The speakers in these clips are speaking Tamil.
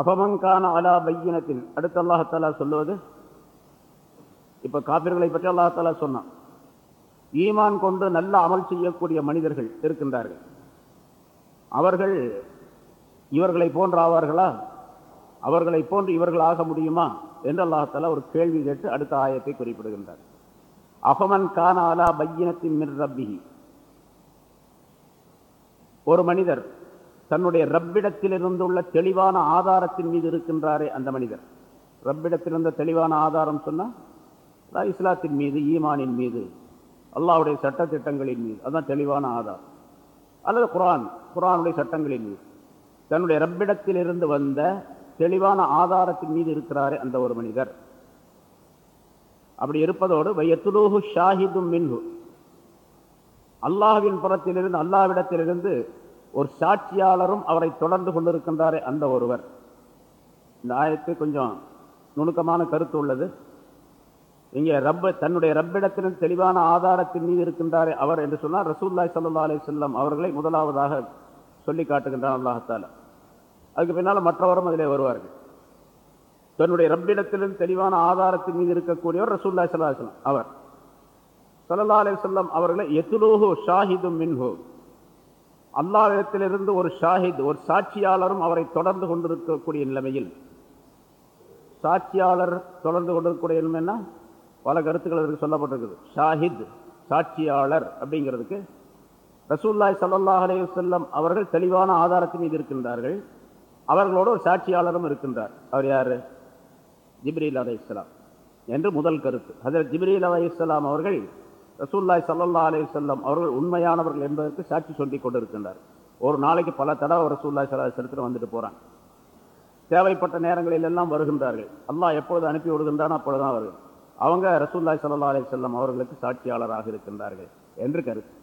அபமங்கான அலா பையினத்தின். அடுத்து அல்லாஹாலா சொல்லுவது இப்ப காப்பிர்களை பற்றி அல்லாஹாலா சொன்னான். ஈமான் கொண்டு நல்ல அமல் செய்யக்கூடிய மனிதர்கள் இருக்கின்றார்கள். அவர்கள் இவர்களை போன்று ஆவார்களா? அவர்களை போன்று இவர்கள் ஆக முடியுமா? என்று அல்லாஹாலா ஒரு கேள்வி கேட்டு அடுத்த ஆயத்தை குறிப்பிடுகின்றார். அகமன் கான அலா பையினத்தின் மிர் ரப்பிஹி. ஒரு மனிதர் தன்னுடைய ரப்பிடத்திலிருந்து உள்ள தெளிவான ஆதாரத்தின் மீது இருக்கின்றாரே அந்த மனிதர். ரப்பிடத்திலிருந்த தெளிவான ஆதாரம் சொன்னா இஸ்லாத்தின் மீது ஈமானின் மீது அல்லாவுடைய சட்டத்திட்டங்களின் மீது அதுதான் தெளிவான ஆதாரம். அல்லது குரான் குரானுடைய சட்டங்களின் மீது. தன்னுடைய ரப்பிடத்திலிருந்து வந்த தெளிவான ஆதாரத்தின் மீது இருக்கிறாரே அந்த ஒரு மனிதர். அப்படி இருப்பதோடு வையத்துலூஹு ஷாஹிதும் மின்ஹு. அல்லாஹுவின் புறத்திலிருந்து அல்லாவிடத்திலிருந்து ஒரு சாட்சியாளரும் அவரை தொடர்ந்து கொண்டிருக்கின்றாரே அந்த ஒருவர். இந்த ஆயத்து கொஞ்சம் நுணுக்கமான கருத்து உள்ளது. இங்கே ரப்ப தன்னுடைய ரப்பிடத்தின் தெளிவான ஆதாரத்தின் மீது இருக்கின்றாரே அவர் என்று சொன்னால் ரசூல்லாய் சல்லா அலி செல்லம் அவர்களை முதலாவதாக சொல்லி காட்டுகின்றான் அல்லாஹால அதுக்கு பின்னால் மற்றவரும் அதிலே வருவார்கள். தன்னுடைய ரப்பிடத்திலும் தெளிவான ஆதாரத்தின் மீது இருக்கக்கூடியவர் ரசூல்லாய் சல்லா செல்லம் அவர். சல்லா அலி செல்லம் அவர்களை எத்துலூஹு ஷாஹிதும் மின்ஹு. அல்லாவிடத்திலிருந்து ஒரு ஷாஹித் ஒரு சாட்சியாளரும் அவரை தொடர்ந்து கொண்டிருக்கக்கூடிய நிலைமையில். சாட்சியாளர் தொடர்ந்து கொண்டிருக்கக்கூடிய நிலைமைன்னா பல கருத்துக்கள் அதற்கு சொல்லப்பட்டிருக்குது. ஷாஹித் சாட்சியாளர் அப்படிங்கிறதுக்கு ரசூல்லாய் சல்லாஹ் அலே செல்லம் அவர்கள் தெளிவான ஆதாரத்தின் மீது இருக்கின்றார்கள். அவர்களோடு ஒரு சாட்சியாளரும் இருக்கின்றார். அவர் யாரு? ஜிப்ரீல் அலை இஸ்லாம் என்று முதல் கருத்து. அதில் ஜிப்ரீல் அலை இஸ்லாம் அவர்கள் ரசூல்லாய் சல்லா அலி செல்லம் அவர்கள் உண்மையானவர்கள் என்பதற்கு சாட்சி சொல்லிக் கொண்டிருக்கின்றார். ஒரு நாளைக்கு பல தடவை ரசூல்லாய் சல்லா செலுத்திட்டு வந்துட்டு போறாங்க தேவைப்பட்ட நேரங்களில் எல்லாம் வருகின்றார்கள். அல்லாஹ் எப்பொழுது அனுப்பி விடுகின்றானோ அப்பொழுதுதான் வருகிறது அவங்க ரசூல்லாய் சல்லா அலி செல்லம் அவர்களுக்கு சாட்சியாளராக இருக்கின்றார்கள் என்று கருத்து.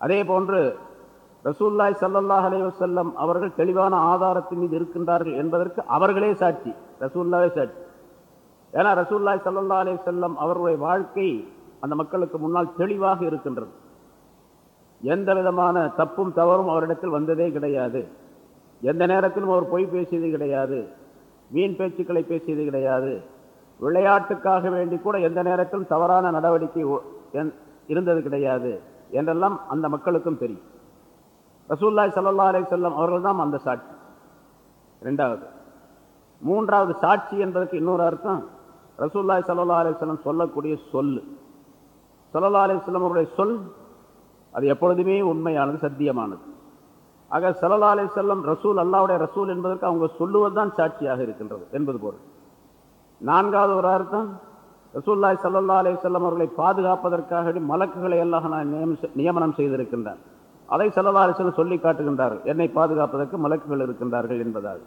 அதே போன்று ரசூல்லாய் சல்லல்லாஹ் அலி செல்லம் அவர்கள் தெளிவான ஆதாரத்தின் மீது இருக்கின்றார்கள் என்பதற்கு அவர்களே சாட்சி ரசூல்லாவே சாட்சி. ஏன்னா ரசூல்லாய் சல்லா அலி செல்லம் அவருடைய வாழ்க்கை அந்த மக்களுக்கு முன்னால் தெளிவாக இருக்கின்றது. எந்த விதமான தப்பும் தவறும் அவரிடத்தில் வந்ததே கிடையாது. எந்த நேரத்திலும் அவர் பொய் பேசியது கிடையாது. வீண் பேச்சுக்களை பேசியது கிடையாது. விளையாட்டுக்காக வேண்டி கூட எந்த நேரத்திலும் தவறான நடவடிக்கை இருந்தது கிடையாது. என்றெல்லாம் அந்த மக்களுக்கும் தெரியும். ரசூல்லாய் சல்லா அலே செல்லம் அவர்கள் தான் அந்த சாட்சி. ரெண்டாவது மூன்றாவது சாட்சி என்பதற்கு இன்னொரு அர்த்தம் ரசூல்லாய் சல்லா அலே செல்லம் சொல்லக்கூடிய சொல்லு. சல்லா அலை அவருடைய சொல் அது எப்பொழுதுமே உண்மையானது சத்தியமானது. ஆக சல்லா செல்லம் ரசூல் அல்லாவுடைய ரசூல் என்பதற்கு அவங்க சொல்லுவதுதான் சாட்சியாக இருக்கின்றது என்பது பொருள் நான்காவது ஒரு அர்த்தம் ரசூல்லாய் சல்லா அலை செல்லம் அவர்களை பாதுகாப்பதற்காக மலக்குகளை எல்லாம் நான் நியமனம் செய்திருக்கின்றேன். அதை சல்லா அலை செல்லம் சொல்லி காட்டுகின்றார்கள் என்னை பாதுகாப்பதற்கு மலக்குகள் இருக்கின்றார்கள் என்பதாக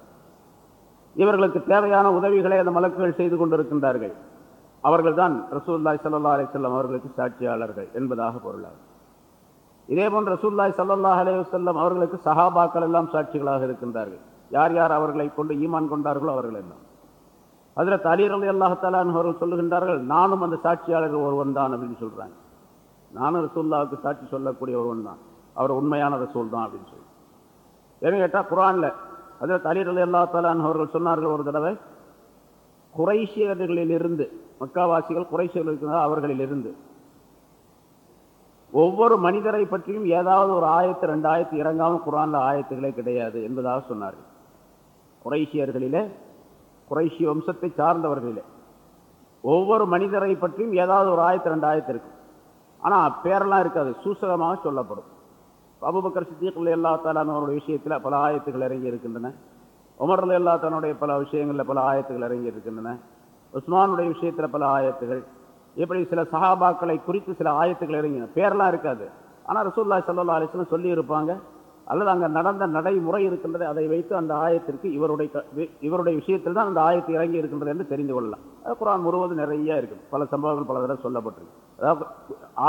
இவர்களுக்கு தேவையான உதவிகளை அந்த மலக்குகள் செய்து கொண்டிருக்கின்றார்கள். அவர்கள் தான் ரசூல்லாய் சல்லா அலிசல்லாம் அவர்களுக்கு சாட்சியாளர்கள் என்பதாக பொருளாகும். இதே போன்று ரசூல்லாய் சல்லாஹ் அலே அவர்களுக்கு சஹாபாக்கள் எல்லாம் சாட்சிகளாக இருக்கின்றார்கள். யார் யார் அவர்களை கொண்டு ஈமான் கொண்டார்களோ அவர்கள் எல்லாம். அதில் தலீர் அலி அல்லாஹாலான் அவர்கள் சொல்லுகின்றார்கள் நானும் அந்த சாட்சியாளர்கள் ஒருவன் தான் அப்படின்னு சொல்றாங்க. நானும் ரசூல்லாவுக்கு சாட்சி சொல்லக்கூடிய ஒருவன் தான். அவர் உண்மையான ரசூல் தான் அப்படின்னு சொல்லி. ஏன்னு கேட்டால் குரான்ல அதில் தலீர் அலி அல்லாஹாலான் அவர்கள் சொன்னார்கள் ஒரு தடவை குறைசியர்களிலிருந்து மக்காவாசிகள் குறைசியர்கள் அவர்களிலிருந்து. ஒவ்வொரு மனிதரை பற்றியும் ஏதாவது ஒரு ஆயத்து ரெண்டு இறங்காமல் குரான்ல ஆயத்துகளே கிடையாது என்பதாக சொன்னார்கள். குறைசியர்களிலே குறைசி வம்சத்தை சார்ந்தவர்களிலே. ஒவ்வொரு மனிதரை பற்றியும் ஏதாவது ஒரு ஆயிரத்து ரெண்டு ஆயத்து இருக்கு ஆனால் பேரெல்லாம் இருக்காது. சூசகமாக சொல்லப்படும். அபுபக்கர் சித்திகள் எல்லா தாலான விஷயத்தில் பல ஆயத்துகள் இறங்கி இருக்கின்றன. உமர்ல எல்லா தன்னுடைய பல விஷயங்களில் பல ஆயத்துகள் இறங்கி இருக்கின்றன உஸ்மானுடைய விஷயத்தில் பல ஆயத்துகள். இப்படி சில சஹாபாக்களை குறித்து சில ஆயத்துக்கள் இறங்கின. பேரெல்லாம் இருக்காது. ஆனால் ரசூல்லா சல்லா அலிஸ்லாம் சொல்லியிருப்பாங்க. அல்லது அங்கே நடந்த நடைமுறை இருக்கின்றது அதை வைத்து அந்த ஆயத்திற்கு இவருடைய இவருடைய விஷயத்தில் தான் அந்த ஆயத்து இறங்கி இருக்கின்றது என்று தெரிந்து கொள்ளலாம். அது குரான் முழுவதும் நிறைய இருக்குது. பல சம்பவங்கள் பல தடவை சொல்லப்பட்டிருக்கு. அதாவது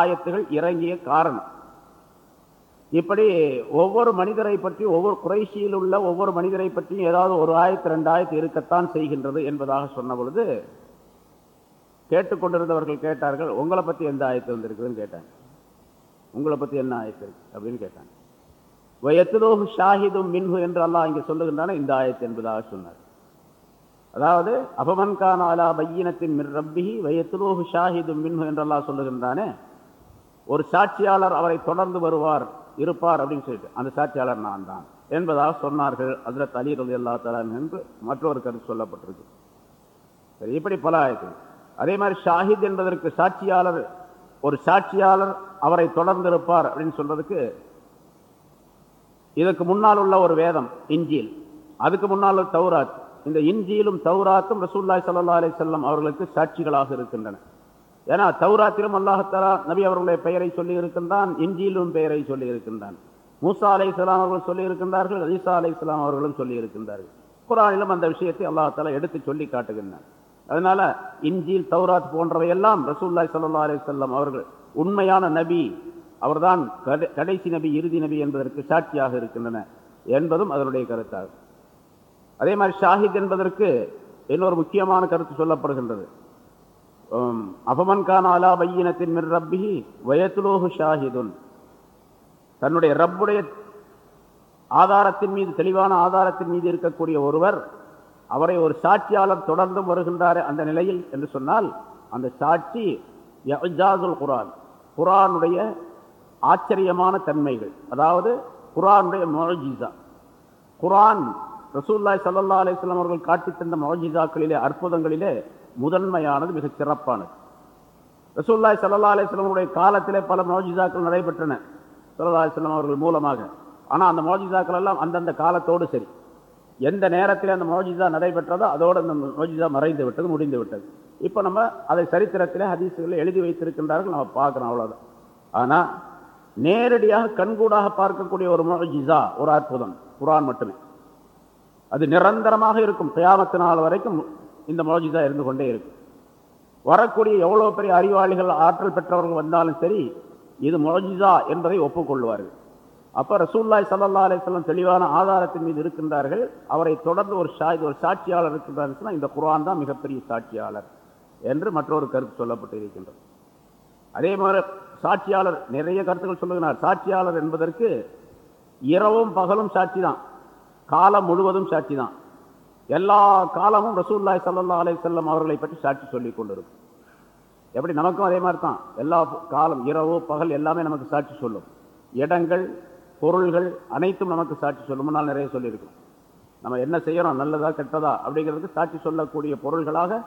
ஆயத்துகள் இறங்கிய காரணம். இப்படி ஒவ்வொரு மனிதரை பற்றி ஒவ்வொரு குறைசியில் உள்ள ஒவ்வொரு மனிதரை பற்றியும் ஏதாவது ஒரு ஆயிரத்தி ரெண்டாயிரத்து இருக்கத்தான் செய்கின்றது என்பதாக சொன்ன பொழுது கேட்டுக்கொண்டிருந்தவர்கள் கேட்டார்கள் உங்களை பற்றி எந்த ஆயத்து வந்திருக்குதுன்னு கேட்டாங்க. உங்களை பற்றி என்ன ஆயத்து இருக்கு? அப்படின்னு கேட்டாங்க. வயத்துலோகு ஷாஹிதும் மின்ஹு என்று அல்லாஹ் இங்கே சொல்லுகின்றான இந்த ஆயத்து என்பதாக சொன்னார். அதாவது அபமன்கான் அலா பையினத்தின் மிர் ரப்பிஹி வயத்துலோகு ஷாஹிதும் மின்ஹு என்றெல்லாம் சொல்லுகின்றானே ஒரு சாட்சியாளர் அவரை தொடர்ந்து வருவார். இருப்பார் அப்படின்னு சொல்லிட்டு அந்த சாட்சியாளர் நான் தான் என்பதாக சொன்னார்கள் அதில் அலி எல்லா தலான் என்று மற்றொரு கருத்து சொல்லப்பட்டிருக்கு. சரி இப்படி பல ஆயத்து அதே மாதிரி ஷாஹித் என்பதற்கு சாட்சியாளர் ஒரு சாட்சியாளர் அவரை தொடர்ந்து இருப்பார் அப்படின்னு சொல்றதுக்கு இதற்கு முன்னால் உள்ள ஒரு வேதம் இஞ்சியில் அதுக்கு முன்னால் தௌராத். இந்த இஞ்சியிலும் தௌராத்தும் ரசூல்லாய் சல்லா அலி செல்லம் அவர்களுக்கு சாட்சிகளாக இருக்கின்றன. ஏன்னா தௌராத்திலும் அல்லாஹத்தலா நபி அவர்களுடைய பெயரை சொல்லி இருக்கின்றான் இஞ்சியிலும் பெயரை சொல்லி இருக்கின்றான் மூசா அலை இஸ்லாம் அவர்கள் சொல்லி இருக்கின்றார்கள் அலிசா அலை இஸ்லாம் அவர்களும் சொல்லி இருக்கின்றார்கள் குரானிலும் அந்த விஷயத்தை அல்லாஹாலா எடுத்து சொல்லி காட்டுகின்றான். அதனால இஞ்சில் தௌராத் போன்றவையெல்லாம் ரசூல்லாய் சல்லா அலி சொல்லம் அவர்கள் உண்மையான நபி அவர்தான் கடைசி நபி இறுதி நபி என்பதற்கு சாட்சியாக இருக்கின்றன என்பதும் அதனுடைய கருத்தாகும் அதே மாதிரி ஷாஹித் என்பதற்கு இன்னொரு முக்கியமான கருத்து சொல்லப்படுகின்றது. அபமன்கான் அலா பையினத்தின் மிர் ரப்பிஹி வயத்துலோகு ஷாஹிதுன் தன்னுடைய ரப்புடைய ஆதாரத்தின் மீது தெளிவான ஆதாரத்தின் மீது இருக்கக்கூடிய ஒருவர் அவரை ஒரு சாட்சியாளர் தொடர்ந்தும் வருகின்றார் அந்த நிலையில் என்று சொன்னால் அந்த சாட்சி ஜாதுல் குரான் குரானுடைய ஆச்சரியமான தன்மைகள் அதாவது குரானுடைய மொழஜிசா குரான் ரசூல்லாய் சல்லா அலிஸ்லாம் அவர்கள் காட்டி தந்த மொழஜிசாக்களிலே அற்புதங்களிலே முதன்மையானது மிகச் சிறப்பானது. ரசூல்லாய் சல்லா அலிஸ்லாமுடைய காலத்திலே பல மொழஜிசாக்கள் நடைபெற்றன சல்லா அலிஸ்லாம் அவர்கள் மூலமாக. ஆனால் அந்த மொழஜிசாக்கள் எல்லாம் அந்தந்த காலத்தோடு சரி. எந்த நேரத்தில் அந்த மோஜிதா நடைபெற்றதோ அதோடு அந்த மோஜிதா மறைந்து விட்டது முடிந்து விட்டது. இப்போ நம்ம அதை சரித்திரத்தில் ஹதீசுகளில் எழுதி வைத்திருக்கின்றார்கள் நம்ம பார்க்குறோம் அவ்வளோதான் ஆனால் நேரடியாக கண்கூடாக பார்க்கக்கூடிய ஒரு மோஜிசா ஒரு அற்புதம் குரான் மட்டுமே. அது நிரந்தரமாக இருக்கும் கியாமத்து நாள் வரைக்கும் இந்த மோஜிதா இருந்து கொண்டே இருக்கு. வரக்கூடிய எவ்வளோ பெரிய அறிவாளிகள் ஆற்றல் பெற்றவர்கள் வந்தாலும் சரி இது மோஜிசா என்பதை ஒப்புக்கொள்வார்கள். அப்போ ரசூல்லாய் சல்லா அலிஸ்லாம் தெளிவான ஆதாரத்தின் மீது இருக்கின்றார்கள். அவரை தொடர்ந்து ஒரு சா ஒரு சாட்சியாளர் இருக்கின்றார் இந்த குரான் தான் மிகப்பெரிய சாட்சியாளர் என்று மற்றொரு கருத்து சொல்லப்பட்டு இருக்கின்றது. அதே மாதிரி சாட்சியாளர் நிறைய கருத்துக்கள் சொல்லுகிறார். சாட்சியாளர் என்பதற்கு இரவும் பகலும் சாட்சி தான். காலம் முழுவதும் சாட்சி தான். எல்லா காலமும் ரசூல்லாய் சல்லா அலை செல்லம் அவர்களை பற்றி சாட்சி சொல்லி கொண்டிருக்கும். எப்படி நமக்கும் அதே மாதிரி தான். எல்லா காலம் இரவு பகல் எல்லாமே நமக்கு சாட்சி சொல்லும். இடங்கள் பொருள்கள் அனைத்தும் நமக்கு சாட்சி சொல்லும். முன்னால் நிறைய சொல்லியிருக்கோம். நம்ம என்ன செய்யறோம்? நல்லதா கெட்டதா அப்படிங்கிறதுக்கு சாட்சி சொல்லக்கூடிய பொருள்களாக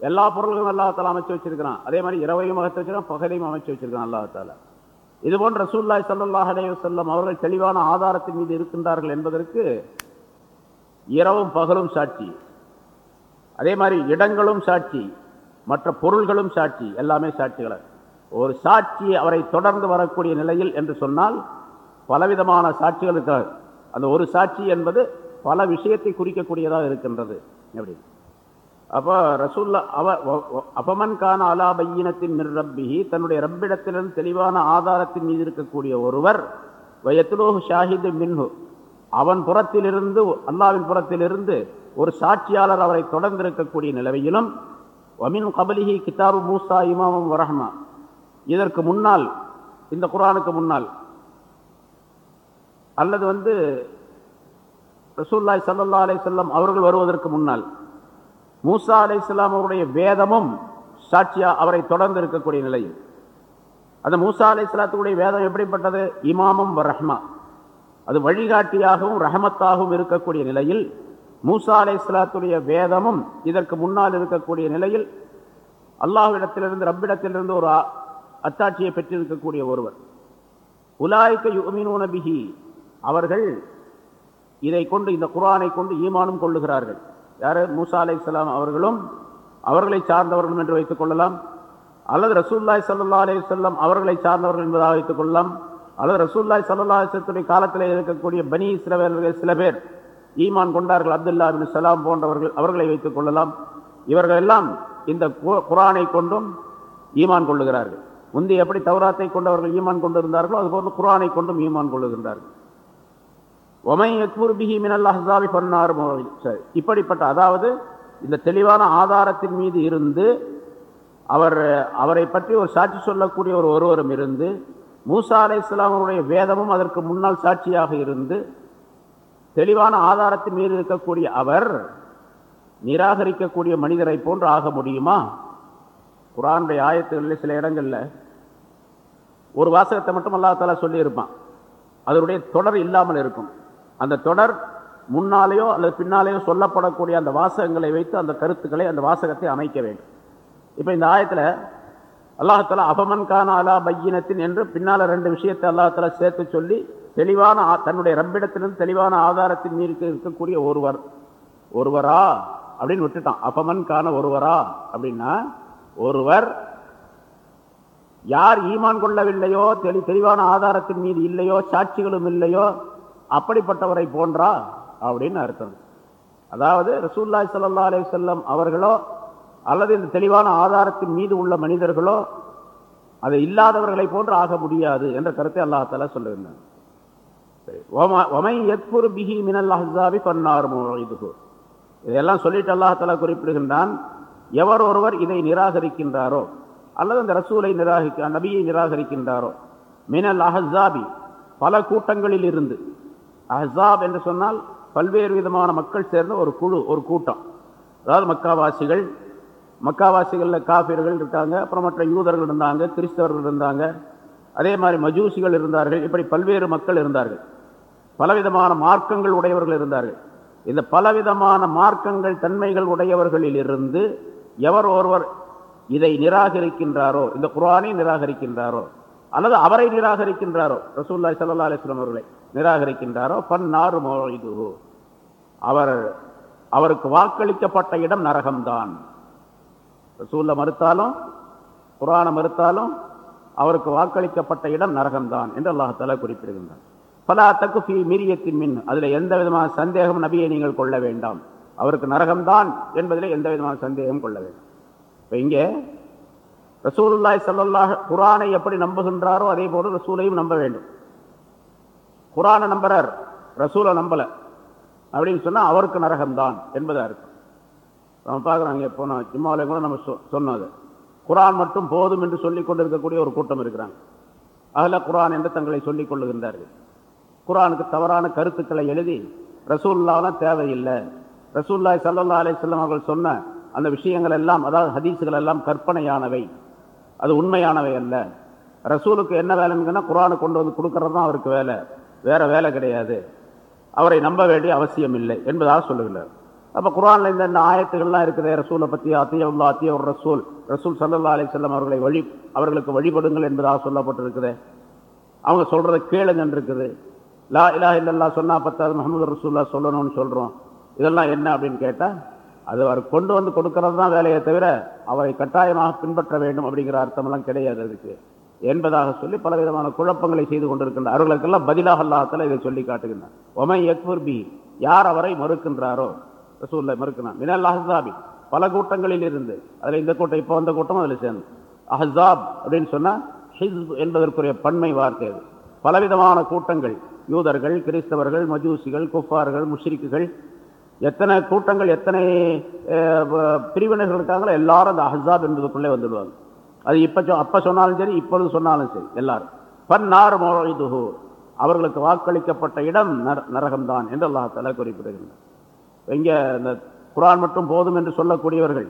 எல்லா பொருள்களும் அல்லாஹால அமைச்சு வச்சிருக்கிறான். அதே மாதிரி இரவையும் அமைச்சு வச்சிருக்கான் பகலையும் அமைச்சு வச்சிருக்கான் அல்லாஹால இது போன்ற ரசூல்லாய் சல்லாஹ் அலே செல்லம் அவர்கள் தெளிவான ஆதாரத்தின் மீது இருக்கின்றார்கள் என்பதற்கு இரவும் பகலும் சாட்சி. அதே மாதிரி இடங்களும் சாட்சி மற்ற பொருள்களும் சாட்சி எல்லாமே சாட்சிகளை. ஒரு சாட்சி அவரை தொடர்ந்து வரக்கூடிய நிலையில் என்று சொன்னால் பலவிதமான சாட்சிகள் இருக்கிறார் அந்த ஒரு சாட்சி என்பது பல விஷயத்தை குறிக்கக்கூடியதாக இருக்கின்றது. எப்படி அப்போ ரசூல்லா அவ அபமன்கான அலா பையினத்தின் ரப்பிஹி தன்னுடைய ரப்பிடத்திலிருந்து தெளிவான ஆதாரத்தின் மீது இருக்கக்கூடிய ஒருவர் வயத்துலோகு ஷாஹிது மின்ஹு அவன் புறத்திலிருந்து அல்லாவின் புறத்திலிருந்து ஒரு சாட்சியாளர் அவரை தொடர்ந்து இருக்கக்கூடிய நிலவையிலும் வமின் கபலிஹி கிதாபு மூசா இமாமம் வரஹ்மா. இதற்கு முன்னால் இந்த குரானுக்கு முன்னால் அல்லது வந்து ரசூல்லாய் சல்லா அலை செல்லம் அவர்கள் வருவதற்கு முன்னால் மூசா அலை இஸ்லாம் அவருடைய வேதமும் சாட்சியா அவரை தொடர்ந்து இருக்கக்கூடிய நிலையில். அந்த மூசா அலை இஸ்லாத்துடைய வேதம் எப்படிப்பட்டது? இமாமம் வரஹ்மா. அது வழிகாட்டியாகவும் ரஹமத்தாகவும் இருக்கக்கூடிய நிலையில் மூசா அலை இஸ்லாத்துடைய வேதமும் இதற்கு முன்னால் இருக்கக்கூடிய நிலையில் அல்லாஹ்விடத்திலிருந்து ரப்பிடத்திலிருந்து ஒரு அத்தாட்சியை பெற்றிருக்கக்கூடிய ஒருவர். உலாய்க்க யுமினூன பிஹி. அவர்கள் இதை கொண்டு இந்த குரானை கொண்டு ஈமானும் கொள்ளுகிறார்கள். யார்? மூசா அலை இஸ்லாம் அவர்களும் அவர்களை சார்ந்தவர்களும் என்று வைத்துக் கொள்ளலாம். அல்லது ரசூல்லாய் சல்லா அலி செல்லம் அவர்களை சார்ந்தவர்கள் என்பதாக வைத்துக் கொள்ளலாம். அல்லது ரசூல்லாய் சல்லா காலத்தில் இருக்கக்கூடிய பனி இஸ்ரவேலர்கள் சில பேர் ஈமான் கொண்டார்கள் அப்துல்லா பின் சலாம் போன்றவர்கள் அவர்களை வைத்துக் கொள்ளலாம். இவர்கள் எல்லாம் இந்த குரானை கொண்டும் ஈமான் கொள்ளுகிறார்கள். முந்தி எப்படி தௌராத்தை கொண்டவர்கள் ஈமான் கொண்டிருந்தார்களோ அதுபோன்று குரானை கொண்டும் ஈமான் கொள்ளுகின்றார்கள். ஒமை யக்புர் பிஹி மினல் அஹ்ஸாபி பன்னார் சரி இப்படிப்பட்ட அதாவது இந்த தெளிவான ஆதாரத்தின் மீது இருந்து அவர் அவரை பற்றி ஒரு சாட்சி சொல்லக்கூடிய ஒரு ஒருவரும் இருந்து மூசா அலை இஸ்லாமருடைய வேதமும் அதற்கு முன்னால் சாட்சியாக இருந்து தெளிவான ஆதாரத்தின் மீது இருக்கக்கூடிய அவர் நிராகரிக்கக்கூடிய மனிதரை போன்று ஆக முடியுமா? குரானுடைய ஆயத்துகளில் சில இடங்களில் ஒரு வாசகத்தை மட்டும் அல்லா சொல்லியிருப்பான். அதனுடைய தொடர் இல்லாமல் இருக்கும். அந்த தொடர் முன்னாலேயோ அல்லது பின்னாலேயோ சொல்லப்படக்கூடிய அந்த வாசகங்களை வைத்து அந்த கருத்துக்களை அந்த வாசகத்தை அமைக்க வேண்டும். இப்போ இந்த ஆயத்தில் அல்லாஹால அபமன் கான அலா பையினத்தின் என்று பின்னால் ரெண்டு விஷயத்தை அல்லாஹால சேர்த்து சொல்லி தெளிவான தன்னுடைய ரப்பிடத்திலிருந்து தெளிவான ஆதாரத்தின் மீது இருக்கக்கூடிய ஒருவர். ஒருவரா? அப்படின்னு விட்டுட்டான். அபமன் கான ஒருவரா? அப்படின்னா ஒருவர் யார் ஈமான் கொள்ளவில்லையோ தெளி தெளிவான ஆதாரத்தின் மீது இல்லையோ சாட்சிகளும் இல்லையோ அப்படிப்பட்டவரை போன்றா? அப்படின்னு அர்த்தம். அதாவது ரசூல்லாய் சல்லா அலி செல்லம் அவர்களோ அல்லது இந்த தெளிவான ஆதாரத்தின் மீது உள்ள மனிதர்களோ அதை இல்லாதவர்களை போன்று ஆக முடியாது என்ற கருத்தை அல்லாஹால சொல்லுகிறார் ஒமை பிஹி மினல் இதெல்லாம் சொல்லிட்டு அல்லாஹால குறிப்பிடுகின்றான் எவர் ஒருவர் இதை நிராகரிக்கின்றாரோ அல்லது அந்த ரசூலை நிராகரிக்க நபியை நிராகரிக்கின்றாரோ மினல் அஹ்ஸாபி பல கூட்டங்களில் இருந்து அஹ்ஸாப் என்று சொன்னால் பல்வேறு விதமான மக்கள் சேர்ந்த ஒரு குழு ஒரு கூட்டம். அதாவது மக்காவாசிகள் மக்காவாசிகளில் காபிர்கள் இருக்காங்க அப்புறம் மற்ற யூதர்கள் இருந்தாங்க கிறிஸ்தவர்கள் இருந்தாங்க. அதே மாதிரி மஜூசிகள் இருந்தார்கள் இப்படி பல்வேறு மக்கள் இருந்தார்கள். பலவிதமான மார்க்கங்கள் உடையவர்கள் இருந்தார்கள். இந்த பலவிதமான மார்க்கங்கள் தன்மைகள் உடையவர்களில் இருந்து எவர் ஒருவர் இதை நிராகரிக்கின்றாரோ இந்த குரானை நிராகரிக்கின்றாரோ அல்லது அவரை நிராகரிக்கின்றாரோ ரசூல்லா சல்லா அலிஸ்லாம் அவர்களை நிராகரிக்கின்றாரோ பன் நாறு மோயிதுஹு. அவர் அவருக்கு வாக்களிக்கப்பட்ட இடம் நரகம்தான். ரசூல்ல மறுத்தாலும் புராணம் மறுத்தாலும் அவருக்கு வாக்களிக்கப்பட்ட இடம் நரகம்தான் என்று அல்லாஹால குறிப்பிடுகின்றார் பலா தக்கு ஃபி மீரியத்தின் மின். அதில் எந்த விதமான சந்தேகம் நபியை நீங்கள் கொள்ள வேண்டாம். அவருக்கு நரகம்தான் என்பதில் எந்த விதமான சந்தேகம் கொள்ள வேண்டாம். இப்போ இங்கே ரசூலுல்லாய் சல்லாஹ் குரானை எப்படி நம்புகின்றாரோ அதே போல ரசூலையும் நம்ப வேண்டும். குரானை நம்புறார் ரசூலை நம்பல. அப்படின்னு சொன்னா அவருக்கு நரகம்தான் என்பதா இருக்கும் நம்ம பார்க்குறாங்க போன ஜும்மாவிலையும் கூட நம்ம சொ- சொன்னோம் அது குரான் மட்டும் போதும் என்று சொல்லிக் கொண்டிருக்கக்கூடிய ஒரு கூட்டம் இருக்கிறாங்க. அதில் குரான் என்று தங்களை சொல்லிக் கொள்ளுகின்றார்கள். குரானுக்கு தவறான கருத்துக்களை எழுதி ரசூல்லாலாம் தேவையில்லை. ரசூல்லாய் சல்லல்லா அலைஹிஸ்ஸலாம் அவர்கள் சொன்ன அந்த விஷயங்கள் எல்லாம் அதாவது ஹதீஸுகள் எல்லாம் கற்பனையானவை. அது உண்மையானவை அல்ல. ரசூலுக்கு என்ன வேலைங்கன்னா குரானை கொண்டு வந்து கொடுக்கறது தான் அவருக்கு வேலை. வேறு வேலை கிடையாது. அவரை நம்ப வேண்டிய அவசியம் இல்லை என்பதாக சொல்லுகிறார். அப்போ குரானில் இந்த இந்த ஆயத்துகள்லாம் இருக்குது. ரசூலை பற்றி அத்தியவுல்லா அத்தியவர் ஒரு ரசூல். ரசூல் சல்லல்லா அலிசல்லம் அவர்களை வழி அவர்களுக்கு வழிபடுங்கள் என்பதாக சொல்லப்பட்டிருக்குது. அவங்க சொல்கிறத கேளுங்கன்னு இருக்குது லா இலா இல்லல்லா சொன்னா பத்தாவது முகமது ரசூல்லா சொல்லணும்னு சொல்கிறோம் இதெல்லாம் என்ன அப்படின்னு கேட்டால் அது அவர் கொண்டு வந்து கொடுக்கறது தான் வேலையை தவிர அவரை கட்டாயமாக பின்பற்ற வேண்டும் அப்படிங்கிற அர்த்தமெல்லாம் கிடையாது அதுக்கு. என்பதாக சொல்லி பலவிதமான குழப்பங்களை செய்து கொண்டிருக்கின்றார் அவர்களுக்கெல்லாம் பதிலாக அல்லாஹத்தில் இதை சொல்லி காட்டுகின்றார் ஒமை யக்புர் பி யார் அவரை மறுக்கின்றாரோ ரசூல்ல மறுக்கிறான். மினல் அஹ்ஸாபி பல கூட்டங்களில் இருந்து அதில் இந்த கூட்டம் இப்போ வந்த கூட்டம் அதில் சேர்ந்து. அஹ்ஸாப் அப்படின்னு சொன்னா ஹிஸ் என்பதற்குரிய பன்மை வார்த்தை அது. பலவிதமான கூட்டங்கள். யூதர்கள் கிறிஸ்தவர்கள் மஜூசிகள் குஃபார்கள் முஷ்ரிக்குகள். எத்தனை கூட்டங்கள் எத்தனை பிரிவினர்கள் இருக்காங்களோ எல்லாரும் அந்த அஹ்ஸாப் என்பதுக்குள்ளே வந்துடுவாங்க. அது இப்போ சொ- அப்ப சொன்னாலும் சரி இப்பொழுது சொன்னாலும் சரி எல்லாரும். பன்னார் மொழிதுஹு அவர்களுக்கு வாக்களிக்கப்பட்ட இடம் நர- நரகம்தான் என்று அல்லாஹால குறிப்பிடுகின்றனர் இங்கே இந்த குரான் மட்டும் போதும் என்று சொல்லக்கூடியவர்கள்?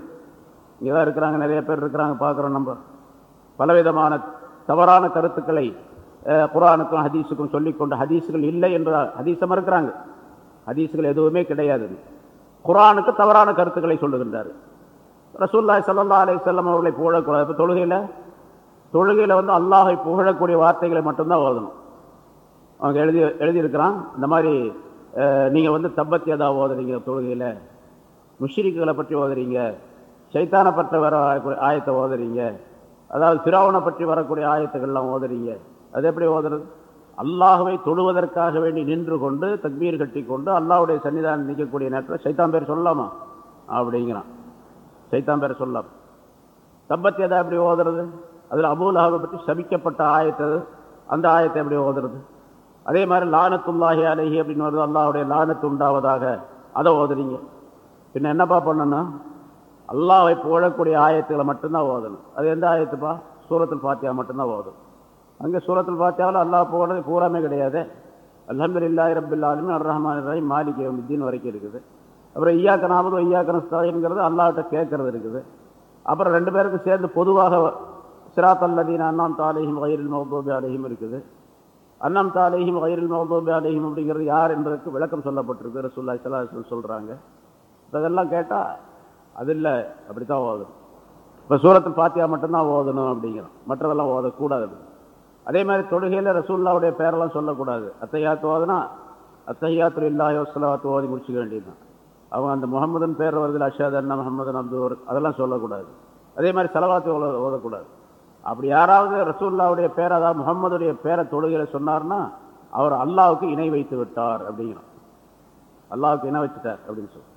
இங்கே தான் இருக்கிறாங்க நிறைய பேர் இருக்கிறாங்க பார்க்குறோம் நம்ம. பலவிதமான தவறான கருத்துக்களை குரானுக்கும் ஹதீஸுக்கும் சொல்லிக்கொண்டு ஹதீஸுகள் இல்லை என்று ஹதீஸை மறுக்கிறாங்க. ஹதீஸுகள் எதுவுமே கிடையாது. குரானுக்கு தவறான கருத்துக்களை சொல்லுகின்றார். ரசூல்லாய் சல்லா அலி செல்லம் அவர்களை புகழக்கூடாது. இப்போ தொழுகையில்? தொழுகையில் வந்து அல்லாஹை புகழக்கூடிய வார்த்தைகளை மட்டும்தான் ஓதணும். அவங்க எழுதி எழுதியிருக்கிறான். இந்த மாதிரி நீங்கள் வந்து வந்து தப்பத்தியதா ஓதுறீங்க தொழுகையில். முஷ்ரிக்குகளை பற்றி ஓதுறீங்க. சைத்தானை பற்றி வர ஆயத்தை ஓதுறீங்க. அதாவது திராவனை பற்றி வரக்கூடிய ஆயத்துக்கள்லாம் ஓதுறீங்க. அது எப்படி ஓதுறது? அல்லாஹுவை தொழுவதற்காக வேண்டி நின்று கொண்டு தக்மீர் கட்டி கொண்டு அல்லாஹ்வுடைய சன்னிதானம் நிற்கக்கூடிய நேரத்தில் சைத்தான் பேர் சொல்லலாமா அப்படிங்கிறான். சைத்தான் பேர் சொல்லலாம் தப்பத்தி எதை எப்படி ஓதுறது? அதில் அபூலஹாவை பற்றி சபிக்கப்பட்ட ஆயத்தது அந்த ஆயத்தை எப்படி ஓதுறது? அதே மாதிரி லானத்துல்லாஹி அழகி அப்படின்னு வருது அல்லாஹ்வுடைய லானத்து உண்டாவதாக. அதை ஓதுறீங்க. பின்ன என்னப்பா பண்ணணும்? அல்லாவை புகழக்கூடிய ஆயத்துக்களை மட்டும்தான் ஓதணும். அது எந்த ஆயத்துப்பா? சூரத்தில் பாத்தியா மட்டும்தான் ஓதும். அங்கே சூரத்தில் பாத்தியாவில் அல்லாஹ் போகிறது பூராமே கிடையாது. அல்ஹம்துலில்லாஹி ரப்பில் ஆலமீன் அர் ரஹ்மான் ரஹீம் மாலிக் யௌமித்தீன் வரைக்கும் இருக்குது. அப்புறம் ஐயாக்க நாமது ஐயாக்கன நஸ்தாயின்ங்கிறது அல்லாஹ்கிட்ட கேட்கறது இருக்குது. அப்புறம் ரெண்டு பேருக்கும் சேர்ந்து பொதுவாக சிராத்தல்லதீன் அண்ணாம் தாலேஹிம் வயிறில் மௌதூபி அலையும் இருக்குது. அண்ணம் தாலேஹிம் வயிறில் மகதோபி அலேஹிம் அப்படிங்கிறது யார் என்பதற்கு விளக்கம் சொல்லப்பட்டிருக்கு. ரசூல்லா சலாஹன் சொல்கிறாங்க இதெல்லாம் கேட்டால் அது இல்லை அப்படி தான் ஓதணும். இப்போ சூரத்தில் பாத்தியா மட்டும்தான் ஓதணும் அப்படிங்கிறோம். மற்றதெல்லாம் ஓதக்கூடாது. அதே மாதிரி தொழுகையில் ரசூல்லாவுடைய பேரெல்லாம் சொல்லக்கூடாது. அத்தையாத்து ஓதுனா அத்தையாத்து இல்லாஹி வசலாத்து ஓதி முடிச்சுக்க வேண்டியதுதான் அவங்க அந்த முகமதன் பேர் வருதில் அஷாத் அண்ணா முகமதன் அப்துவர் அதெல்லாம் சொல்லக்கூடாது. அதே மாதிரி செலவாத்து ஓத ஓதக்கூடாது. அப்படி யாராவது ரசூல்லாவுடைய பேர் அதாவது முகம்மதுடைய பேரை தொழுகையில் சொன்னார்னா அவர் அல்லாவுக்கு இணை வைத்து விட்டார் அப்படிங்கிறோம் அல்லாவுக்கு இணை வச்சுட்டார் அப்படின்னு சொல்லி.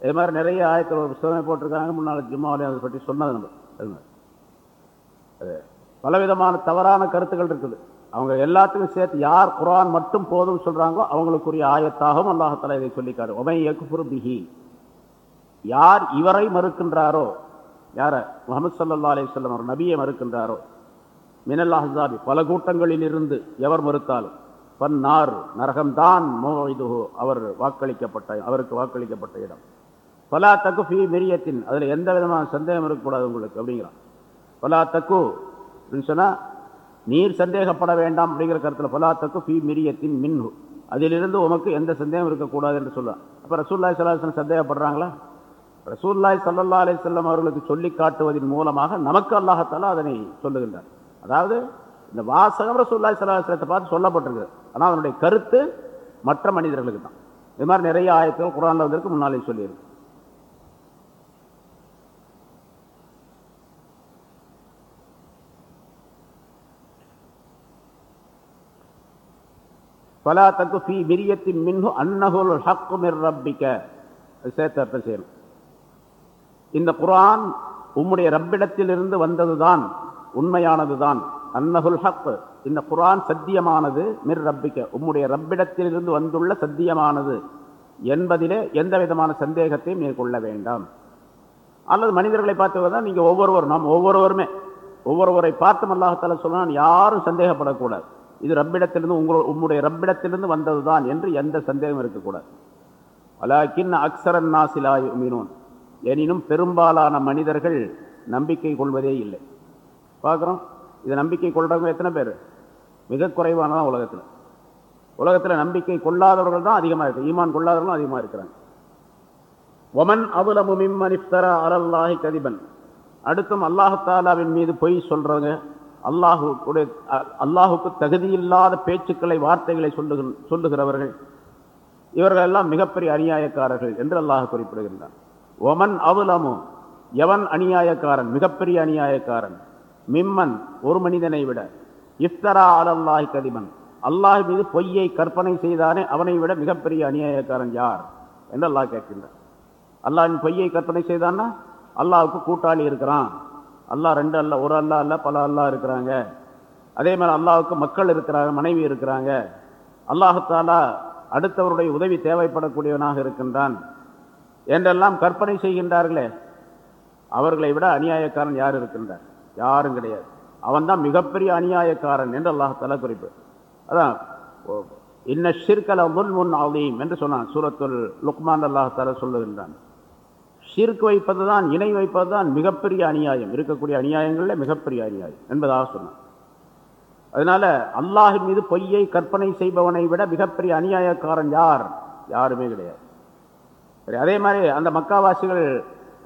இது மாதிரி நிறைய ஆயத்தில் ஒரு புத்தகமே போட்டிருக்காங்க. முன்னால் ஜும்மாவிலே அதை பற்றி சொன்னது நம்ம. அது அது பலவிதமான தவறான கருத்துக்கள் இருக்குது. அவங்க எல்லாத்துக்கும் சேர்த்து யார் குரான் மட்டும் போதும் சொல்றாங்களோ அவங்களுக்குரிய ஆயத்தாகவும் அல்லாஹால இதை சொல்லிக்காரு ஒமை யக்ஃபுர் பிஹி. யார் இவரை மறுக்கின்றாரோ யாரை? முகமது சல்லா அலிஸ்லாம் அவர் நபியை மறுக்கின்றாரோ? மினல் பல கூட்டங்களில் இருந்து எவர் மறுத்தாலும் பன்னார் நரகம்தான் மோஇதுஹு அவர் வாக்களிக்கப்பட்ட அவருக்கு வாக்களிக்கப்பட்ட இடம். பலா தக்கு ஃபி மிரியத்தின் அதில் எந்த விதமான சந்தேகம் இருக்கக்கூடாது உங்களுக்கு அப்படிங்கிறான். பலா தக்கு அப்படின்னு சொன்னால் நீர் சந்தேகப்பட வேண்டாம் அப்படிங்கிற கருத்தில் பலா தக்கு ஃபி மிரியத்தின் மின்ஹு. அதிலிருந்து உமக்கு எந்த சந்தேகம் இருக்கக்கூடாது என்று சொல்லுவான் அப்போ ரசூல்லா சலாஹன் சந்தேகப்படுறாங்களா? ரசூல்லாய் சல்லல்லா அலிசல்லம் அவர்களுக்கு சொல்லி காட்டுவதன் மூலமாக நமக்கு அல்லாஹத்தாலா அதனை சொல்லுகின்றார். அதாவது இந்த வாசகம் ரசூல்லாய் சலாஹத்தை பார்த்து சொல்லப்பட்டிருக்கு. ஆனால் அதனுடைய கருத்து மற்ற மனிதர்களுக்கு தான். இது மாதிரி நிறைய ஆயத்துகள் குரானில் வந்திருக்கு முன்னாலே சொல்லியிருக்கு. பலா தக்கு ஃபி மிரியத்தின் மின்னு அன்னகுல் ஹக்கு மிர் ரப்பிக்க. சேர்த்து அர்த்தம் செய்யணும். இந்த குரான் உம்முடைய ரப்பிடத்திலிருந்து வந்ததுதான் உண்மையானதுதான். அன்னகுல் ஹக் இந்த குரான் சத்தியமானது மிர் ரப்பிக்க. உம்முடைய ரப்பிடத்திலிருந்து வந்துள்ள சத்தியமானது என்பதிலே எந்த விதமான சந்தேகத்தையும் மேற்கொள்ள கொள்ள வேண்டாம். அல்லது மனிதர்களை பார்த்துதான் நீங்கள் ஒவ்வொருவரும் நாம் ஒவ்வொருவருமே ஒவ்வொருவரை பார்த்து அல்லாஹால சொன்னால் யாரும் சந்தேகப்படக்கூடாது. இது ரப்பிடத்திலிருந்து உங்களோட உம்முடைய ரப்பிடத்திலிருந்து வந்தது தான் என்று எந்த சந்தேகம் இருக்கக்கூடாது. அலாக்கின் அக்சரன் நாசிலாய் மீனோன் எனினும் பெரும்பாலான மனிதர்கள் நம்பிக்கை கொள்வதே இல்லை. பார்க்குறோம். இதை நம்பிக்கை கொள்றவங்க எத்தனை பேர்? மிக குறைவானதான் உலகத்தில். உலகத்தில் நம்பிக்கை கொள்ளாதவர்கள் தான் அதிகமாக இருக்கு. ஈமான் கொள்ளாதவர்களும் அதிகமாக இருக்கிறாங்க. ஒமன் அபுலமு மிம்மனிப்தர அலல்லாஹி கதிபன். அடுத்தும் அல்லாஹாலாவின் மீது பொய் சொல்றவங்க அல்லாஹுடைய அல்லாஹுக்கு தகுதியில்லாத பேச்சுக்களை வார்த்தைகளை சொல்லுகிற சொல்லுகிறவர்கள் இவர்கள் எல்லாம் மிகப்பெரிய அநியாயக்காரர்கள் என்று அல்லாஹ் குறிப்பிடுகின்றான். ஒமன் அவுலமு. எவன் அநியாயக்காரன்? மிகப்பெரிய அநியாயக்காரன். மிம்மன் ஒரு மனிதனை விட. இஃப்தரா அலல்லாஹி கதிமன். அல்லாஹ் மீது பொய்யை கற்பனை செய்தானே அவனை விட மிகப்பெரிய அநியாயக்காரன் யார்? என்று அல்லாஹ் கேட்கின்றான். அல்லாஹின் பொய்யை கற்பனை செய்தான்னா? அல்லாஹுக்கு கூட்டாளி இருக்கிறான். அல்லாஹ் ரெண்டு அல்ல ஒரு அல்லா அல்ல பல அல்லா இருக்கிறாங்க. அதே மாதிரி அல்லாவுக்கு மக்கள் இருக்கிறாங்க மனைவி இருக்கிறாங்க. அல்லாஹாலா அடுத்தவருடைய உதவி தேவைப்படக்கூடியவனாக இருக்கின்றான். என்றெல்லாம் கற்பனை செய்கின்றார்களே அவர்களை விட அநியாயக்காரன் யார் இருக்கின்றார்? யாரும் கிடையாது. அவன் தான் மிகப்பெரிய அநியாயக்காரன் என்று அல்லாஹாலா குறிப்பு. அதான் இன்ன ஷிர்கல முன் முன் அவதீம் என்று சொன்னான் சூரத்துல் லுக்மான் அல்லாஹால சொல்லுகின்றான். ஷிர்க் வைப்பது தான் இணை வைப்பது தான் மிகப்பெரிய அநியாயம். இருக்கக்கூடிய அநியாயங்களில் மிகப்பெரிய அநியாயம் என்பதாக சொன்னான். அதனால அல்லாஹின் மீது பொய்யை கற்பனை செய்பவனை விட மிகப்பெரிய அநியாயக்காரன் யார்? யாருமே கிடையாது. சரி அதே மாதிரி அந்த மக்காவாசிகள்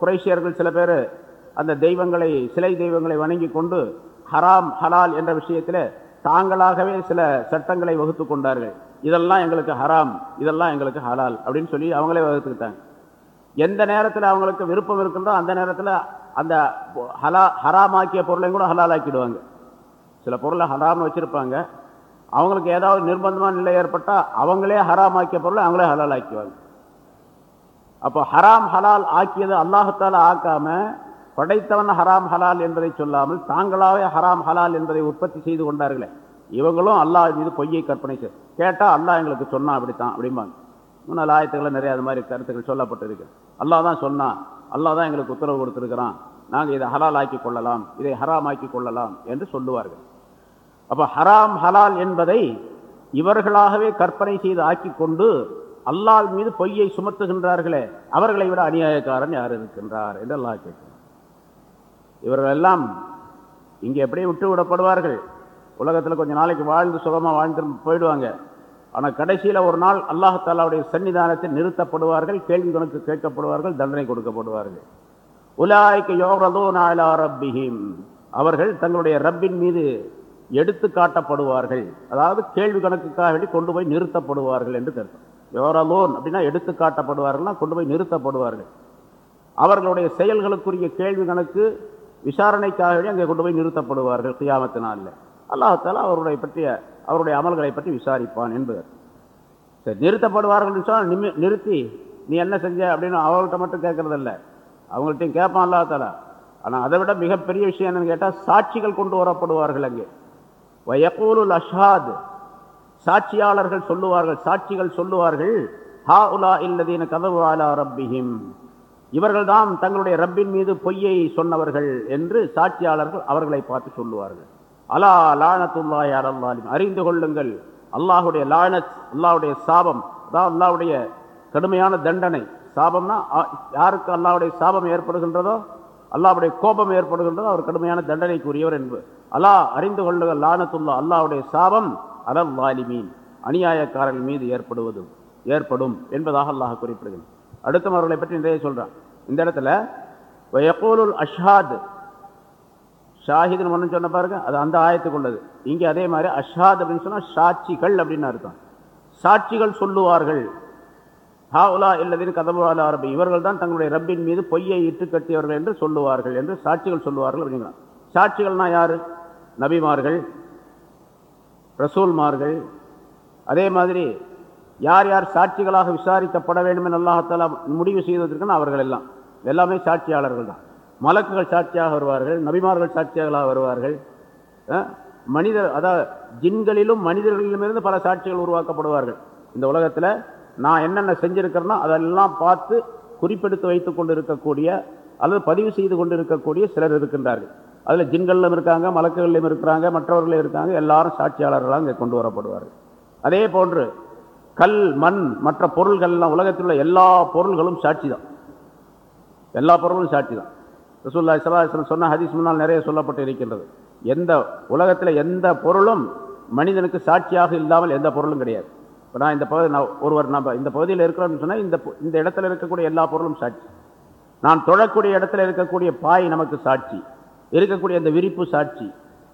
குரேஷியர்கள் சில பேர் அந்த தெய்வங்களை சிலை தெய்வங்களை வணங்கி கொண்டு ஹராம் ஹலால் என்ற விஷயத்தில் தாங்களாகவே சில சட்டங்களை வகுத்து கொண்டார்கள். இதெல்லாம் எங்களுக்கு ஹராம் இதெல்லாம் எங்களுக்கு ஹலால் அப்படின்னு சொல்லி அவங்களே வகுத்துக்கிட்டாங்க. எந்த நேரத்தில் அவங்களுக்கு விருப்பம் இருக்குதோ அந்த நேரத்தில் அந்த ஹலா ஹராமாக்கிய பொருளையும் கூட ஹலால் ஆக்கிடுவாங்க சில பொருளை ஹராம்னு வச்சுருப்பாங்க. அவங்களுக்கு ஏதாவது நிர்பந்தமான நிலை ஏற்பட்டால் அவங்களே ஹராமாக்கிய பொருளை அவங்களே ஹலால் ஆக்கிடுவாங்க அப்போ ஹராம் ஹலால் ஆக்கியது அல்லாஹத்தால் ஆக்காம படைத்தவன் ஹராம் ஹலால் என்பதை சொல்லாமல் தாங்களாவே ஹராம் ஹலால் என்பதை உற்பத்தி செய்து கொண்டார்களே. இவங்களும் அல்லாஹ் மீது பொய்யை கற்பனை செய். கேட்டால் அல்லாஹ் எங்களுக்கு சொன்னான் அப்படித்தான் அப்படிம்பாங்க. முன்னால் ஆயத்துக்களை நிறைய அது மாதிரி கருத்துக்கள் சொல்லப்பட்டிருக்கு. அல்லாஹ் தான் சொன்னான் அல்லாஹ் தான் எங்களுக்கு உத்தரவு கொடுத்துருக்கிறான். நாங்கள் இதை ஹலால் ஆக்கி கொள்ளலாம் இதை ஹராம் ஆக்கி கொள்ளலாம் என்று சொல்லுவார்கள். அப்போ ஹராம் ஹலால் என்பதை இவர்களாகவே கற்பனை செய்து ஆக்கி கொண்டு அல்லாஹ் மீது பொய்யை சுமத்துகின்றார்களே அவர்களை விட அநியாயக்காரன் யார் இருக்கின்றார் என்று அல்லாஹ் கேட்கிறார் இவர்கள் எல்லாம் இங்கே எப்படியும் விட்டு விடப்படுவார்கள். உலகத்தில் கொஞ்ச நாளைக்கு வாழ்ந்து சுகமாக வாழ்ந்து போயிடுவாங்க. ஆனால் கடைசியில் ஒரு நாள் அல்லாஹாலாவுடைய சன்னிதானத்தில் நிறுத்தப்படுவார்கள் கேள்வி கணக்கு கேட்கப்படுவார்கள் தண்டனை கொடுக்கப்படுவார்கள். உலாய்க்கு யோகதோ நாயலா ரப்பிஹிம். அவர்கள் தங்களுடைய ரப்பின் மீது எடுத்து காட்டப்படுவார்கள் அதாவது கேள்வி கணக்குக்காக வேண்டி கொண்டு போய் நிறுத்தப்படுவார்கள் என்று கருத்தம் யோரலோன் அப்படின்னா எடுத்து காட்டப்படுவார்கள்லாம் கொண்டு போய் நிறுத்தப்படுவார்கள். அவர்களுடைய செயல்களுக்குரிய கேள்வி கணக்கு விசாரணைக்காகவே அங்கே கொண்டு போய் நிறுத்தப்படுவார்கள் கியாமத்தினால அல்லாஹால அவருடைய பற்றிய அவருடைய அமல்களை பற்றி விசாரிப்பான் என்பது சரி நிறுத்தப்படுவார்கள் சொன்னால் நிமி நிறுத்தி நீ என்ன செஞ்ச அப்படின்னு அவர்கள்ட்ட மட்டும் கேட்கறதில்ல. அவங்கள்ட்டையும் கேட்பான் அல்லாஹால ஆனால் அதை விட மிகப்பெரிய விஷயம் என்னன்னு கேட்டால் சாட்சிகள் கொண்டு வரப்படுவார்கள் அங்கே. வயக்கூலுல் அஷாத் சாட்சியாளர்கள் சொல்லுவார்கள் சாட்சிகள் சொல்லுவார்கள் ஹா உலா இல்லதீன கதவு ஆலா ரப்பிஹிம். இவர்கள்தான் தங்களுடைய ரப்பின் மீது பொய்யை சொன்னவர்கள் என்று சாட்சியாளர்கள் அவர்களை பார்த்து சொல்லுவார்கள். அலா லானத்துல்லாய் அலல்லாலிம் அறிந்து கொள்ளுங்கள் அல்லாஹுடைய லானத் அல்லாவுடைய சாபம் அதான் அல்லாவுடைய கடுமையான தண்டனை. சாபம்னா யாருக்கு அல்லாவுடைய சாபம் ஏற்படுகின்றதோ அல்லாவுடைய கோபம் ஏற்படுகின்றதோ அவர் கடுமையான தண்டனைக்குரியவர் என்பது அலா அறிந்து கொள்ளுங்கள் லானத்துல்லா அல்லாவுடைய சாபம் அலல் வாலிமீன். அநியாயக்காரர்கள் மீது ஏற்படுவது ஏற்படும் என்பதாக அல்லாஹ் குறிப்பிடுகிறது அடுத்த அவர்களை பற்றி நிறைய சொல்றான். இந்த இடத்துல வயக்கோலுல் அஷாத் ஷாஹிதுன்னு ஒன்று சொன்ன பாருங்க அது அந்த ஆயத்துக்கு உள்ளது. இங்கே அதே மாதிரி அஷாத் அப்படின்னு சொன்னால் சாட்சிகள் அப்படின்னு அர்த்தம். சாட்சிகள் சொல்லுவார்கள். ஹாவுலா இல்லதின் கதவுவால அரபி இவர்கள் தான் தங்களுடைய ரப்பின் மீது பொய்யை இட்டு கட்டியவர்கள் என்று சொல்லுவார்கள் என்று சாட்சிகள் சொல்லுவார்கள் அப்படிங்களா சாட்சிகள்னா யாரு? நபிமார்கள் ரசூல்மார்கள் அதே மாதிரி யார் யார் சாட்சிகளாக விசாரிக்கப்பட வேண்டும் என்று அல்லாஹால முடிவு செய்ததற்குன்னு அவர்கள் எல்லாம். எல்லாமே சாட்சியாளர்கள் தான். மலக்குகள் சாட்சியாக வருவார்கள் நபிமார்கள் சாட்சியாளர்களாக வருவார்கள். மனிதர் அதாவது ஜின்களிலும் மனிதர்களிலுமிருந்து பல சாட்சிகள் உருவாக்கப்படுவார்கள். இந்த உலகத்தில் நான் என்னென்ன செஞ்சிருக்கிறேனோ அதெல்லாம் பார்த்து குறிப்பெடுத்து வைத்து கொண்டு இருக்கக்கூடிய அல்லது பதிவு செய்து கொண்டு இருக்கக்கூடிய சிலர் இருக்கின்றார்கள். அதில் ஜின்களிலும் இருக்காங்க மலக்குகளிலும் இருக்கிறாங்க மற்றவர்களும் இருக்காங்க எல்லாரும் சாட்சியாளர்களாக இங்கே கொண்டு வரப்படுவார்கள். அதே போன்று கல் மண் மற்ற பொருள்கள்லாம் உலகத்தில் உள்ள எல்லா பொருள்களும் சாட்சி தான் எல்லா பொருளும் சாட்சி தான் ரசூல்லா இஸ்லாஸ்லம் சொன்ன ஹதீஸ் முன்னால் நிறைய சொல்லப்பட்டு இருக்கின்றது எந்த உலகத்தில் எந்த பொருளும் மனிதனுக்கு சாட்சியாக இல்லாமல் எந்த பொருளும் கிடையாது. இப்போ நான் இந்த பகுதி நான் ஒருவர் நம்ம இந்த பகுதியில் இருக்கிறோம்னு சொன்னால் இந்த இந்த இடத்துல இருக்கக்கூடிய எல்லா பொருளும் சாட்சி. நான் தொழக்கூடிய இடத்துல இருக்கக்கூடிய பாய் நமக்கு சாட்சி. இருக்கக்கூடிய இந்த விரிப்பு சாட்சி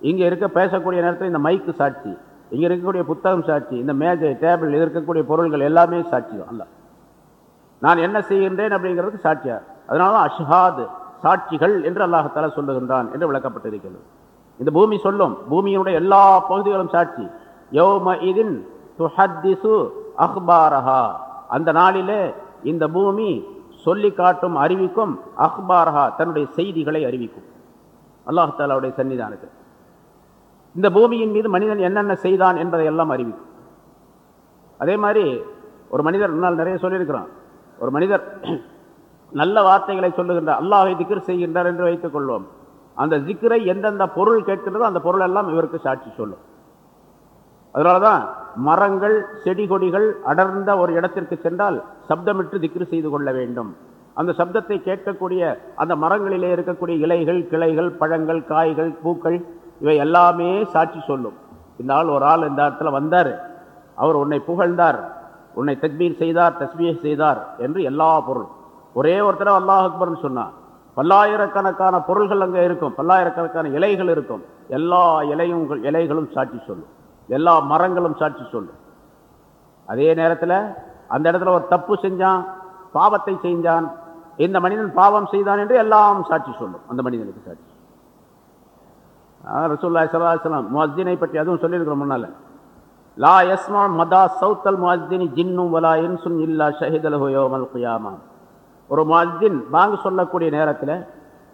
இங்கே இருக்க பேசக்கூடிய நேரத்தில் இந்த மைக்கு சாட்சி இங்கே இருக்கக்கூடிய புத்தகம் சாட்சி இந்த மேஜை டேபிள் இருக்கக்கூடிய பொருள்கள் எல்லாமே சாட்சி தான் அல்ல நான் என்ன செய்கின்றேன் அப்படிங்கிறதுக்கு சாட்சியா? அதனால தான் அஷ்ஹாத் சாட்சிகள் என்று அல்லாஹால சொல்லுகின்றான் என்று விளக்கப்பட்டிருக்கிறது. இந்த பூமி சொல்லும் பூமியினுடைய எல்லா பகுதிகளும் சாட்சி. யோம இதின் துஹத்திசு அஹ்பாரஹா. அந்த நாளிலே இந்த பூமி சொல்லி காட்டும் அறிவிக்கும் அஹ்பாரஹா தன்னுடைய செய்திகளை அறிவிக்கும். அல்லாஹாலாவுடைய சன்னிதானத்தில். இந்த பூமியின் மீது மனிதன் என்னென்ன செய்தான் என்பதை எல்லாம் அறிவிக்கும். அதே மாதிரி ஒரு மனிதர் முன்னால் நிறைய சொல்லியிருக்கிறான். ஒரு மனிதர் நல்ல வார்த்தைகளை சொல்லுகின்றார் அல்லாஹை திக்ர் செய்கின்றார் என்று வைத்துக் கொள்வோம். அந்த திக்ரை எந்தெந்த பொருள் கேட்கின்றதோ அந்த பொருள் எல்லாம் இவருக்கு சாட்சி சொல்லும். அதனாலதான் மரங்கள் செடி கொடிகள் அடர்ந்த ஒரு இடத்திற்கு சென்றால் சப்தமிட்டு திக்ரு செய்து கொள்ள வேண்டும். அந்த சப்தத்தை கேட்கக்கூடிய அந்த மரங்களிலே இருக்கக்கூடிய இலைகள் கிளைகள் பழங்கள் காய்கள் பூக்கள் இவை எல்லாமே சாட்சி சொல்லும். இந்த ஆள் ஒரு ஆள் இந்த இடத்துல வந்தார். அவர் உன்னை புகழ்ந்தார். உன்னை தக்பீர் செய்தார் தஸ்பீர் செய்தார் என்று எல்லா பொருள் ஒரே ஒருத்தர அல்லாஹ் அக்பர்னு சொன்னார் பல்லாயிரக்கணக்கான பொருள்கள் அங்கே இருக்கும். பல்லாயிரக்கணக்கான இலைகள் இருக்கும். எல்லா இலையும் இலைகளும் சாட்சி சொல்லும். எல்லா மரங்களும் சாட்சி சொல்லும். அதே நேரத்தில் அந்த இடத்துல ஒரு தப்பு செஞ்சான். பாவத்தை செஞ்சான். இந்த மனிதன் பாவம் செய்தான் என்று எல்லாம் சாட்சி சொல்லும். அந்த மனிதனுக்கு சாட்சி. ரசூல்லா சலாஹலாம் முஹினை பற்றி அதுவும் சொல்லியிருக்கிறோம் முன்னால. லா யஸ்மா மதா சவுத்தல் முஹினி ஜின்னும் வலா இன்சுன் இல்லா ஷஹிதல் ஹுயோமல் குயாமா ஒரு முஹின் பாங்கு சொல்லக்கூடிய நேரத்தில்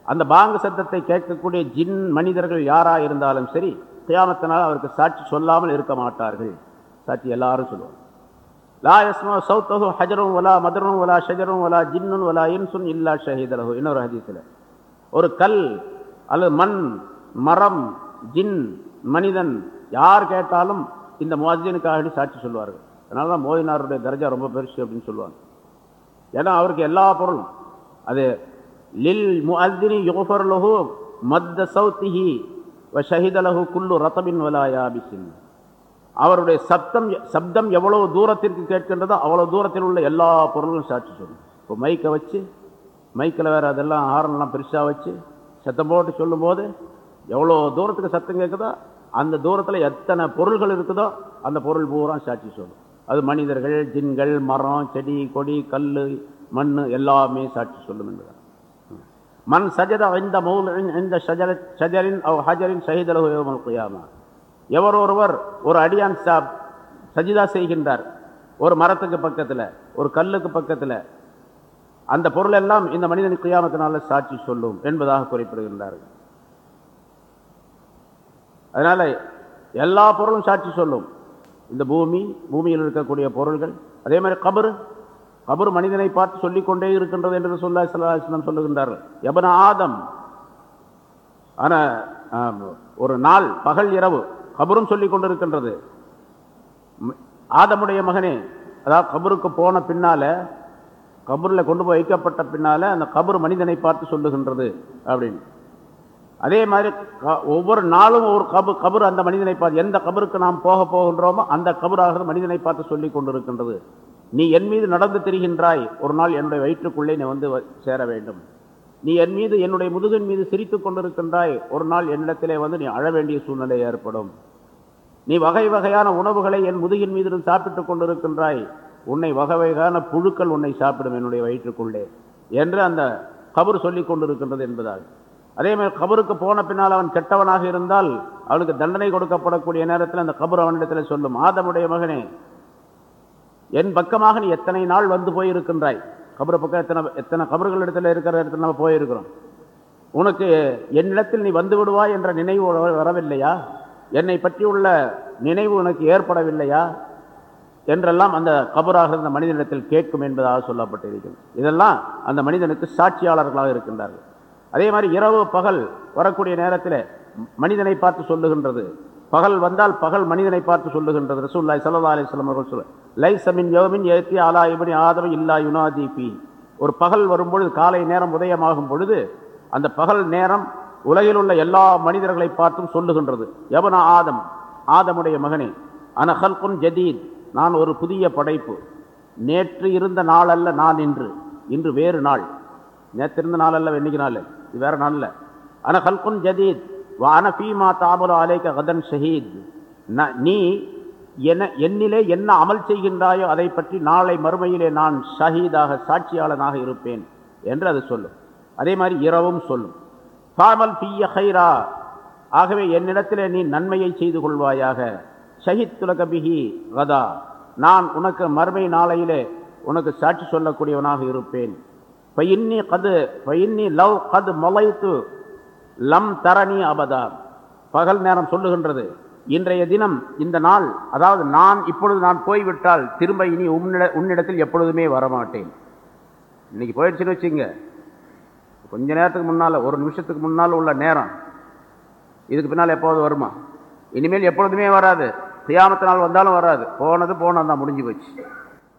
அந்த பாங்கு சத்தத்தை கேட்கக்கூடிய ஜின் மனிதர்கள் யாராக இருந்தாலும் சரி கியாமத்தினால் அவருக்கு சாட்சி சொல்லாமல் இருக்க மாட்டார்கள். சாட்சி எல்லாரும் சொல்லுவாங்க. லா எஸ்மா சௌத்தஹு ஹஜரும் வலா மதரும் வலா ஷஜரும் வலா ஜின்னுன் வலா இன்சுன் இல்லா ஷஹீதலஹு இன்னொரு ஹதீஸில் ஒரு கல் அல்லது மண் மரம் ஜின் மனிதன் யார் கேட்டாலும் இந்த முவாஜினுக்காக சாட்சி சொல்லுவார்கள் அதனால தான் மோதினாருடைய தர்ஜா ரொம்ப பெருசு அப்படின்னு சொல்லுவாங்க. ஏன்னா அவருக்கு எல்லா பொருளும். அது லில் முஅத்தினி யோஃபர் லஹு மத்த சௌத்திஹி வ ஷஹிதலஹு குல்லு ரத்தபின் வலாயாபிசின் அவருடைய சப்தம் சப்தம் எவ்வளவு தூரத்திற்கு கேட்கின்றதோ அவ்வளோ தூரத்தில் உள்ள எல்லா பொருளும் சாட்சி சொல்லும். இப்போ மைக்கை வச்சு மைக்கில் வேறு அதெல்லாம் ஹார்ன்லாம் பெருசாக வச்சு சத்தம் போட்டு சொல்லும்போது எவ்வளோ தூரத்துக்கு சத்தம் கேட்குதோ அந்த தூரத்தில் எத்தனை பொருள்கள் இருக்குதோ அந்த பொருள் பூரா சாட்சி சொல்லும். அது மனிதர்கள் ஜின்கள் மரம் செடி கொடி கல் மண் எல்லாமே சாட்சி சொல்லும் என்பது. மண் சஜத இந்த மௌல் இந்த ஷஜர ஷஜரின் அவ் ஹஜரின் ஷஹீதலகு யோமல் குயாமா. எவர் ஒருவர் ஒரு அடியான் சாப் சஜிதா செய்கின்றார். ஒரு மரத்துக்கு பக்கத்தில் ஒரு கல்லுக்கு பக்கத்தில். அந்த பொருள் எல்லாம் இந்த மனிதன் குயாமத்தினால சாட்சி சொல்லும் என்பதாக குறிப்பிடுகின்றார்கள். அதனால எல்லா பொருளும் சாட்சி சொல்லும். இந்த பூமி பூமியில் இருக்கக்கூடிய பொருள்கள் அதே மாதிரி கபரு. கபரு மனிதனை பார்த்து சொல்லிக்கொண்டே இருக்கின்றது என்று சொல்லா சல்லாஹம் சொல்லுகின்றார்கள். எபன ஆதம். ஆனால் ஒரு நாள் பகல் இரவு கபரும் சொல்லிக் கொண்டிருக்கின்றது. ஆதமுடைய மகனே அதாவது கபருக்கு போன பின்னால கபரில் கொண்டு போய் வைக்கப்பட்ட பின்னால் அந்த கபர் மனிதனை பார்த்து சொல்லுகின்றது அப்படின்னு. அதே மாதிரி ஒவ்வொரு நாளும் ஒரு கபு கபர் அந்த மனிதனை பார்த்து எந்த கபருக்கு நாம் போக போகின்றோமோ அந்த கபராகிறது மனிதனை பார்த்து சொல்லி கொண்டிருக்கின்றது. நீ என் மீது நடந்து தெரிகின்றாய். ஒரு நாள் என்னுடைய வயிற்றுக்குள்ளே நீ வந்து சேர வேண்டும். நீ என் மீது என்னுடைய முதுகின் மீது சிரித்து கொண்டிருக்கின்றாய். ஒரு நாள் என்னிடத்திலே வந்து நீ அழ வேண்டிய சூழ்நிலை ஏற்படும். நீ வகை வகையான உணவுகளை என் முதுகின் மீது சாப்பிட்டு கொண்டிருக்கின்றாய். உன்னை வகை வகையான புழுக்கள் உன்னை சாப்பிடும் என்னுடைய வயிற்றுக்குள்ளே என்று அந்த கபர் சொல்லி கொண்டிருக்கின்றது என்பதால். அதே மாதிரி கபருக்கு போன பின்னால் அவன் கெட்டவனாக இருந்தால் அவனுக்கு தண்டனை கொடுக்கப்படக்கூடிய நேரத்தில் அந்த கபர் அவனிடத்தில் சொல்லும் ஆதமுடைய மகனே என் பக்கமாக நீ எத்தனை நாள் வந்து போயிருக்கின்றாய்? கபரை பக்கம் எத்தனை எத்தனை கபர்கள் இடத்துல இருக்கிற இடத்துல நம்ம போயிருக்கிறோம். உனக்கு என்னிடத்தில் நீ வந்து விடுவாய் என்ற நினைவு வரவில்லையா? என்னை பற்றியுள்ள நினைவு உனக்கு ஏற்படவில்லையா? என்றெல்லாம் அந்த கபராக இருந்த மனிதனிடத்தில் கேட்கும் என்பதாக சொல்லப்பட்டிருக்கிறது. இதெல்லாம் அந்த மனிதனுக்கு சாட்சியாளர்களாக இருக்கின்றார்கள். அதே மாதிரி இரவு பகல் வரக்கூடிய நேரத்தில் மனிதனை பார்த்து சொல்லுகின்றது. பகல் வந்தால் பகல் மனிதனை பார்த்து சொல்லுகின்றது. ரசூல்லாய் சல்லா அலிஸ்லாம் அவர்கள் சொல்ல லை சமின் யோமின் ஏத்தி அலா இபனி ஆதவ இல்லா யுனாதிபி. ஒரு பகல் வரும்பொழுது காலை நேரம் உதயமாகும் பொழுது அந்த பகல் நேரம் உலகில் உள்ள எல்லா மனிதர்களை பார்த்தும் சொல்லுகின்றது. எவன ஆதம் ஆதமுடைய மகனே அனஹல்குன் ஜதீத் நான் ஒரு புதிய படைப்பு. நேற்று இருந்த நாள் அல்ல நான் இன்று இன்று வேறு நாள். நேற்று இருந்த நாள் அல்ல இன்னைக்கு நாள்? இது வேற நாள் இல்லை அன ஹல்குன் ஜதீத் வான ஃபீமா தாபுல அலைக்க கதன் ஷஹீத். நீ என என்னிலே என்ன அமல் செய்கின்றாயோ அதை பற்றி நாளை மறுமையிலே நான் ஷஹீதாக சாட்சியாளனாக இருப்பேன் என்று அது சொல்லும். அதே மாதிரி இரவும் சொல்லும். ஃபாமல் பிய ஹைரா ஆகவே என்னிடத்திலே நீ நன்மையை செய்து கொள்வாயாக. ஷஹித் துலகபிஹி ரதா நான் உனக்கு மறுமை நாளையிலே உனக்கு சாட்சி சொல்லக்கூடியவனாக இருப்பேன். பயின்னி கது பயின்னி லவ் கது மொலைத்து லம் தரணி அபதா. பகல் நேரம் சொல்லுகின்றது. இன்றைய தினம் இந்த நாள் அதாவது நான் இப்பொழுது நான் போய்விட்டால் திரும்ப இனி உன்னிட உன்னிடத்தில் எப்பொழுதுமே வரமாட்டேன். இன்னைக்கு போயிடுச்சுன்னு வச்சுங்க கொஞ்ச நேரத்துக்கு முன்னால் ஒரு நிமிஷத்துக்கு முன்னால் உள்ள நேரம். இதுக்கு பின்னால் எப்போது வருமா? இனிமேல் எப்பொழுதுமே வராது. தியாமத்து நாள் வந்தாலும் வராது. போனது போனது தான் முடிஞ்சு போச்சு.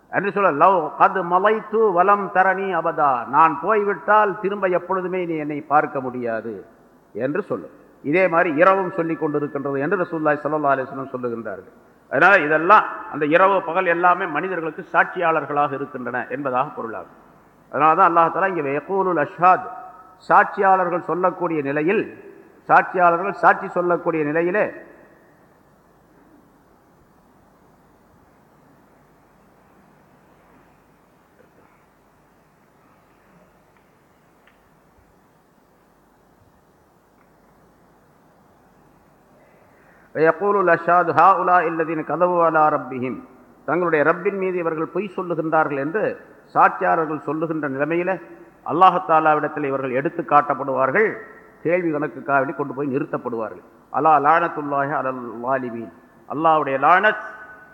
என்று சொல்ல லவ் அது மலைத்து வலம் தரணி அபதா. நான் போய்விட்டால் திரும்ப எப்பொழுதுமே நீ என்னை பார்க்க முடியாது. என்று சொல்லு. இதே மாதிரி இரவும் சொல்லி கொண்டிருக்கின்றது என்று ரசூல்லாய் சல்லா அலிஸ்லம் சொல்லுகின்றார்கள். அதனால் இதெல்லாம் அந்த இரவு பகல் எல்லாமே மனிதர்களுக்கு சாட்சியாளர்களாக இருக்கின்றன என்பதாக பொருளாகும். அதனால தான் அல்லாஹாலா இங்கே யகூலுல் அஷாத் சாட்சியாளர்கள் சொல்லக்கூடிய நிலையில் சாட்சியாளர்கள் சாட்சி சொல்லக்கூடிய நிலையிலே யகூலுல் அஷாத் ஹா உலா இல்லதின் கதவு அலா ரப்பிஹிம் தங்களுடைய ரப்பின் மீது இவர்கள் பொய் சொல்லுகின்றார்கள் என்று சாட்சியாளர்கள் சொல்லுகின்ற நிலைமையில் அல்லாஹத்தாலாவிடத்தில் இவர்கள் எடுத்து காட்டப்படுவார்கள். கேள்வி கணக்குக்காக கொண்டு போய் நிறுத்தப்படுவார்கள். அல்லா லானத்துல்லாஹ அலல் வாலிமீன். அல்லாவுடைய லானத்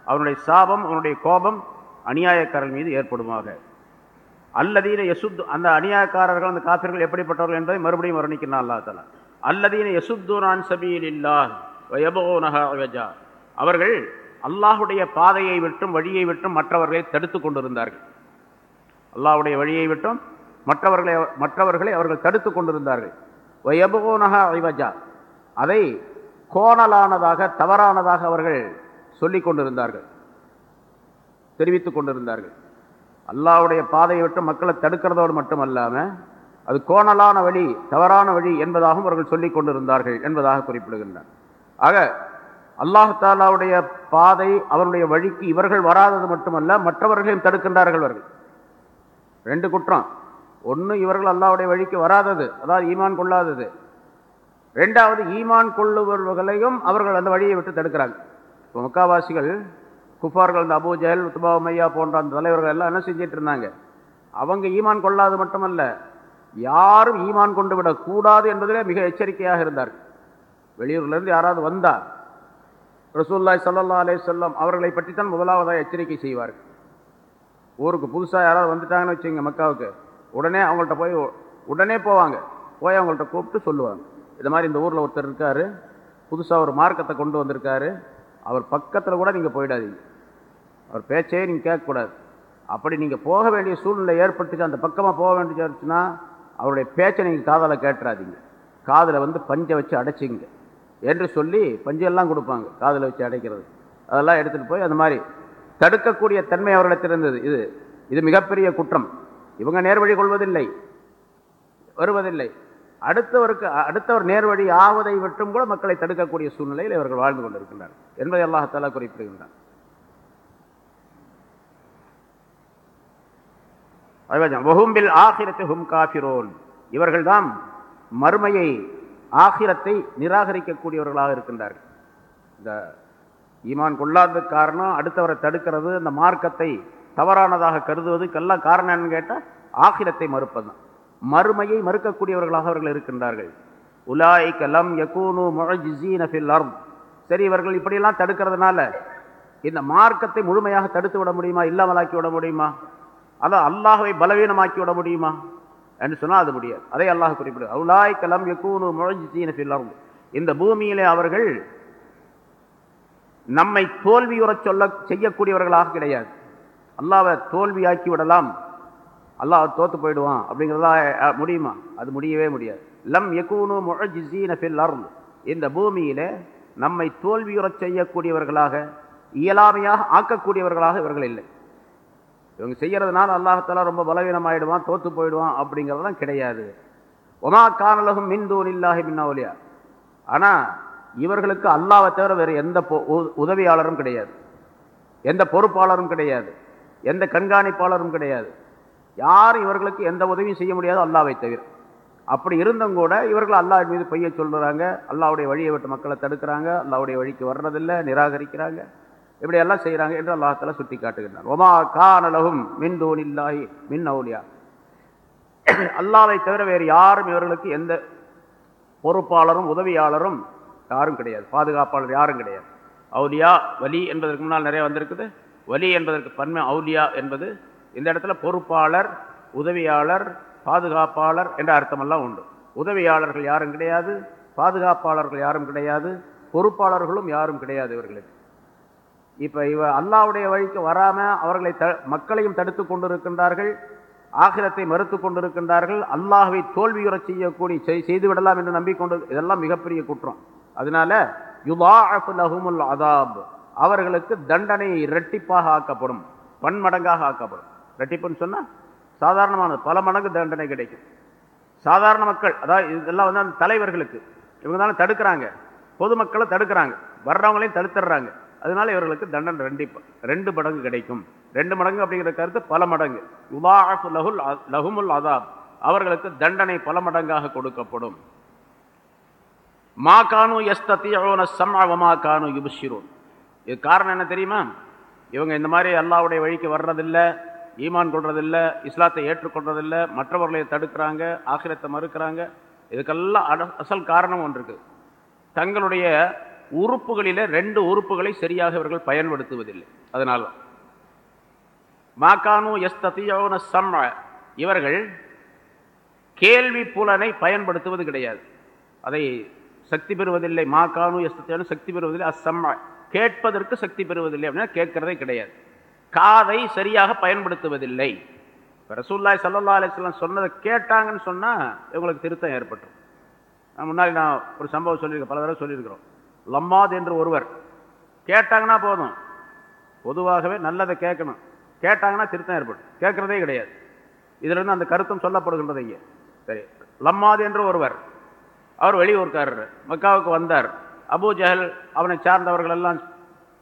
அவனுடைய சாபம் அவனுடைய கோபம் அநியாயக்காரர்கள் மீது ஏற்படுமாக. அல்லதீன யசுத் அந்த அநியாயக்காரர்கள் அந்த காப்பிர்கள் எப்படிப்பட்டவர்கள் என்பதை மறுபடியும் வர்ணிக்கிறான் அல்லா தலா அல்லதீன யசுத்தூனான் சபீல் இல்லா அவர்கள் அல்லாஹுடைய பாதையை விட்டும் வழியை விட்டும் மற்றவர்களை தடுத்து கொண்டிருந்தார்கள். அல்லாஹுடைய வழியை விட்டும் மற்றவர்களை மற்றவர்களை அவர்கள் தடுத்து கொண்டிருந்தார்கள். வயபோனஹா ஐவஜா அதை கோணலானதாக தவறானதாக அவர்கள் சொல்லிக் கொண்டிருந்தார்கள். தெரிவித்து கொண்டிருந்தார்கள். அல்லாவுடைய பாதையை விட்டு மக்களை தடுக்கிறதோடு மட்டுமல்லாமல் அது கோணலான வழி தவறான வழி என்பதாகவும் அவர்கள் சொல்லிக் கொண்டிருந்தார்கள் என்பதாக குறிப்பிடுகின்றனர் ஆக அல்லாஹாலாவுடைய பாதை அவருடைய வழிக்கு இவர்கள் வராதது மட்டுமல்ல மற்றவர்களையும் தடுக்கின்றார்கள் அவர்கள் ரெண்டு குற்றம். ஒன்று இவர்கள் அல்லாவுடைய வழிக்கு வராதது அதாவது ஈமான் கொள்ளாதது. ரெண்டாவது ஈமான் கொள்ளுபவர்களையும் அவர்கள் அந்த வழியை விட்டு தடுக்கிறாங்க. இப்போ முக்காவாசிகள் குஃபார்கள் இந்த அபூ ஜெயல் உத்துபா மையா போன்ற அந்த தலைவர்கள் எல்லாம் என்ன செஞ்சிட்டு இருந்தாங்க? அவங்க ஈமான் கொள்ளாது மட்டுமல்ல யாரும் ஈமான் கொண்டு விடக்கூடாது என்பதிலே மிக எச்சரிக்கையாக இருந்தார்கள். வெளியூர்லேருந்து யாராவது வந்தார் ரசூல்லாய் சல்லா அலே சொல்லம் அவர்களை பற்றித்தான் முதலாவதாக எச்சரிக்கை செய்வார்கள். ஊருக்கு புதுசாக யாராவது வந்துட்டாங்கன்னு வச்சுங்க மக்காவுக்கு. உடனே அவங்கள்ட்ட போய் உடனே போவாங்க. போய் அவங்கள்ட்ட கூப்பிட்டு சொல்லுவாங்க. இது மாதிரி இந்த ஊரில் ஒருத்தர் இருக்கார் புதுசாக ஒரு மார்க்கத்தை கொண்டு வந்திருக்காரு அவர் பக்கத்தில் கூட நீங்கள் போயிடாதீங்க. அவர் பேச்சே நீங்கள் கேட்கக்கூடாது. அப்படி நீங்கள் போக வேண்டிய சூழ்நிலை ஏற்பட்டுச்சு அந்த பக்கமாக போக வேண்டியதுன்னா அவருடைய பேச்சை நீங்கள் காதலை கேட்டுறாதீங்க. காதில் வந்து பஞ்சை வச்சு அடைச்சிங்க. என்று சொல்லி பஞ்செல்லாம் கொடுப்பாங்க காதில் வச்சு அடைக்கிறது. அதெல்லாம் எடுத்துகிட்டு போய் அந்த மாதிரி தடுக்கக்கூடிய தன்மை அவர்களிடத்தில் இருந்தது. இது இது மிகப்பெரிய குற்றம். இவங்க நேர்வழி கொள்வதில்லை. வருவதில்லை. அடுத்தவருக்கு அடுத்தவர் நேர்வழி ஆவதை விட்டும் கூட மக்களை தடுக்கக்கூடிய சூழ்நிலையில் இவர்கள் வாழ்ந்து கொண்டிருக்கின்றனர் என்பதை அல்லாஹத்தாலா குறிப்பிடுகின்றார் வகும்பில் ஆகிரத்தை ஹும் காஃபிரோன். இவர்கள்தான் மறுமையை ஆகிரத்தை நிராகரிக்கக்கூடியவர்களாக இருக்கின்றார்கள். இந்த ஈமான் கொள்ளாதது காரணம் அடுத்தவரை தடுக்கிறது அந்த மார்க்கத்தை தவறானதாக கருதுவதுக்கெல்லாம் காரணம் என்னன்னு கேட்டால் ஆகிரத்தை மறுப்பது தான். மறுமையை மறுக்கக்கூடியவர்களாக அவர்கள் இருக்கின்றார்கள். உலாய் கலம் யகூனு முழஜிசீனஃபில் அர்ம் சரி இவர்கள் இப்படியெல்லாம் தடுக்கிறதுனால இந்த மார்க்கத்தை முழுமையாக தடுத்து விட முடியுமா? இல்லாமலாக்கி விட முடியுமா? அதான் அல்லாஹவை பலவீனமாக்கி விட முடியுமா? என்று சொன்னால் அது முடியாது. அதை அல்லாஹ் குறிப்பிடு அவுலாய் கலம் யகூனு முழஜிசீனஃபில் அர்ம் இந்த பூமியிலே அவர்கள் நம்மை தோல்வியுறச் சொல்ல செய்யக்கூடியவர்களாக கிடையாது. அல்லாவை தோல்வியாக்கி விடலாம். அல்லாஹ் தோத்து போயிடுவான். அப்படிங்கிறதா முடியுமா? அது முடியவே முடியாது. லம் யகூனு முழஜிசீன ஃபில் அர்ல் இந்த பூமியில நம்மை தோல்வியுறச் செய்யக்கூடியவர்களாக இயலாமையாக ஆக்கக்கூடியவர்களாக இவர்கள் இல்லை. இவங்க செய்கிறதுனால அல்லாஹத்தெல்லாம் ரொம்ப பலவீனமாயிடுவான் தோற்று போயிடுவான் அப்படிங்கிறதெல்லாம் கிடையாது. ஒமா மின் மின்தூன் இல்லாஹி மின்னாவலியா ஆனால் இவர்களுக்கு அல்லாவை தவிர வேறு எந்த உதவியாளரும் கிடையாது. எந்த பொறுப்பாளரும் கிடையாது. எந்த கண்காணிப்பாளரும் கிடையாது. யாரும் இவர்களுக்கு எந்த உதவியும் செய்ய முடியாது அல்லாவை தவிர. அப்படி இருந்தும் கூட இவர்கள் அல்லாஹ் மீது பொய்ய சொல்லுறாங்க அல்லாவுடைய வழியை விட்டு மக்களை தடுக்கிறாங்க அல்லாவுடைய வழிக்கு வர்றதில்லை நிராகரிக்கிறாங்க. இப்படி எல்லாம் செய்கிறாங்க என்று அல்லாஹத்தில் சுட்டி காட்டுகின்றார் ஒமா கானலகும் மின் தூணில்லாஹி மின் அவுலியா. அல்லாவை தவிர வேறு யாரும் இவர்களுக்கு எந்த பொறுப்பாளரும் உதவியாளரும் யாரும் கிடையாது. பாதுகாப்பாளர் யாரும் கிடையாது. அவுலியா வலி என்பதற்கு முன்னால் நிறைய வந்திருக்குது. வலி என்பதற்கு பன்மை அவுலியா என்பது இந்த இடத்துல பொறுப்பாளர் உதவியாளர் பாதுகாப்பாளர் என்ற அர்த்தமெல்லாம் உண்டு. உதவியாளர்கள் யாரும் கிடையாது பாதுகாப்பாளர்கள் யாரும் கிடையாது பொறுப்பாளர்களும் யாரும் கிடையாது இவர்களுக்கு. இப்போ இவ அல்லாவுடைய வழிக்கு வராமல் அவர்களை த மக்களையும் தடுத்து கொண்டிருக்கின்றார்கள். ஆகிரத்தை மறுத்து கொண்டிருக்கின்றார்கள். அல்லாஹை தோல்வியுறச் செய்யக்கூடிய செய்து விடலாம் என்று நம்பிக்கொண்டு இதெல்லாம் மிகப்பெரிய குற்றம். அதனால யுதாஃபுல் அதாப் அவர்களுக்கு தண்டனை இரட்டிப்பாக ஆக்கப்படும். பன்மடங்காக ஆக்கப்படும். ரெட்டிப்புன்னு சொன்னால் சாதாரணமானது. பல மடங்கு தண்டனை கிடைக்கும். சாதாரண மக்கள் அதாவது இதெல்லாம் வந்து அந்த தலைவர்களுக்கு இவங்க தானே தடுக்கிறாங்க. பொதுமக்களை தடுக்கிறாங்க. வர்றவங்களையும் தடுத்துடுறாங்க அதனால இவர்களுக்கு தண்டனை ரெண்டு ரெண்டு மடங்கு கிடைக்கும். ரெண்டு மடங்கு அப்படிங்கிற கருத்து பல மடங்கு. உலாஹு லகுல் லகுமுல் அதாப் அவர்களுக்கு தண்டனை பல மடங்காக கொடுக்கப்படும். மா கானு எஸ்தீன சம்மா கானு யுபிஷிரோன். இது காரணம் என்ன தெரியுமா? இவங்க இந்த மாதிரி அல்லாவுடைய வழிக்கு வர்றதில்லை ஈமான் கொள்றதில்ல இஸ்லாத்தை ஏற்றுக்கொள்றதில்ல மற்றவர்களை தடுக்கிறாங்க ஆக்கிரத்தை மறுக்கிறாங்க. இதுக்கெல்லாம் அசல் காரணம் ஒன்று இருக்கு. தங்களுடைய உறுப்புகளில் ரெண்டு உறுப்புகளை சரியாக இவர்கள் பயன்படுத்துவதில்லை. அதனால மாக்கானு எஸ்தீன சம் இவர்கள் கேள்வி புலனை பயன்படுத்துவது கிடையாது. அதை சக்தி பெறுவதில்லை. மா கானு எஸ்தத்தியான சக்தி பெறுவதில்லை. அசம் கேட்பதற்கு சக்தி பெறுவதில்லை அப்படின்னா கேட்கறதே கிடையாது. காதை சரியாக பயன்படுத்துவதில்லை. இப்போ ரசூல்லாய் சல்லா அலிஸ்லாம் சொன்னதை கேட்டாங்கன்னு சொன்னால் இவங்களுக்கு திருத்தம் ஏற்பட்டுரும். நான் முன்னாடி நான் ஒரு சம்பவம் சொல்லியிருக்கேன். பல தடவை சொல்லியிருக்கிறோம். லம்மாத் என்று ஒருவர் கேட்டாங்கன்னா போதும். பொதுவாகவே நல்லதை கேட்கணும். கேட்டாங்கன்னா திருத்தம் ஏற்படும். கேட்கறதே கிடையாது. இதிலிருந்து அந்த கருத்தும் சொல்லப்படுகின்றது இங்கே. சரி. லம்மாத் என்று ஒருவர் அவர் வெளியூர்க்காரர் மக்காவுக்கு வந்தார். அபூ ஜஹல் அவனை சார்ந்தவர்கள் எல்லாம்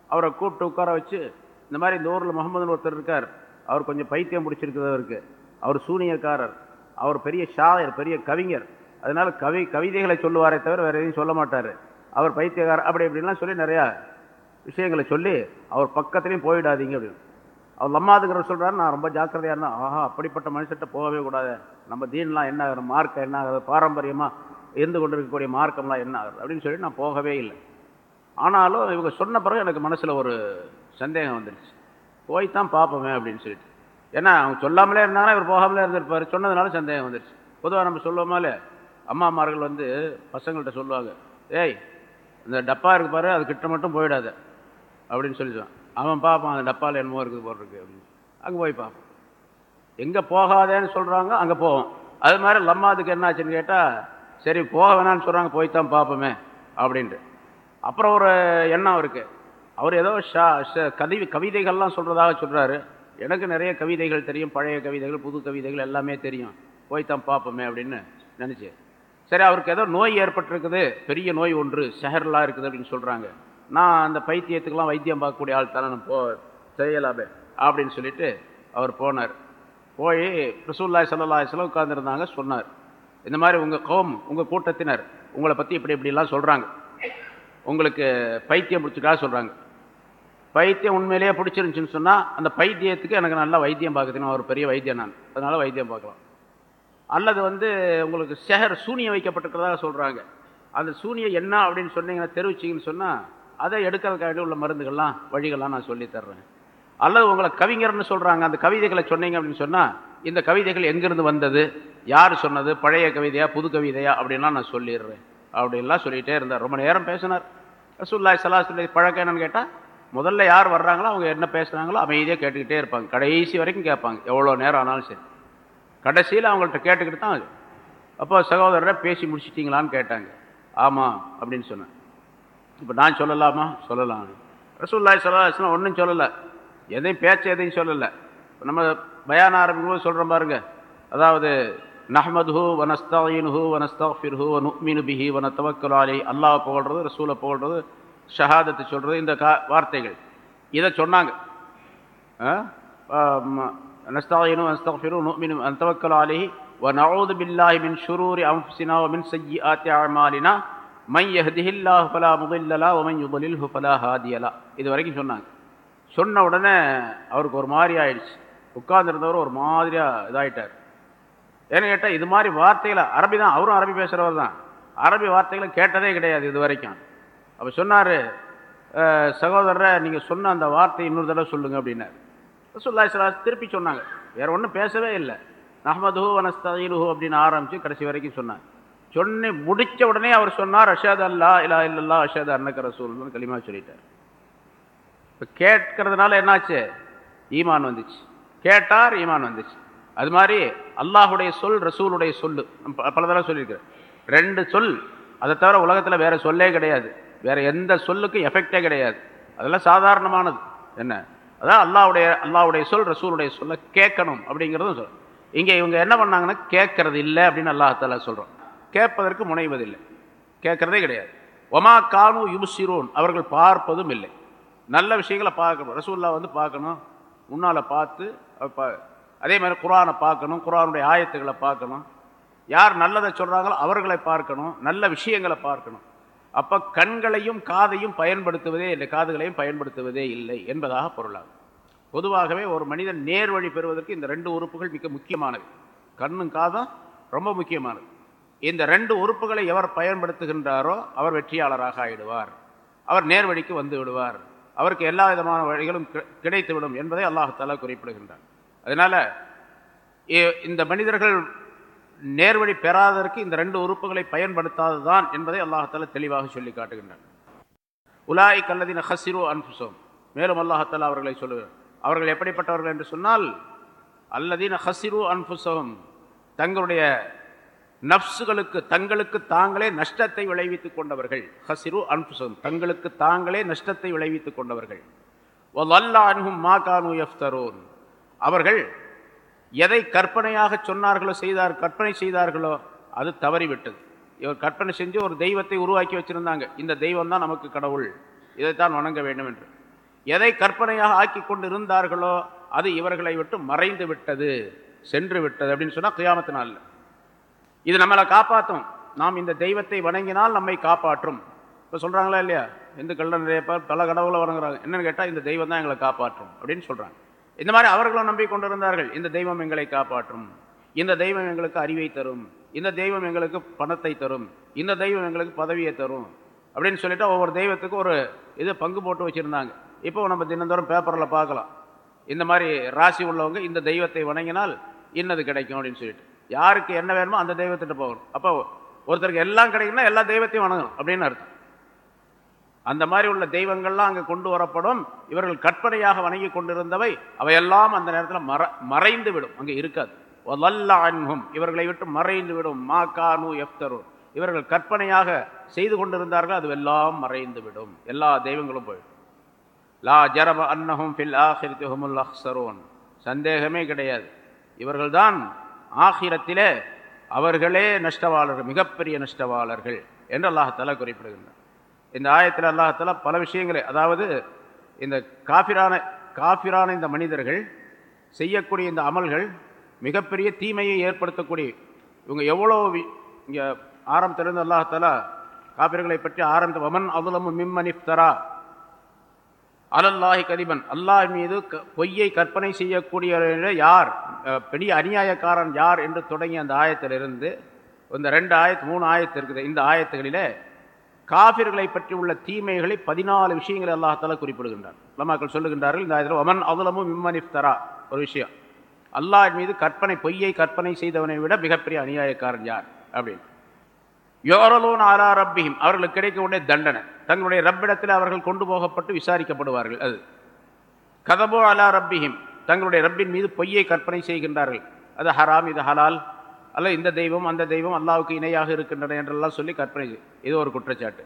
அவரை கூப்பிட்டு உட்கார வச்சு இந்த மாதிரி இந்த ஊரில் முகமதுன்னு ஒருத்தர் இருக்கார். அவர் கொஞ்சம் பைத்தியம் பிடிச்சிருக்கிறவருக்கு அவர் சூனியக்காரர் அவர் பெரிய ஷாயர் பெரிய கவிஞர். அதனால் கவி கவிதைகளை சொல்லுவாரே தவிர வேறு எதையும் சொல்ல மாட்டார். அவர் பைத்தியகாரர் அப்படி இப்படின்லாம் சொல்லி நிறையா விஷயங்களை சொல்லி அவர் பக்கத்துலேயும் போயிடாதீங்க அப்படின்னு. அவர் லம்மாதுங்கிற சொல்கிறாரு நான் ரொம்ப ஜாக்கிரதையாக இருந்தேன் ஆஹா அப்படிப்பட்ட மனுஷர்கிட்ட போகவே கூடாது. நம்ம தீன்லாம் என்ன ஆகுது? மார்க்கம் என்ன ஆகுது? பாரம்பரியமாக இருந்து கொண்டிருக்கக்கூடிய மார்க்கம்லாம் என்ன ஆகுது? அப்படின்னு சொல்லி நான் போகவே இல்லை. ஆனாலும் இவங்க சொன்ன பிறகு எனக்கு மனசில் ஒரு சந்தேகம் வந்துடுச்சு போய் தான் பார்ப்போமே அப்படின்னு சொல்லிட்டு. ஏன்னா அவங்க சொல்லாமலே இருந்தாங்கன்னா இவர் போகாமலே இருந்திருப்பார். சொன்னதுனால சந்தேகம் வந்துடுச்சு பொதுவாக நம்ம சொல்லுவோமாலே அம்மா அம்மார்கள் வந்து பசங்கள்கிட்ட சொல்லுவாங்க ஏய் இந்த டப்பா இருக்கு பாரு அது கிட்ட மட்டும் போயிடாத. அப்படின்னு சொல்லி அவன் பார்ப்பான் அந்த டப்பாவில் என்னமோ இருக்குது போடுறதுக்கு அப்படின்னு. அங்கே போய் பார்ப்போம் எங்கே போகாதேன்னு சொல்கிறாங்க அங்கே போவோம் அது மாதிரி லம்மாதுக்கு என்ன ஆச்சுன்னு கேட்டால் சரி போக வேணான்னு சொல்கிறாங்க போய் தான் பார்ப்போமே அப்படின்ட்டு. அப்புறம் ஒரு எண்ணம் இருக்குது அவர் ஏதோ ஷா ஷ- கவி கவிதைகள்லாம் சொல்கிறதாக சொல்கிறாரு எனக்கு நிறைய கவிதைகள் தெரியும் பழைய கவிதைகள் புது கவிதைகள் எல்லாமே தெரியும். போய் தான் பார்ப்போமே அப்படின்னு நினச்சி. சரி அவருக்கு ஏதோ நோய் ஏற்பட்டிருக்குது. பெரிய நோய் ஒன்று செஹர்லாம் இருக்குது அப்படின்னு சொல்கிறாங்க நான் அந்த பைத்தியத்துக்கெல்லாம் வைத்தியம் பார்க்கக்கூடிய ஆள் தானே போ செய்யலாமே அப்படின்னு சொல்லிட்டு அவர் போனார். போய் ரசூல்லாய் சல்லல்லாஹு செலவு உட்காந்துருந்தாங்க உட்கார்ந்துருந்தாங்க சொன்னார். இந்த மாதிரி உங்கள் கோம் உங்கள் கூட்டத்தினர் உங்களை பற்றி இப்படி இப்படிலாம் சொல்கிறாங்க உங்களுக்கு பைத்தியம் பிடிச்சிக்கா சொல்கிறாங்க பைத்தியம் உண்மையிலேயே பிடிச்சிருந்துச்சின்னு சொன்னால் அந்த பைத்தியத்துக்கு எனக்கு நல்லா வைத்தியம் பார்க்குதுன்னு ஒரு பெரிய வைத்தியம் நான். அதனால் வைத்தியம் பார்க்கலாம். அல்லது வந்து உங்களுக்கு ஷெஹர் சூனியம் வைக்கப்பட்டிருக்கிறதாக சொல்கிறாங்க அந்த சூனியம் என்ன அப்படின்னு சொன்னீங்கன்னா தெரிவிச்சிங்கன்னு சொன்னால் அதை எடுக்கிறதுக்காக உள்ள மருந்துகள்லாம் வழிகள்லாம் நான் சொல்லித் தர்றேன். அல்லது உங்களை கவிஞர்னு சொல்கிறாங்க அந்த கவிதைகளை சொன்னீங்க அப்படின்னு சொன்னால் இந்த கவிதைகள் எங்கேருந்து வந்தது? யார் சொன்னது? பழைய கவிதையா புது கவிதையா அப்படின்லாம் நான் சொல்லிடுறேன். அப்படின்லாம் சொல்லிகிட்டே இருந்தார். ரொம்ப நேரம் பேசினார். ரசூல்லாய் சலாஹ் பழக்கம் என்னன்னு கேட்டால் முதல்ல யார் வர்றாங்களோ அவங்க என்ன பேசுகிறாங்களோ அமைதியாக கேட்டுக்கிட்டே இருப்பாங்க. கடைசி வரைக்கும் கேட்பாங்க. எவ்வளோ நேரம் ஆனாலும் சரி. கடைசியில் அவங்கள்ட்ட கேட்டுக்கிட்டு தான் அப்போ சகோதரரை பேசி முடிச்சிட்டிங்களான்னு கேட்டாங்க. ஆமாம் அப்படின்னு சொன்னேன் இப்போ நான் சொல்லலாமா? சொல்லலாம். ரசூல்லாய் சொல்லலாம் ஒன்றும் சொல்லலை. எதையும் பேச்ச எதையும் சொல்லலை. நம்ம பயான ஆரம்பிக்கும்போது சொல்கிறோம் பாருங்க. அதாவது நஹ்மதுஹு வனஸ்தாயினுஹு வனஸ்தாஃபிர்ஹு வனுக்மினு பிஹி வனத்தவக்கல் அலை அல்லாஹ் புகழ்றது ரசூலை புகழ்றது ஷஹாதத்தை சொல்கிறது இந்த கா வார்த்தைகள். இதை சொன்னாங்க. நஸ்தாயினு நஸ்தஃபிரு நுக்மினு அந்தவக்கல் அலைஹி ونعوذ بالله من شرور أنفسنا ومن سيئات أعمالنا من يهده الله فلا مضل له ومن يضلله فلا هادي له இது வரைக்கும் சொன்னாங்க சொன்ன உடனே அவருக்கு ஒரு மாதிரி ஆயிடுச்சு உட்கார்ந்துருந்தவர் ஒரு மாதிரியா இதாயிட்டார் ஏன்னு கேட்டால் இது மாதிரி வார்த்தைகளை அரபி தான் அவரும் அரபி பேசுகிறவர் தான் அரபி வார்த்தைகளை கேட்டதே கிடையாது இது வரைக்கும் அப்போ சொன்னார் சகோதரரை நீங்கள் சொன்ன அந்த வார்த்தை இன்னொரு தடவை சொல்லுங்க அப்படின்னாரு ரசூல்லா ஸல்லல்லாஹு திருப்பி சொன்னாங்க. வேற ஒன்றும் பேசவே இல்லை. நஹ்மதுஹு வனஸ்தீலு அப்படின்னு ஆரம்பித்து கடைசி வரைக்கும் சொன்னாங்க. சொன்னி முடிச்ச உடனே அவர் சொன்னார் அஷாத் அல்லா இல்லா இல்லல்லா அஷாத் அன்னக்க ரசூல்னு களிமா சொல்லிட்டார். இப்போ கேட்கறதுனால என்னாச்சு? ஈமான் வந்துச்சு. கேட்டார் ஈமான் வந்துச்சு. அது மாதிரி அல்லாஹுடைய சொல் ரசூலுடைய சொல்லு. ப- பல தடவை சொல்லியிருக்கிறேன். ரெண்டு சொல். அதை தவிர உலகத்தில் வேற சொல்லே கிடையாது. வேற எந்த சொல்லுக்கும் எஃபெக்டே கிடையாது. அதெல்லாம் சாதாரணமானது. என்ன? அதான் அல்லாவுடைய அல்லாவுடைய சொல் ரசூலுடைய சொல்ல கேட்கணும் அப்படிங்கிறதும் சொல் இங்கே இவங்க என்ன பண்ணாங்கன்னா கேட்கறது இல்லை அப்படின்னு அல்லாஹால சொல்கிறோம் கேட்பதற்கு முனைவதில்லை. கேட்கறதே கிடையாது. ஒமா கானு யுபுசிரோன். அவர்கள் பார்ப்பதும் இல்லை. நல்ல விஷயங்களை பார்க்கணும். ரசூல்லா வந்து பார்க்கணும். முன்னால் பார்த்து பா- அதே மாதிரி குரானை பார்க்கணும். குரானுடைய ஆயத்துக்களை பார்க்கணும். யார் நல்லதை சொல்கிறாங்களோ அவர்களை பார்க்கணும். நல்ல விஷயங்களை பார்க்கணும். அப்போ கண்களையும் காதையும் பயன்படுத்துவதே இல்லை காதுகளையும் பயன்படுத்துவதே இல்லை என்பதாக பொருளாகும். பொதுவாகவே ஒரு மனிதன் நேர் வழி பெறுவதற்கு இந்த ரெண்டு உறுப்புகள் மிக முக்கியமானவை கண்ணும் காதும் ரொம்ப முக்கியமானது. இந்த ரெண்டு உறுப்புகளை எவர் பயன்படுத்துகின்றாரோ அவர் வெற்றியாளராக ஆயிடுவார். அவர் நேர் வழிக்கு வந்து விடுவார். அவருக்கு எல்லா விதமான வழிகளும் கிடைத்துவிடும் என்பதை அல்லாஹாலா குறிப்பிடுகின்றார் அதனால் இந்த மனிதர்கள் நேர்வழி பெறாததற்கு இந்த ரெண்டு உறுப்புகளை பயன்படுத்தாததுதான் என்பதை அல்லாஹால தெளிவாக சொல்லி காட்டுகின்றனர் உலாய் கல்லதின ஹசிரோ அன்புசோம் மேலும் அல்லாஹால அவர்களை சொல்லுகிறார் அவர்கள் எப்படிப்பட்டவர்கள் என்று சொன்னால் அல்லதீன ஹசிரு அன்புசகம் தங்களுடைய நப்சுகளுக்கு தங்களுக்கு தாங்களே நஷ்டத்தை விளைவித்துக் கொண்டவர்கள். ஹசிரு அன்புசகம் தங்களுக்கு தாங்களே நஷ்டத்தை விளைவித்துக் கொண்டவர்கள். அன்ஹும் மா கானு எஃப்தரோன் அவர்கள் எதை கற்பனையாக சொன்னார்களோ செய்தார் கற்பனை செய்தார்களோ அது தவறிவிட்டது. இவர் கற்பனை செஞ்சு ஒரு தெய்வத்தை உருவாக்கி வச்சுருந்தாங்க. இந்த தெய்வம் தான் நமக்கு கடவுள். இதைத்தான் வணங்க வேண்டும் என்று எதை கற்பனையாக ஆக்கி கொண்டு இருந்தார்களோ அது இவர்களை விட்டு மறைந்து விட்டது சென்று விட்டது அப்படின்னு சொன்னால் கியாமத்தினால் இது நம்மளை காப்பாற்றும் நாம் இந்த தெய்வத்தை வணங்கினால் நம்மை காப்பாற்றும். இப்போ சொல்கிறாங்களா இல்லையா? இந்துக்கள்லாம் நிறைய பேர் பல கடவுளை வணங்குறாங்க. என்னென்னு கேட்டால் இந்த தெய்வம் தான் எங்களை காப்பாற்றும் அப்படின்னு சொல்கிறாங்க இந்த மாதிரி அவர்களும் நம்பிக்கொண்டிருந்தார்கள் இந்த தெய்வம் எங்களை காப்பாற்றும். இந்த தெய்வம் எங்களுக்கு அறிவை தரும். இந்த தெய்வம் எங்களுக்கு பணத்தை தரும். இந்த தெய்வம் எங்களுக்கு பதவியை தரும். அப்படின்னு சொல்லிட்டு ஒவ்வொரு தெய்வத்துக்கும் ஒரு இது பங்கு போட்டு வச்சுருந்தாங்க. இப்போ நம்ம தினந்தோறும் பேப்பரில் பார்க்கலாம். இந்த மாதிரி ராசி உள்ளவங்க இந்த தெய்வத்தை வணங்கினால் இன்னது கிடைக்கும் அப்படின்னு சொல்லிட்டு. யாருக்கு என்ன வேணுமோ அந்த தெய்வத்திட்ட போகணும். அப்போ ஒருத்தருக்கு எல்லாம் கிடைக்கும்னா எல்லா தெய்வத்தையும் வணங்கணும் அப்படின்னு அர்த்தம். அந்த மாதிரி உள்ள தெய்வங்கள்லாம் அங்கே கொண்டு வரப்படும். இவர்கள் கற்பனையாக வணங்கி கொண்டிருந்தவை அவையெல்லாம் அந்த நேரத்தில் மற மறைந்து விடும். அங்கே இருக்காது. அன்ஹும் இவர்களை விட்டு மறைந்து விடும். மா கானு எஃப்தரு இவர்கள் கற்பனையாக செய்து கொண்டிருந்தார்கள் அது எல்லாம் மறைந்து விடும். எல்லா தெய்வங்களும் போயிடும். லா ஜரப அன்னஹும் ஃபில் ஆஹிரத்துஹுமுல் அஹ்சரோன். சந்தேகமே கிடையாது. இவர்கள்தான் ஆகிரத்திலே அவர்களே நஷ்டவாளர்கள் மிகப்பெரிய நஷ்டவாளர்கள் என்று அல்லாஹால குறிப்பிடுகின்றனர் இந்த ஆயத்தில் அல்லாஹத்தில் பல விஷயங்களை அதாவது இந்த காபிரான காபிரான இந்த மனிதர்கள் செய்யக்கூடிய இந்த அமல்கள் மிகப்பெரிய தீமையை ஏற்படுத்தக்கூடிய இவங்க எவ்வளோ இங்கே ஆரம்பத்திலிருந்து அல்லாஹால காபிர்களை பற்றி ஆரம்பித்த வமன் அதுலமு மிம்மனிப்தரா அலல்லாஹி கதிபன். அல்லாஹ் மீது பொய்யை கற்பனை செய்யக்கூடிய யார்? பெரிய அநியாயக்காரன் யார் என்று தொடங்கிய அந்த ஆயத்திலிருந்து இந்த ரெண்டு ஆயத்து மூணு ஆயத்து இருக்குது. இந்த ஆயத்துகளிலே காபிர்களை பற்றி உள்ள தீமைகளை பதினாலு விஷயங்களை அல்லாஹால குறிப்பிடுகின்றார் லமாக்கள் சொல்லுகின்றார்கள் இந்த ஆயத்தில் ஒமன் இம்மனிஃப்தரா ஒரு விஷயம். அல்லாஹ் மீது கற்பனை பொய்யை கற்பனை செய்தவனை விட மிகப்பெரிய அநியாயக்காரன் யார்? அப்படின்னு. யோரலோன் ஆரா ரப்பியும் அவர்களுக்கு கிடைக்கக்கூடிய தண்டனை. தங்களுடைய ரப்பிடத்தில் அவர்கள் கொண்டு போகப்பட்டு விசாரிக்கப்படுவார்கள். அது. கதபோ அலா ரப்பியும் தங்களுடைய ரப்பின் மீது பொய்யை கற்பனை செய்கின்றார்கள். அது ஹராம் இது ஹலால். அல்ல இந்த தெய்வம் அந்த தெய்வம் அல்லாவுக்கு இணையாக இருக்கின்றன என்றெல்லாம் சொல்லி கற்பனை இது ஒரு குற்றச்சாட்டு.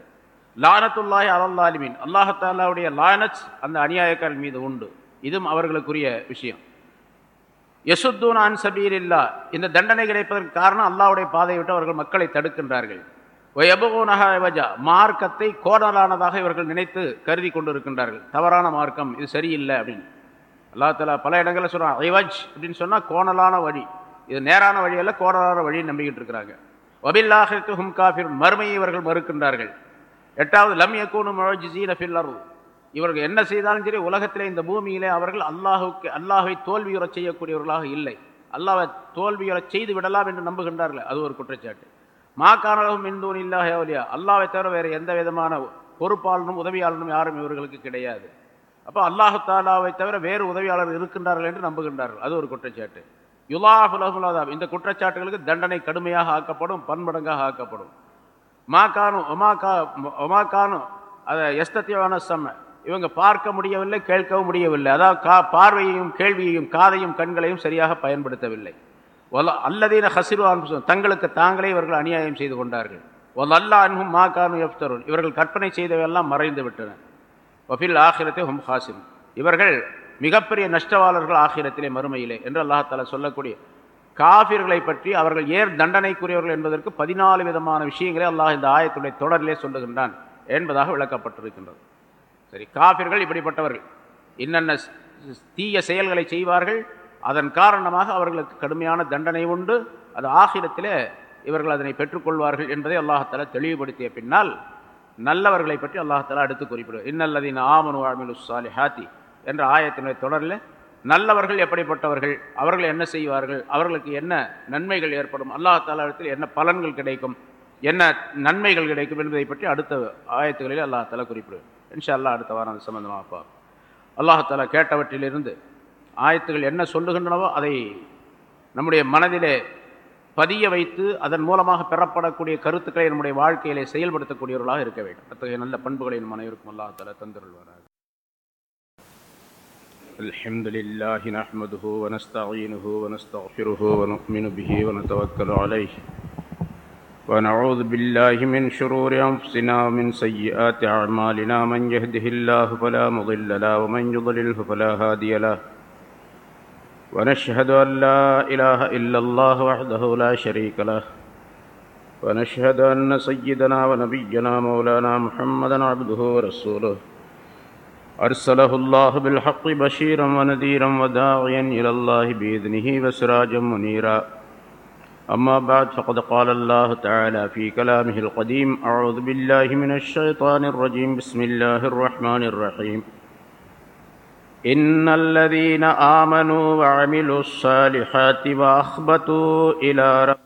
லானத்துல்லாஹி அலல்லாலிமீன் அல்லாஹாலாவுடைய லானச் அந்த அநியாயக்காரன் மீது உண்டு. இதுவும் அவர்களுக்குரிய விஷயம். யசுத்தூன் அன் சபீர் இல்லா இந்த தண்டனை கிடைப்பதற்கு காரணம் அல்லாவுடைய பாதையை விட்டு அவர்கள் மக்களை தடுக்கின்றார்கள். மார்க்கத்தை கோணலானதாக இவர்கள் நினைத்து கருதி கொண்டு இருக்கின்றார்கள் தவறான மார்க்கம் இது சரியில்லை அப்படின்னு. அல்லா தலா பல இடங்களில் சொல்கிறான் ஐவஜ் அப்படின்னு சொன்னால் கோணலான வழி. இது நேரான வழியல்ல கோணலான வழியை நம்பிக்கிட்டு இருக்கிறாங்க. வபில்லாஹிற்கு ஹும் காஃபிர் மறுமையை இவர்கள் மறுக்கின்றார்கள். எட்டாவது லம் யக்கூனு மொழிஜீன இவர்கள் என்ன செய்தாலும் சரி உலகத்திலே இந்த பூமியிலே அவர்கள் அல்லாஹுக்கு அல்லாஹை தோல்வியுறச் செய்யக்கூடியவர்களாக இல்லை. அல்லாவை தோல்வியுறச் செய்து விடலாம் என்று நம்புகின்றார்கள் அது ஒரு குற்றச்சாட்டு. மா காணலும் இந்தூன் இல்லாஹலியா அல்லாவை தவிர வேறு எந்த விதமான பொறுப்பாளனும் உதவியாளனும் யாரும் இவர்களுக்கு கிடையாது. அப்போ அல்லாஹு தாலாவை தவிர வேறு உதவியாளர் இருக்கின்றார்கள் என்று நம்புகின்றார்கள் அது ஒரு குற்றச்சாட்டு. யுலாஹுலகுலாதாப் இந்த குற்றச்சாட்டுகளுக்கு தண்டனை கடுமையாக ஆக்கப்படும் பன்மடங்காக ஆக்கப்படும். மா ஒமாக்கா ஒமா கா அதை எஸ்தத்தியவான செம்ம. இவங்க பார்க்க முடியவில்லை கேட்கவும் முடியவில்லை. அதாவது கா பார்வையையும் கேள்வியையும் காதையும் கண்களையும் சரியாக பயன்படுத்தவில்லை. ஒல அல்லதீன ஹசிரு தங்களுக்கு தாங்களே இவர்கள் அநியாயம் செய்து கொண்டார்கள். ஒல் அல்லா அன்பும் மா கானு எஃப்தருன் இவர்கள் கற்பனை செய்தவையெல்லாம் மறைந்து விட்டன. வஃபில் ஆகிரத்தை ஹும் ஹாசிம் இவர்கள் மிகப்பெரிய நஷ்டவாளர்கள் ஆகிரத்திலே மறுமையிலே என்று அல்லாஹால சொல்லக்கூடிய காஃபிர்களை பற்றி அவர்கள் ஏர் தண்டனைக்குரியவர்கள் என்பதற்கு பதினாலு விதமான விஷயங்களை அல்லாஹ் இந்த ஆயத்துடைய தொடரிலே சொல்லுகின்றான் என்பதாக விளக்கப்பட்டிருக்கின்றது. சரி காபிர்கள் இப்படிப்பட்டவர்கள். என்னென்ன தீய செயல்களை செய்வார்கள். அதன் காரணமாக அவர்களுக்கு கடுமையான தண்டனை உண்டு. அது ஆகிரத்திலே இவர்கள் அதனை பெற்றுக்கொள்வார்கள் என்பதை அல்லாஹால தெளிவுபடுத்திய பின்னால் நல்லவர்களை பற்றி அல்லாஹால அடுத்து குறிப்பிடுவார். இன்னல்லதின் ஆமனு அமிலு சாலிஹாத்தி என்ற ஆயத்தினுடைய தொடரில் நல்லவர்கள் எப்படிப்பட்டவர்கள் அவர்கள் என்ன செய்வார்கள் அவர்களுக்கு என்ன நன்மைகள் ஏற்படும் அல்லாஹாலத்தில் என்ன பலன்கள் கிடைக்கும் என்ன நன்மைகள் கிடைக்கும் என்பதை பற்றி அடுத்த ஆயத்துகளில் அல்லாஹால குறிப்பிடுவேன். இன்ஷா அல்லா அடுத்த வாரம் அது சம்பந்தமாக பார்ப்போம். அல்லாஹால கேட்டவற்றிலிருந்து ஆயத்துகள் என்ன சொல்லுகின்றனவோ அதை நம்முடைய மனதிலே பதிய வைத்து அதன் மூலமாக பெறப்படக்கூடிய கருத்துக்களை நம்முடைய வாழ்க்கையிலே செயல்படுத்தக்கூடியவர்களாக இருக்க வேண்டும். அத்தகைய நல்ல பண்புகளை நம் அனைவருக்கும் அல்லாஹால தலா الحمد لله نحمده ونستعينه ونستغفره ونؤمن به ونتوكل عليه. ونعوذ بالله من شرور أنفسنا ومن سيئات أعمالنا. من يهده الله فلا مضل له ومن يضلله فلا هادي له. ونشهد أن لا إله إلا الله وحده لا شريك له. ونشهد أن سيدنا ونبينا مولانا محمدا عبده ورسوله. أرسله الله بالحق بشيرا ونذيرا وداعيا إلى الله بإذنه وسراجا منيرا. أما بعد، فقد قال الله تعالى في كلامه القديم أعوذ بالله من الشيطان الرجيم. بسم الله الرحمن الرحيم. إن الذين آمنوا وعملوا الصالحات وأخبتوا إلى ربهم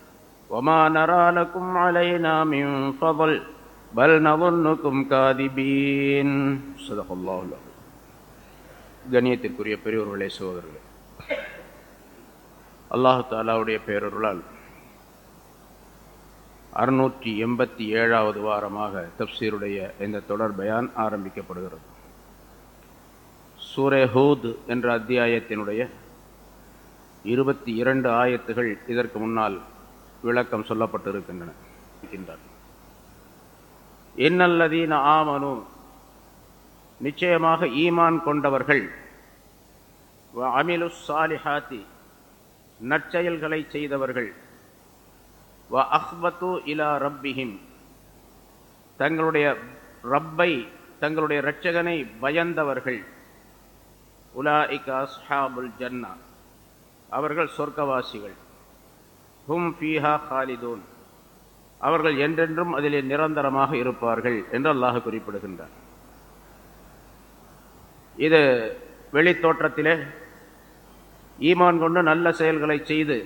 وما نرى لكم علينا من فضل بل نظنكم كاذبين صدق الله العظيم கண்ணியத்திற்குரிய பெரியவர்களே சகோதரர்களே அல்லாஹு தாலாவுடைய பேரருளால் அறுநூற்றி எண்பத்தி ஏழாவது வாரமாக தப்சீருடைய இந்த தொடர் பயான் ஆரம்பிக்கப்படுகிறது சூரே ஹூத் என்ற அத்தியாயத்தினுடைய இருபத்தி இரண்டு ஆயத்துகள் இதற்கு முன்னால் விளக்கம் சொல்லப்பட்டிருக்கின்றன என்னல்லதீன ஆமனு நிச்சயமாக ஈமான் கொண்டவர்கள் அமிலு சாலிஹாத்தி நற்செயல்களை செய்தவர்கள் வ அஹ்பத்து இலா ரப்பிஹிம் தங்களுடைய ரப்பை தங்களுடைய இரட்சகனை பயந்தவர்கள் உலா இக் அஸ்ஹாபுல் ஜன்னா அவர்கள் சொர்க்கவாசிகள். ஹும் ஃபீஹா ஹாலிதூன். அவர்கள் என்றென்றும் அதிலே நிரந்தரமாக இருப்பார்கள் என்று அல்லாஹ் குறிப்பிடுகின்றார் இது வெளித்தோற்றத்திலே ஈமான் கொண்டு நல்ல செயல்களை செய்து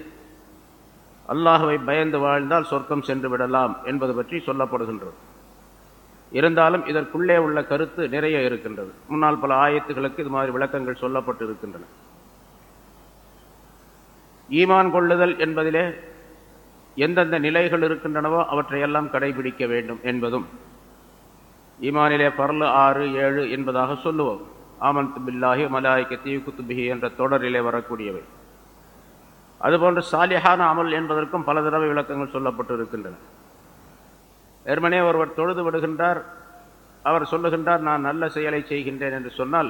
அல்லாஹுவை பயந்து வாழ்ந்தால் சொர்க்கம் சென்று விடலாம் என்பது பற்றி சொல்லப்படுகின்றது. இருந்தாலும் இதற்குள்ளே உள்ள கருத்து நிறைய இருக்கின்றது. முன்னால் பல ஆயத்துகளுக்கு இது மாதிரி விளக்கங்கள் சொல்லப்பட்டு இருக்கின்றன ஈமான் கொள்ளுதல் என்பதிலே எந்தெந்த நிலைகள் இருக்கின்றனவோ அவற்றையெல்லாம் கடைபிடிக்க வேண்டும் என்பதும் ஈமானிலே பரலு ஆறு ஏழு என்பதாக சொல்லுவோம். ஆமந்த் பில்லாஹி மலாய்க்கு தீ என்ற தொடரிலே வரக்கூடியவை. அதுபோன்று சாலிஹான அமல் என்பதற்கும் பல தடவை விளக்கங்கள் சொல்லப்பட்டு இருக்கின்றன வெறுமனே ஒருவர் தொழுது விடுகின்றார் அவர் சொல்லுகின்றார் நான் நல்ல செயலை செய்கின்றேன் என்று சொன்னால்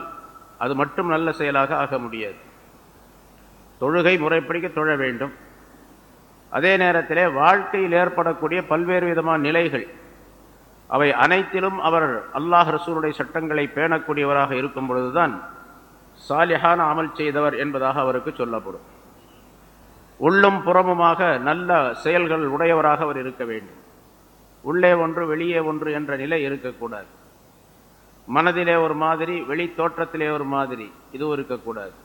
அது மட்டும் நல்ல செயலாக ஆக முடியாது. தொழுகை முறைப்படிக்க தொழ வேண்டும். அதே நேரத்திலே வாழ்க்கையில் ஏற்படக்கூடிய பல்வேறு விதமான நிலைகள். அவை அனைத்திலும் அவர் அல்லாஹ் ரசூருடைய சட்டங்களை பேணக்கூடியவராக இருக்கும் பொழுதுதான் சாலிஹான அமல் செய்தவர் என்பதாக அவருக்கு சொல்லப்படும். உள்ளும் புறமுமாக நல்ல செயல்கள் உடையவராக அவர் இருக்க வேண்டும். உள்ளே ஒன்று வெளியே ஒன்று என்ற நிலை இருக்கக்கூடாது. மனதிலே ஒரு மாதிரி வெளி தோற்றத்திலே ஒரு மாதிரி இதுவும் இருக்கக்கூடாது.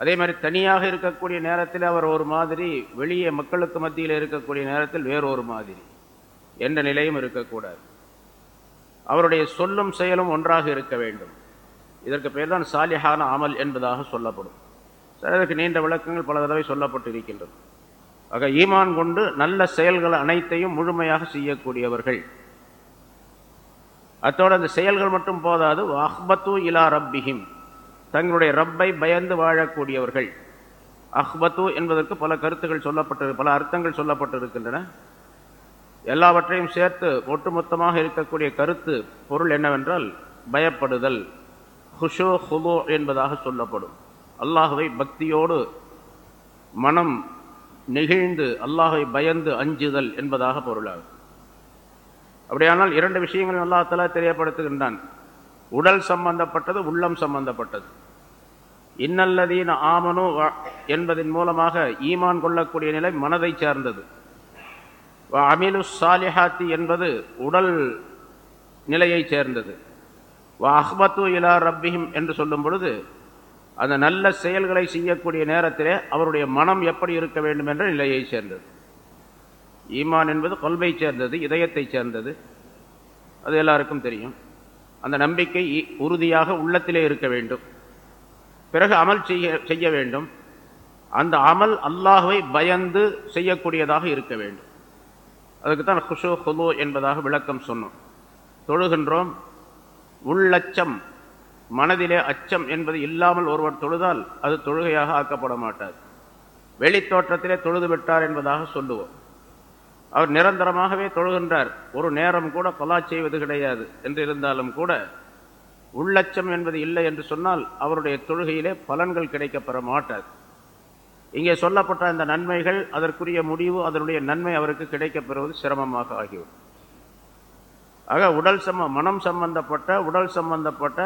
அதே மாதிரி தனியாக இருக்கக்கூடிய நேரத்தில் அவர் ஒரு மாதிரி வெளியே மக்களுக்கு மத்தியில் இருக்கக்கூடிய நேரத்தில் வேறொரு மாதிரி என்ற நிலையும் இருக்கக்கூடாது. அவருடைய சொல்லும் செயலும் ஒன்றாக இருக்க வேண்டும். இதற்கு பேர் தான் சாலிஹான அமல் என்பதாக சொல்லப்படும். சிலருக்கு நீண்ட விளக்கங்கள் பல தடவை சொல்லப்பட்டு இருக்கின்றது ஆக ஈமான் கொண்டு நல்ல செயல்கள் அனைத்தையும் முழுமையாக செய்யக்கூடியவர்கள். அத்தோடு அந்த செயல்கள் மட்டும் போதாது அஹ்பத்து இலா ரப்பிஹிம். தங்களுடைய ரப்பை பயந்து வாழக்கூடியவர்கள். அஹ்பத்து என்பதற்கு பல கருத்துகள் சொல்லப்பட்டு பல அர்த்தங்கள் சொல்லப்பட்டு இருக்கின்றன எல்லாவற்றையும் சேர்த்து ஒட்டுமொத்தமாக இருக்கக்கூடிய கருத்து பொருள் என்னவென்றால் பயப்படுதல். ஹுஷோ ஹுபோ என்பதாக சொல்லப்படும். அல்லாஹுவை பக்தியோடு மனம் நெகிழ்ந்து அல்லாஹை பயந்து அஞ்சுதல் என்பதாக பொருளாகும். அப்படியானால் இரண்டு விஷயங்களும் அல்லாஹால தெரியப்படுத்துகின்றான். உடல் சம்பந்தப்பட்டது உள்ளம் சம்பந்தப்பட்டது. இன்னல்லதீன ஆமனு என்பதன் மூலமாக ஈமான் கொள்ளக்கூடிய நிலை மனதை சார்ந்தது. அமிலு சாலிஹாத்தி என்பது உடல் நிலையை சேர்ந்தது. வ அஹ்பத்து இலா ரப்பிஹிம் என்று சொல்லும் பொழுது அந்த நல்ல செயல்களை செய்யக்கூடிய நேரத்திலே அவருடைய மனம் எப்படி இருக்க வேண்டும் என்ற நிலையைச் சேர்ந்தது. ஈமான் என்பது கொள்வை சேர்ந்தது இதயத்தை சேர்ந்தது. அது எல்லாருக்கும் தெரியும். அந்த நம்பிக்கை இ- உறுதியாக உள்ளத்திலே இருக்க வேண்டும். பிறகு அமல் செய்ய செய்ய வேண்டும். அந்த அமல் அல்லாஹுவை பயந்து செய்யக்கூடியதாக இருக்க வேண்டும். அதுக்கு தான் ஹுஷு ஹுலு என்பதாக விளக்கம் சொன்னோம். தொழுகின்றோம். உள்ளச்சம் மனதிலே அச்சம் என்பது இல்லாமல் ஒருவர் தொழுதால் அது தொழுகையாக ஆக்கப்பட மாட்டார். வெளித்தோற்றத்திலே தொழுது விட்டார் என்பதாக சொல்லுவோம். அவர் நிரந்தரமாகவே தொழுகின்றார். ஒரு நேரம் கூட கொலா செய்வது கிடையாது. என்று இருந்தாலும் கூட உள்ளச்சம் என்பது இல்லை என்று சொன்னால் அவருடைய தொழுகையிலே பலன்கள் கிடைக்கப்பெற மாட்டாது இங்கே சொல்லப்பட்ட அந்த நன்மைகள் அதற்குரிய முடிவு அதனுடைய நன்மை அவருக்கு கிடைக்கப்பெறுவது சிரமமாக ஆகிவிடும். ஆக உடல் சம்ம மனம் சம்பந்தப்பட்ட உடல் சம்பந்தப்பட்ட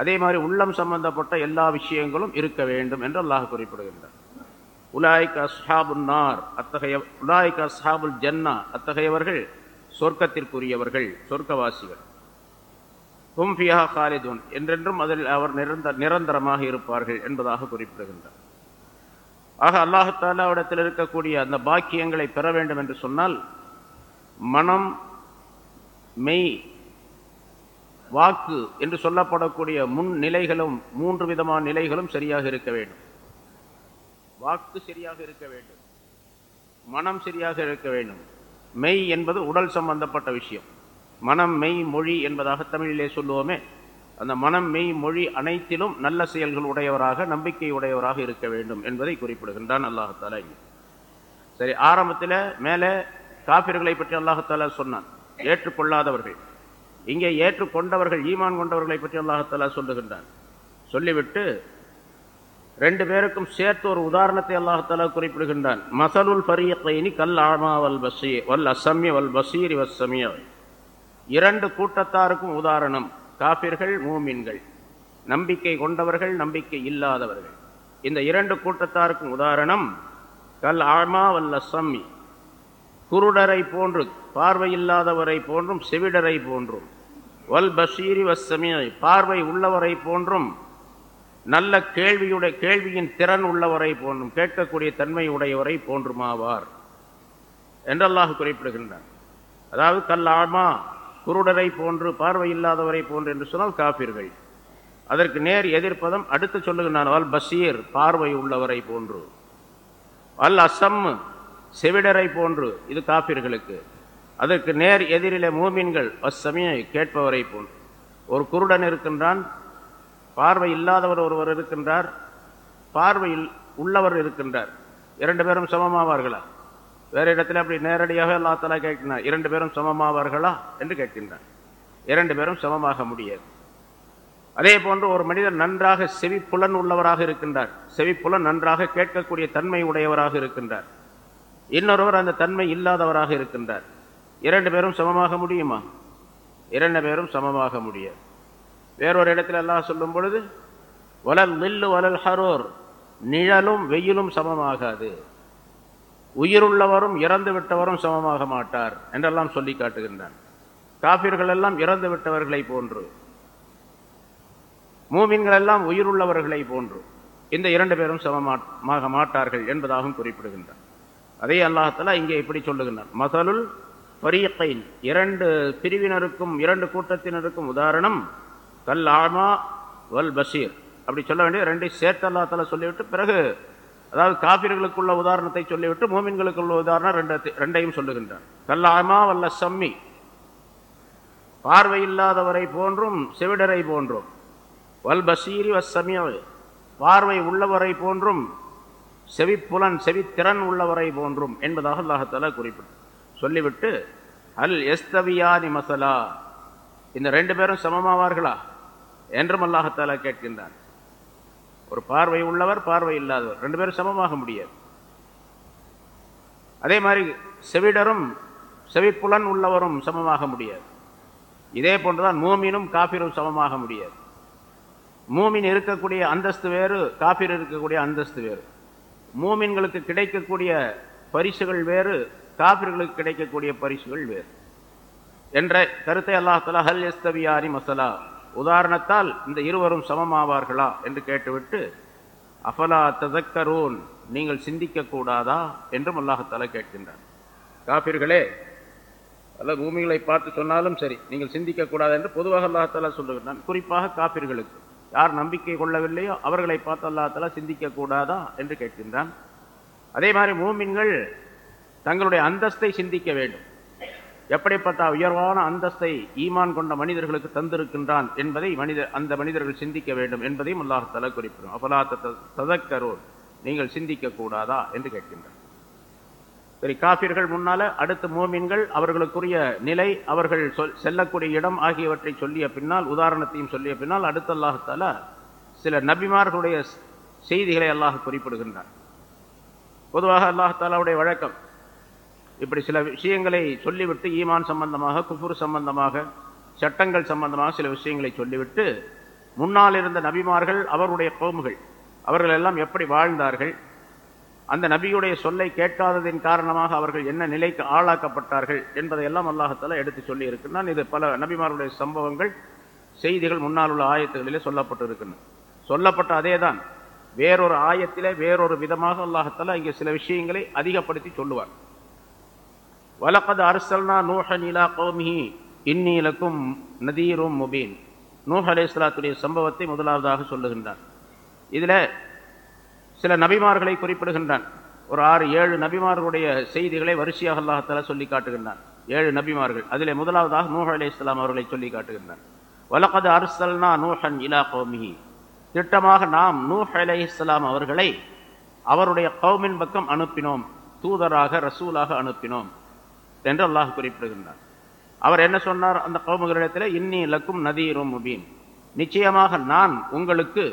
அதே மாதிரி உள்ளம் சம்பந்தப்பட்ட எல்லா விஷயங்களும் இருக்க வேண்டும் என்று அல்லாஹ் குறிப்பிடுகின்றார் உலாய்க் அஸ்ஹாபுன் நார் அத்தகைய உலாய்க் அஸ்ஹாபுல் ஜன்னா அத்தகையவர்கள் சொர்க்கத்திற்குரியவர்கள் சொர்க்கவாசிகள். ஹும்ஃபியா காலிதுன் என்றென்றும் அதில் அவர் நிரந்தர நிரந்தரமாக இருப்பார்கள் என்பதாக குறிப்பிடுகின்றார். ஆக அல்லாஹாலாவிடத்தில் இருக்கக்கூடிய அந்த பாக்கியங்களை பெற வேண்டும் என்று சொன்னால் மனம் மெய் வாக்கு என்று சொல்லப்படக்கூடிய முன் நிலைகளும் மூன்று விதமான நிலைகளும் சரியாக இருக்க வேண்டும். வாக்கு சரியாக இருக்க வேண்டும். மனம் சரியாக இருக்க வேண்டும். மெய் என்பது உடல் சம்பந்தப்பட்ட விஷயம். மனம் மெய் மொழி என்பதாக தமிழிலே சொல்லுவோமே. அந்த மனம் மெய் மொழி அனைத்திலும் நல்ல செயல்கள் உடையவராக நம்பிக்கை உடையவராக இருக்க வேண்டும் என்பதை குறிப்பிடுகின்றான் அல்லாஹாலா சரி ஆரம்பத்தில் மேலே காபிர்களை பற்றி அல்லாஹாலா சொன்னான். ஏற்றுக்கொள்ளாதவர்கள். இங்கே ஏற்றுக்கொண்டவர்கள் ஈமான் கொண்டவர்களை பற்றி அல்லாஹாலா சொல்லுகின்றான். சொல்லிவிட்டு ரெண்டு பேருக்கும் சேர்த்து ஒரு உதாரணத்தை அல்லாஹாலா குறிப்பிடுகின்றான். மசலுல் ஃபரியக்கைனி கல் ஆமா வல் பசீ வல் அசம்ய வல் பசீரி வசமிய இரண்டு கூட்டத்தாருக்கும் உதாரணம். காபிர்கள் மூமின்கள். நம்பிக்கை கொண்டவர்கள் நம்பிக்கை இல்லாதவர்கள். இந்த இரண்டு கூட்டத்தாருக்கும் உதாரணம் கல் ஆமா வல் அசம்மி குருடரை போன்று பார்வையில்லாதவரை போன்றும் செவிடரை போன்றும். வல் பஷீரி வசமியை பார்வை உள்ளவரை போன்றும் நல்ல கேள்வியுடைய கேள்வியின் திறன் உள்ளவரை போன்றும் கேட்கக்கூடிய தன்மை உடையவரை போன்றுமாவார். என்றல்லாக குறிப்பிடுகின்றார் அதாவது கல்லாமா குருடரை போன்று பார்வை இல்லாதவரை போன்று என்று சொன்னால் காப்பீர்கள் அதற்கு நேர் எதிர்ப்பதம் அடுத்து சொல்லுகின்றான் பசீர் பார்வை உள்ளவரை போன்று. அல் அசம் செவிடரை போன்று இது காப்பீர்களுக்கு அதற்கு நேர் எதிரிலே மூமின்கள் அசமியை கேட்பவரை போன்று. ஒரு குருடன் இருக்கின்றான் பார்வை இல்லாதவர் ஒருவர் இருக்கின்றார் பார்வையில் உள்ளவர் இருக்கின்றார். இரண்டு பேரும் சமமாவார்களா? வேற இடத்துல அப்படி நேரடியாக அல்லா தலா கேட்கின்றார் இரண்டு பேரும் சமமாவார்களா என்று கேட்கின்றார். இரண்டு பேரும் சமமாக முடியாது. அதே போன்று ஒரு மனிதர் நன்றாக செவிப்புலன் உள்ளவராக இருக்கின்றார். செவிப்புலன் நன்றாக கேட்கக்கூடிய தன்மை உடையவராக இருக்கின்றார். இன்னொருவர் அந்த தன்மை இல்லாதவராக இருக்கின்றார். இரண்டு பேரும் சமமாக முடியுமா? இரண்டு பேரும் சமமாக முடியாது. வேறொரு இடத்துல எல்லாம் சொல்லும் பொழுது வலல் நில்லு வலல் ஹரோர். நிழலும் வெயிலும் சமமாகாது. உயிருள்ளவரும் இறந்து விட்டவரும் சமமாக மாட்டார் என்றெல்லாம் சொல்லி காட்டுகின்றான். காபிர்கள் எல்லாம் இறந்து விட்டவர்களை போன்று. மூமின்கள் எல்லாம் உயிருள்ளவர்களை போன்று. இந்த இரண்டு பேரும் சமமாக மாட்டார்கள் என்பதாகவும் குறிப்பிடுகின்றான். அதே அல்லாஹத்தலா இங்கே இப்படி சொல்லுகின்றான். மசலுல் பரியக்கைன் இரண்டு பிரிவினருக்கும் இரண்டு கூட்டத்தினருக்கும் உதாரணம் கல் ஆமா வல் பஷீர். அப்படி சொல்ல வேண்டிய ரெண்டை சேர்த்து அல்லாஹால சொல்லிவிட்டு பிறகு அதாவது காபிர்களுக்குள்ள உதாரணத்தை சொல்லிவிட்டு மோமின்களுக்குள்ள உதாரணம் ரெண்டு ரெண்டையும் சொல்லுகின்றான். கல் ஆமா வல்ல சம்மி பார்வை இல்லாதவரை போன்றும் செவிடரை போன்றும். வல் பஷீரி வசமிய பார்வை உள்ளவரை போன்றும் செவிப்புலன் செவித்திறன் உள்ளவரை போன்றும் என்பதாக அல்லாஹால குறிப்பிட்டு சொல்லிவிட்டு அல் எஸ்தவியானி மசலா. இந்த ரெண்டு பேரும் சமமாவார்களா? என்றும் அல்லாஹத்தாலா கேட்கின்றான். ஒரு பார்வை உள்ளவர் பார்வை இல்லாதவர். ரெண்டு பேரும் சமமாக முடியாது. அதே மாதிரி செவிடரும் செவிப்புலன் உள்ளவரும் சமமாக முடியாது. இதே போன்றுதான் மூமினும் காபிரும் சமமாக முடியாது. மூமின் இருக்கக்கூடிய அந்தஸ்து வேறு காபிர் இருக்கக்கூடிய அந்தஸ்து வேறு. மூமின்களுக்கு கிடைக்கக்கூடிய பரிசுகள் வேறு காபிர்களுக்கு கிடைக்கக்கூடிய பரிசுகள் வேறு. என்ற கருத்தை அல்லாஹலா ஹல் எஸ்தவியாரி மசலா? உதாரணத்தால் இந்த இருவரும் சமமாவார்களா என்று கேட்டுவிட்டு அஃபலா ததக்கரூன் நீங்கள் சிந்திக்கக்கூடாதா என்றும் அல்லாஹத்தாலா கேட்கின்றார் காபிர்களே அல்ல பூமிகளை பார்த்து சொன்னாலும் சரி நீங்கள் சிந்திக்கக்கூடாது என்று பொதுவாக அல்லாஹாலா சொல்லுகிறான் குறிப்பாக காபிர்களுக்கு. யார் நம்பிக்கை கொள்ளவில்லையோ அவர்களை பார்த்து அல்லாஹாலா சிந்திக்க கூடாதா? என்று கேட்கின்றான். அதே மாதிரி மூமின்கள் தங்களுடைய அந்தஸ்தை சிந்திக்க வேண்டும். எப்படிப்பட்ட உயர்வான அந்தஸ்தை ஈமான் கொண்ட மனிதர்களுக்கு தந்திருக்கின்றான் என்பதை மனித அந்த மனிதர்கள் சிந்திக்க வேண்டும் என்பதையும் அல்லாஹால குறிப்பிடும் அபலா ததக்கரோர் நீங்கள் சிந்திக்க கூடாதா என்று கேட்கின்றார். சரி காபிர்கள் முன்னால அடுத்து மோமின்கள் அவர்களுக்குரிய நிலை அவர்கள் சொல் செல்லக்கூடிய இடம் ஆகியவற்றை சொல்லிய பின்னால் உதாரணத்தையும் சொல்லிய பின்னால் அடுத்த அல்லாஹால சில நபிமார்களுடைய செய்திகளை அல்லாஹ் குறிப்பிடுகின்றார் பொதுவாக அல்லாஹாலாவுடைய வழக்கம் இப்படி சில விஷயங்களை சொல்லிவிட்டு ஈமான் சம்பந்தமாக குஃபுர் சம்பந்தமாக சட்டங்கள் சம்பந்தமாக சில விஷயங்களை சொல்லிவிட்டு முன்னால் இருந்த நபிமார்கள் அவருடைய கோமுகள். அவர்கள் எல்லாம் எப்படி வாழ்ந்தார்கள்? அந்த நபியுடைய சொல்லை கேட்காததின் காரணமாக அவர்கள் என்ன நிலைக்கு ஆளாக்கப்பட்டார்கள் என்பதையெல்லாம் அல்லாஹத்தால எடுத்து சொல்லி இருக்கின்றான் இது பல நபிமாருடைய சம்பவங்கள் செய்திகள் முன்னால் உள்ள ஆயத்துகளிலே சொல்லப்பட்டு இருக்கின்றன சொல்லப்பட்ட அதே தான் வேறொரு ஆயத்திலே வேறொரு விதமாக அல்லாஹத்தால இங்கே சில விஷயங்களை அதிகப்படுத்தி சொல்லுவார். வலக்கது அரசல்னா நூஹன் இலா கௌமிஹி இன்னிலக்கும் நதீரும் முபீன். நூஹ் அலே இஸ்லாத்துடைய சம்பவத்தை முதலாவதாக சொல்லுகின்றான். இதில் சில நபிமார்களை குறிப்பிடுகின்றான். ஒரு ஆறு ஏழு நபிமார்களுடைய செய்திகளை வரிசையாக அல்லாஹால சொல்லி காட்டுகின்றான். ஏழு நபிமார்கள். அதில் முதலாவதாக நூஹ் அலே இஸ்லாம் அவர்களை சொல்லி காட்டுகின்றான். வலக்கது அரசல்னா நூஹன் இலா கோமிஹி. திட்டமாக நாம் நூஹ் அலே இஸ்லாம் அவர்களை அவருடைய கௌமின் பக்கம் அனுப்பினோம். தூதராக ரசூலாக அனுப்பினோம். என்று அல்லாஹ் குறிப்பிடுகின்றார். அவர் என்ன சொன்னார்? அந்த கௌமுகளிடத்தில் இன்னி லக்கும் நதீரும் முபீன். நிச்சயமாக நான் உங்களுக்கு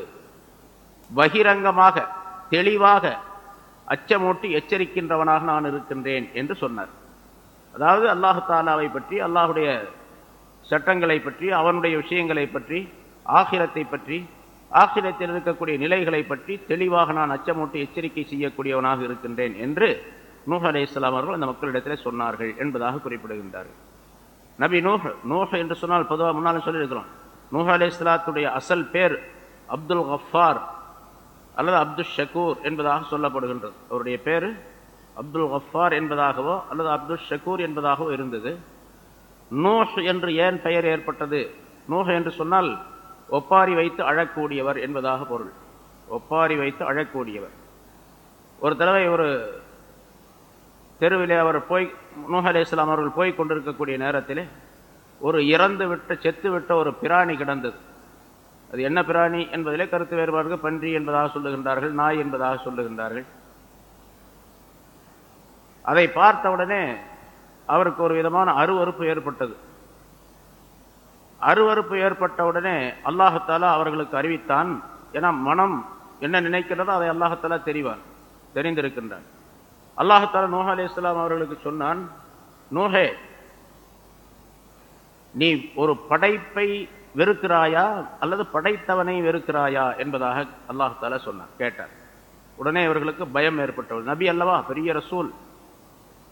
பகிரங்கமாக தெளிவாக அச்சமூட்டி எச்சரிக்கின்றவனாக நான் இருக்கின்றேன் என்று சொன்னார். அதாவது அல்லாஹு தாலாவை பற்றி அல்லாஹுடைய சட்டங்களை பற்றி அவனுடைய விஷயங்களை பற்றி ஆகிரத்தை பற்றி ஆகிரத்தில் இருக்கக்கூடிய நிலைகளை பற்றி தெளிவாக நான் அச்சமூட்டி எச்சரிக்கை செய்யக்கூடியவனாக இருக்கின்றேன் என்று நூஹ் அலி இஸ்லாம் அவர்கள் அந்த மக்களிடத்தில் சொன்னார்கள் என்பதாக குறிப்பிடுகின்றார்கள். நபி நூஹ் நூஹ் என்று சொன்னால் பொதுவாக முன்னாலும் சொல்லியிருக்கிறோம். நூஹ் அலி இஸ்லாத்துடைய அசல் பேர் அப்துல் கஃபார் அல்லது அப்துல் ஷக்கூர் என்பதாக சொல்லப்படுகின்றது. அவருடைய பேர் அப்துல் கஃபார் என்பதாகவோ அல்லது அப்துல் ஷக்கூர் என்பதாகவோ இருந்தது. நூஹ் என்று ஏன் பெயர் ஏற்பட்டது? நூஹ் என்று சொன்னால் ஒப்பாரி வைத்து அழக்கூடியவர் என்பதாக பொருள். ஒப்பாரி வைத்து அழக்கூடியவர். ஒரு தடவை ஒரு தெருவிலே அவர் போய் நூஹ் இஸ்லாம் அவர்கள் போய் கொண்டிருக்கக்கூடிய நேரத்தில் ஒரு இறந்து விட்ட செத்து விட்ட ஒரு பிராணி கிடந்தது. அது என்ன பிராணி என்பதிலே கருத்து வேறுபாடுகள் பன்றி என்பதாக சொல்லுகின்றார்கள் நாய் என்பதாக சொல்லுகின்றார்கள். அதை பார்த்தவுடனே அவருக்கு ஒரு விதமான அருவறுப்பு ஏற்பட்டது. அருவறுப்பு ஏற்பட்டவுடனே அல்லாஹத்தாலா அவர்களுக்கு அறிவித்தான் ஏன்னா மனம் என்ன நினைக்கிறதோ அதை அல்லாஹத்தாலா தெரிவான் தெரிந்திருக்கின்றான். அல்லாஹால நோஹா அலி இஸ்லாம் அவர்களுக்கு சொன்னான் நோஹே நீ ஒரு படைப்பை வெறுக்கிறாயா அல்லது படைத்தவனை வெறுக்கிறாயா? என்பதாக அல்லாஹால சொன்னான் கேட்டார். உடனே அவர்களுக்கு பயம் ஏற்பட்டது. நபி அல்லவா பெரிய ரசூல்.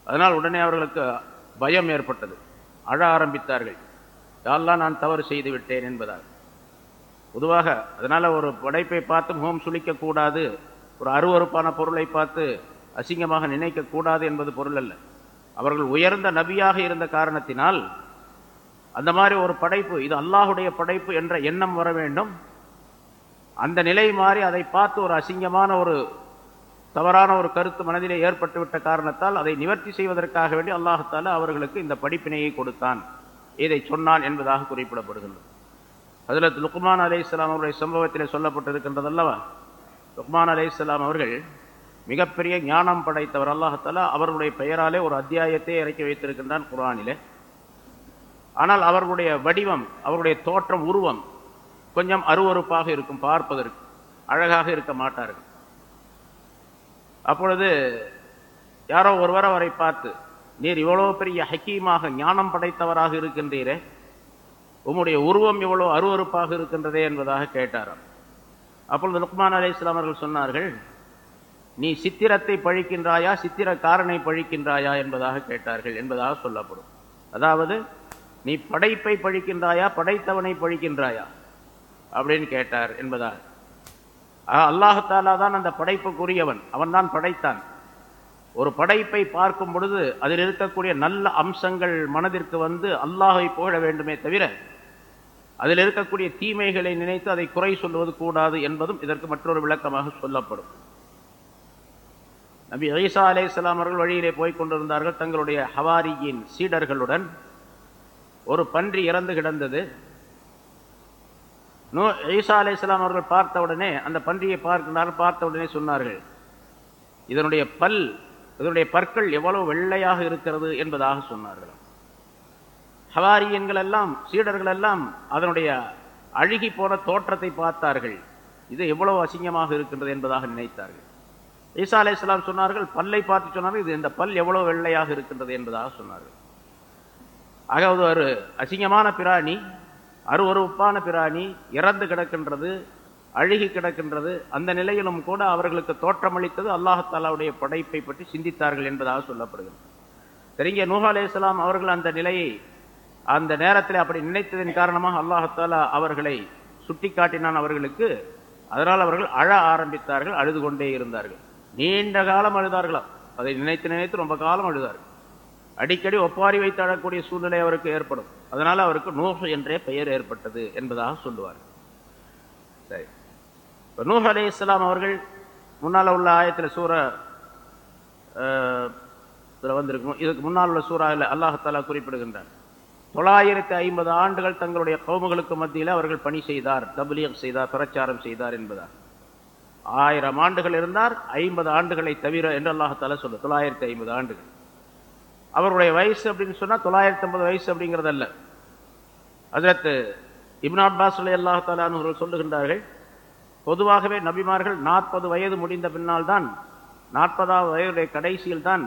அதனால் உடனே அவர்களுக்கு பயம் ஏற்பட்டது. அழ ஆரம்பித்தார்கள். யாரெல்லாம் நான் தவறு செய்து விட்டேன் என்பதாக பொதுவாக அதனால ஒரு படைப்பை பார்த்து முகம் சுளிக்க கூடாது ஒரு அருவறுப்பான பொருளை பார்த்து அசிங்கமாக நினைக்கக்கூடாது என்பது பொருள் அல்ல அவர்கள் உயர்ந்த நபியாக இருந்த காரணத்தினால் அந்த மாதிரி ஒரு படைப்பு இது அல்லாஹுடைய படைப்பு என்ற எண்ணம் வர வேண்டும். அந்த நிலை மாறி அதை பார்த்து ஒரு அசிங்கமான ஒரு தவறான ஒரு கருத்து மனதிலே ஏற்பட்டுவிட்ட காரணத்தால் அதை நிவர்த்தி செய்வதற்காக வேண்டி அல்லாஹால அவர்களுக்கு இந்த படிப்பினையை கொடுத்தான். இதை சொன்னான் என்பதாக குறிப்பிடப்படுகின்றது அதில் லுக்மான் அலை இஸ்லாம் அவருடைய சம்பவத்திலே சொல்லப்பட்டிருக்கின்றதல்லவா? லுக்மான் அலை இஸ்லாம் அவர்கள் மிகப்பெரிய ஞானம் படைத்தவர் அல்லாஹால அவர்களுடைய பெயராலே ஒரு அத்தியாயத்தை இறக்கி வைத்திருக்கின்றான் குரானிலே ஆனால் அவர்களுடைய வடிவம் அவருடைய தோற்றம் உருவம் கொஞ்சம் அருவறுப்பாக இருக்கும் பார்ப்பதற்கு. அழகாக இருக்க மாட்டார்கள். அப்பொழுது யாரோ ஒருவர் அவரை பார்த்து நீர் இவ்வளோ பெரிய ஹக்கீமாக ஞானம் படைத்தவராக இருக்கின்றீரே உம்முடைய உருவம் இவ்வளோ அருவறுப்பாக இருக்கின்றதே என்பதாக கேட்டாராம். அப்பொழுது லுக்மான் அலி இஸ்லாம் அவர்கள் சொன்னார்கள் நீ சித்திரத்தை பழிக்கின்றாயா சித்திரக்காரனை பழிக்கின்றாயா என்பதாக கேட்டார்கள் என்பதாக சொல்லப்படும். அதாவது நீ படைப்பை பழிக்கின்றாயா படைத்தவனை பழிக்கின்றாயா அப்படின்னு கேட்டார் என்பதாக அல்லாஹாலா தான் அந்த படைப்புக்குரியவன். அவன் தான் படைத்தான். ஒரு படைப்பை பார்க்கும் பொழுது அதில் இருக்கக்கூடிய நல்ல அம்சங்கள் மனதிற்கு வந்து அல்லாஹை புகழ வேண்டுமே தவிர அதில் இருக்கக்கூடிய தீமைகளை நினைத்து அதை குறை சொல்லுவது கூடாது என்பதும் இதற்கு மற்றொரு விளக்கமாக சொல்லப்படும். நபி ஐசா அலே இஸ்லாம் அவர்கள் வழியிலே போய் கொண்டிருந்தார்கள். தங்களுடைய ஹவாரியின் சீடர்களுடன் ஒரு பன்றி இறந்து கிடந்தது. நோ ஈசா அலே இஸ்லாம் அவர்கள் பார்த்த உடனே அந்த பன்றியை பார்க்கிறார்கள் பார்த்த உடனே சொன்னார்கள் இதனுடைய பல் இதனுடைய பற்கள் எவ்வளவு வெள்ளையாக இருக்கிறது? என்பதாக சொன்னார்கள். ஹவாரியன்கள் எல்லாம் சீடர்கள் எல்லாம் அதனுடைய அழுகி போன தோற்றத்தை பார்த்தார்கள். இது எவ்வளவு அசிங்கமாக இருக்கின்றது என்பதாக நினைத்தார்கள். ஈசா அலே இஸ்லாம் சொன்னார்கள் பல்லை பார்த்து சொன்னார்கள் இது இந்த பல் எவ்வளவு வெள்ளையாக இருக்கின்றது என்பதாக சொன்னார்கள். ஆக ஒரு அசிங்கமான பிராணி அருவறுப்பான பிராணி இறந்து கிடக்கின்றது அழுகி கிடக்கின்றது அந்த நிலையிலும் கூட அவர்களுக்கு தோற்றமளித்தது அல்லாஹாலாவுடைய படைப்பை பற்றி சிந்தித்தார்கள் என்பதாக சொல்லப்படுகிறது. சரிங்க நூஹா அலே இஸ்லாம் அவர்கள் அந்த நிலையை அந்த நேரத்தில் அப்படி நினைத்ததன் காரணமாக அல்லாஹாலா அவர்களை சுட்டி காட்டினான் அவர்களுக்கு. அதனால் அவர்கள் அழ ஆரம்பித்தார்கள் அழுது கொண்டே இருந்தார்கள். நீண்ட காலம் அழுதார்களாம். அதை நினைத்து நினைத்து ரொம்ப காலம் அழுதார்கள். அடிக்கடி ஒப்பாரி வைத்து அழக்கூடிய சூழ்நிலை அவருக்கு ஏற்படும். அதனால அவருக்கு நூஹ் என்றே பெயர் ஏற்பட்டது என்பதாக சொல்லுவார் சரி. நூஹ் அலே இஸ்லாம் அவர்கள் முன்னால் உள்ள ஆயத்தில் சூற வந்திருக்கும். இதுக்கு முன்னால் உள்ள சூறாவில் அல்லாஹாலா குறிப்பிடுகின்றார் தொள்ளாயிரத்தி ஐம்பது ஆண்டுகள் தங்களுடைய கவுமுகளுக்கு மத்தியில் அவர்கள் பணி செய்தார் தபிலியம் செய்தார் பிரச்சாரம் செய்தார் என்பதார் ஆயிரம் ஆண்டுகள் இருந்தார் ஐம்பது ஆண்டுகளை தவிர என்று அல்லாஹால சொல்லு தொள்ளாயிரத்தி ஐம்பது ஆண்டுகள். அவருடைய வயசு அப்படின்னு சொன்னால் தொள்ளாயிரத்தி ஐம்பது வயசு அப்படிங்கிறதல்ல அதற்கு இப்னா அப்பாஸ் அலி அல்லாஹாலான் அவர்கள் சொல்லுகின்றார்கள் பொதுவாகவே நபிமார்கள் நாற்பது வயது முடிந்த பின்னால் தான் நாற்பதாவது வயதுடைய கடைசியில் தான்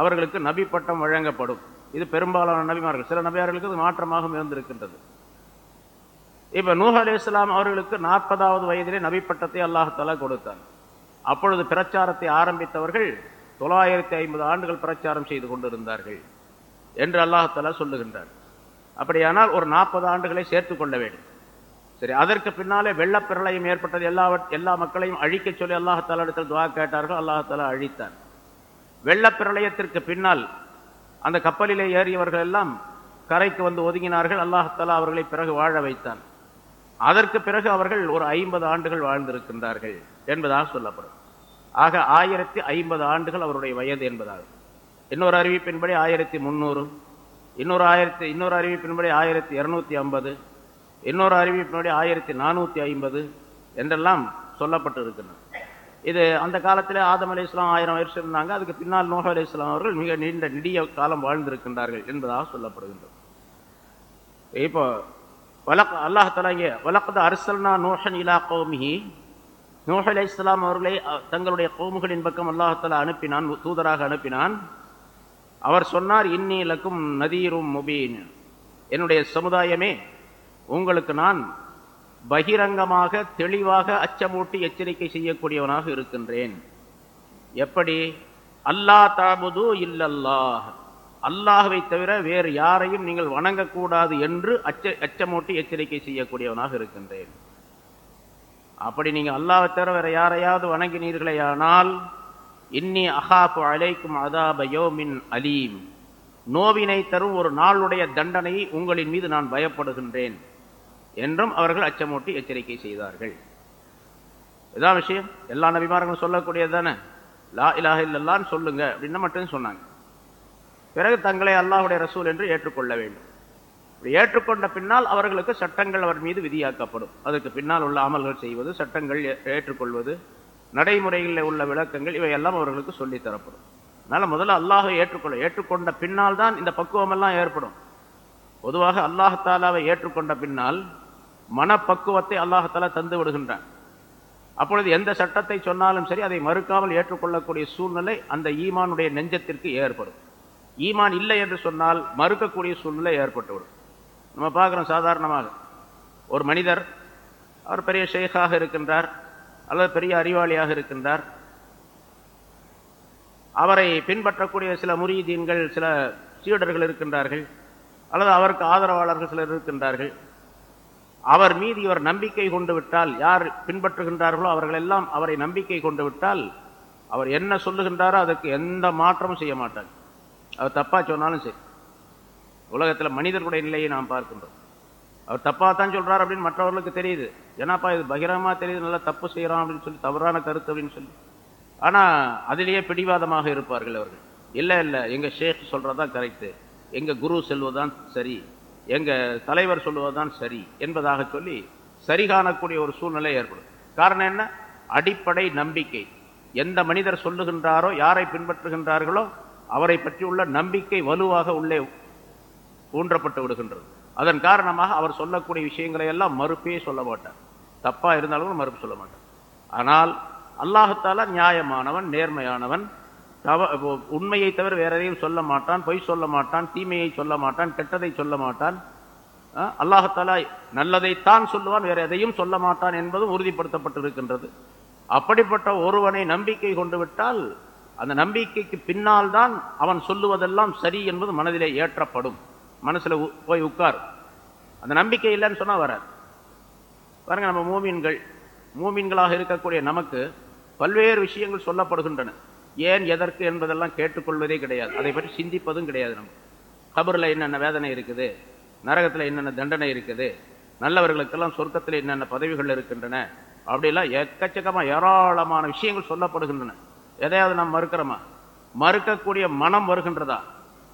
அவர்களுக்கு நபி பட்டம் வழங்கப்படும். இது பெரும்பாலான நபிமார்கள் சில நபியார்களுக்கு இது மாற்றமாக இருந்திருக்கின்றது. இப்ப நூஹ் அலி இஸ்லாம் அவர்களுக்கு நாற்பதாவது வயதிலே நபி பட்டத்தை அல்லாஹாலா கொடுத்தார். அப்பொழுது பிரச்சாரத்தை ஆரம்பித்தவர்கள் தொள்ளாயிரத்தி ஐம்பது ஆண்டுகள் பிரச்சாரம் செய்து கொண்டிருந்தார்கள் என்று அல்லாஹாலா சொல்லுகின்றார். அப்படியானால் ஒரு நாற்பது ஆண்டுகளை சேர்த்து கொள்ள வேண்டும். சரி அதற்கு பின்னாலே வெள்ளப்பிரளயம் ஏற்பட்டது எல்லா எல்லா மக்களையும் அழிக்க சொல்லி அல்லாஹாலா இடத்தில் துவா கேட்டார்கள் அல்லாஹாலா அழித்தார். வெள்ளப்பிரளயத்திற்கு பின்னால் அந்த கப்பலிலே ஏறியவர்கள் எல்லாம் கரைக்கு வந்து ஒதுங்கினார்கள் அல்லாஹாலா அவர்களை பிறகு வாழ வைத்தான். அதற்கு பிறகு அவர்கள் ஒரு ஐம்பது ஆண்டுகள் வாழ்ந்திருக்கின்றார்கள் என்பதாக சொல்லப்படும். ஆக ஆயிரத்தி ஐம்பது ஆண்டுகள் அவருடைய வயது என்பதாகும் இன்னொரு அறிவிப்பின்படி ஆயிரத்தி முந்நூறு இன்னொரு ஆயிரத்தி இன்னொரு அறிவிப்பின்படி ஆயிரத்தி இருநூத்தி ஐம்பது இன்னொரு அறிவிப்பின்படி ஆயிரத்தி நானூற்றி ஐம்பது என்றெல்லாம் சொல்லப்பட்டு இருக்கின்றன இது அந்த காலத்தில் ஆதம் அலி இஸ்லாம் ஆயிரம் வருஷம் இருந்தாங்க அதுக்கு பின்னால் நோஹ அலி இஸ்லாம் அவர்கள் மிக நீண்ட நெடிய காலம் வாழ்ந்திருக்கின்றார்கள் என்பதாக சொல்லப்படுகின்றது. இப்போ வலக் அல்லாஹலா இங்கே வலக்கத அரசல்னா நோஹன் இலா கௌமிஹி. நூஹ் அலி இஸ்லாம் அவர்களை தங்களுடைய கோமுகளின் பக்கம் அல்லாஹலா அனுப்பினான் தூதராக அனுப்பினான். அவர் சொன்னார் இன்னிலக்கும் நதீரும் முபீன். என்னுடைய சமுதாயமே உங்களுக்கு நான் பகிரங்கமாக தெளிவாக அச்சமூட்டி எச்சரிக்கை செய்யக்கூடியவனாக இருக்கின்றேன். எப்படி? அல்லா தாபுது இல்லல்லாஹ். அல்லாஹவை தவிர வேறு யாரையும் நீங்கள் வணங்கக்கூடாது என்று அச்ச அச்சமூட்டி எச்சரிக்கை செய்யக்கூடியவனாக இருக்கின்றேன். அப்படி நீங்க அல்லாவை தவிர வேற யாரையாவது வணங்கினீர்களே ஆனால் இன்னி அஹாஃபு அலைக்கும் அதாபயோ மின் அலீம். நோவினை தரும் ஒரு நாளுடைய தண்டனையை உங்களின் மீது நான் பயப்படுகின்றேன் என்றும் அவர்கள் அச்சமூட்டி எச்சரிக்கை செய்தார்கள். இதான் விஷயம். எல்லா நபிமார்களும் சொல்லக்கூடியது தானே? லா இலாஹ இல்லல்லான்னு சொல்லுங்க அப்படின்னு மட்டும் சொன்னாங்க. பிறகு தங்களை அல்லாஹுடைய ரசூல் என்று ஏற்றுக்கொள்ள வேண்டும். இப்படி ஏற்றுக்கொண்ட பின்னால் அவர்களுக்கு சட்டங்கள் அவர் மீது விதியாக்கப்படும். அதுக்கு பின்னால் உள்ள அமல்கள் செய்வது சட்டங்கள் ஏற்றுக்கொள்வது நடைமுறைகளில் உள்ள விளக்கங்கள் இவையெல்லாம் அவர்களுக்கு சொல்லித் தரப்படும். முதல்ல அல்லாஹை ஏற்றுக்கொள்ள ஏற்றுக்கொண்ட பின்னால் தான் இந்த பக்குவம் எல்லாம் ஏற்படும். பொதுவாக அல்லாஹாலாவை ஏற்றுக்கொண்ட பின்னால் மனப்பக்குவத்தை அல்லாஹாலா தந்து விடுகின்றான். அப்பொழுது எந்த சட்டத்தை சொன்னாலும் சரி அதை மறுக்காமல் ஏற்றுக்கொள்ளக்கூடிய சூழ்நிலை அந்த ஈமானுடைய நெஞ்சத்திற்கு ஏற்படும். ஈமான் இல்லை என்று சொன்னால் மறுக்கக்கூடிய சூழ்நிலை ஏற்பட்டுவிடும். நம்ம பார்க்குறோம் சாதாரணமாக. ஒரு மனிதர் அவர் பெரிய ஷேக்காக இருக்கின்றார் அல்லது பெரிய அறிவாளியாக இருக்கின்றார். அவரை பின்பற்றக்கூடிய சில முறியீதீன்கள் சில சீடர்கள் இருக்கின்றார்கள் அல்லது அவருக்கு ஆதரவாளர்கள் சிலர் இருக்கின்றார்கள். அவர் மீது இவர் நம்பிக்கை கொண்டு விட்டால் யார் பின்பற்றுகின்றார்களோ அவர்களெல்லாம் அவரை நம்பிக்கை கொண்டு விட்டால் அவர் என்ன சொல்லுகின்றாரோ அதற்கு எந்த மாற்றமும் செய்ய மாட்டார். அவர் தப்பா சொன்னாலும் சரி. உலகத்தில் மனிதர்களுடைய நிலையை நாம் பார்க்கின்றோம். அவர் தப்பாக தான் சொல்கிறார் அப்படின்னு மற்றவர்களுக்கு தெரியுது. ஏன்னாப்பா இது பகிரமா தெரியுது நல்லா தப்பு செய்யறான் அப்படின்னு சொல்லி தவறான கருத்து அப்படின்னு சொல்லி. ஆனா அதிலேயே பிடிவாதமாக இருப்பார்கள் அவர்கள். இல்லை இல்ல எங்க ஷேக் சொல்றதுதான் கரெக்டு எங்க குரு செல்வதுதான் சரி. எங்க தலைவர் சொல்லுவதுதான் சரி என்பதாக சொல்லி சரி காணக்கூடிய ஒரு சூழ்நிலை ஏற்படும். காரணம் என்ன? அடிப்படை நம்பிக்கை. எந்த மனிதர் சொல்லுகின்றாரோ யாரை பின்பற்றுகின்றார்களோ அவரை பற்றியுள்ள நம்பிக்கை வலுவாக உள்ளே ஊன்றப்பட்டு விடுகின்றது. அதன் காரணமாக அவர் சொல்லக்கூடிய விஷயங்களை எல்லாம் மறுப்பே சொல்ல மாட்டார். தப்பாக இருந்தாலும் மறுப்பு சொல்ல மாட்டார். ஆனால் அல்லாஹத்தாலா நியாயமானவன் நேர்மையானவன். தவ உண்மையை தவிர வேற எதையும் சொல்ல மாட்டான் பொய் சொல்ல மாட்டான் தீமையை சொல்ல மாட்டான் கெட்டதை சொல்ல மாட்டான். அல்லாஹத்தாலா நல்லதைத்தான் சொல்லுவான் வேற எதையும் சொல்ல மாட்டான் என்பதும் உறுதிப்படுத்தப்பட்டு இருக்கின்றது அப்படிப்பட்ட ஒருவனை நம்பிக்கை கொண்டு விட்டால் அந்த நம்பிக்கைக்கு பின்னால் தான் அவன் சொல்லுவதெல்லாம் சரி என்பது மனதிலே ஏற்றப்படும். மனசுல போய் உட்கார். அந்த நம்பிக்கை இல்லைன்னு சொன்னால் வராது. பாருங்க நம்ம மூமீன்கள் மூமீன்களாக இருக்கக்கூடிய நமக்கு பல்வேறு விஷயங்கள் சொல்லப்படுகின்றன. ஏன் எதற்கு என்பதெல்லாம் கேட்டுக்கொள்வதே கிடையாது. அதை பற்றி சிந்திப்பதும் கிடையாது நம்ம கபரில் என்னென்ன வேதனை இருக்குது? நரகத்தில் என்னென்ன தண்டனை இருக்குது? நல்லவர்களுக்கெல்லாம் சொர்க்கத்தில் என்னென்ன பதவிகள் இருக்கின்றன? அப்படிலாம் எக்கச்சக்கமாக ஏராளமான விஷயங்கள் சொல்லப்படுகின்றன. எதையாவது நாம் மறுக்கிறோமா? மறுக்கக்கூடிய மனம் வருகின்றதா?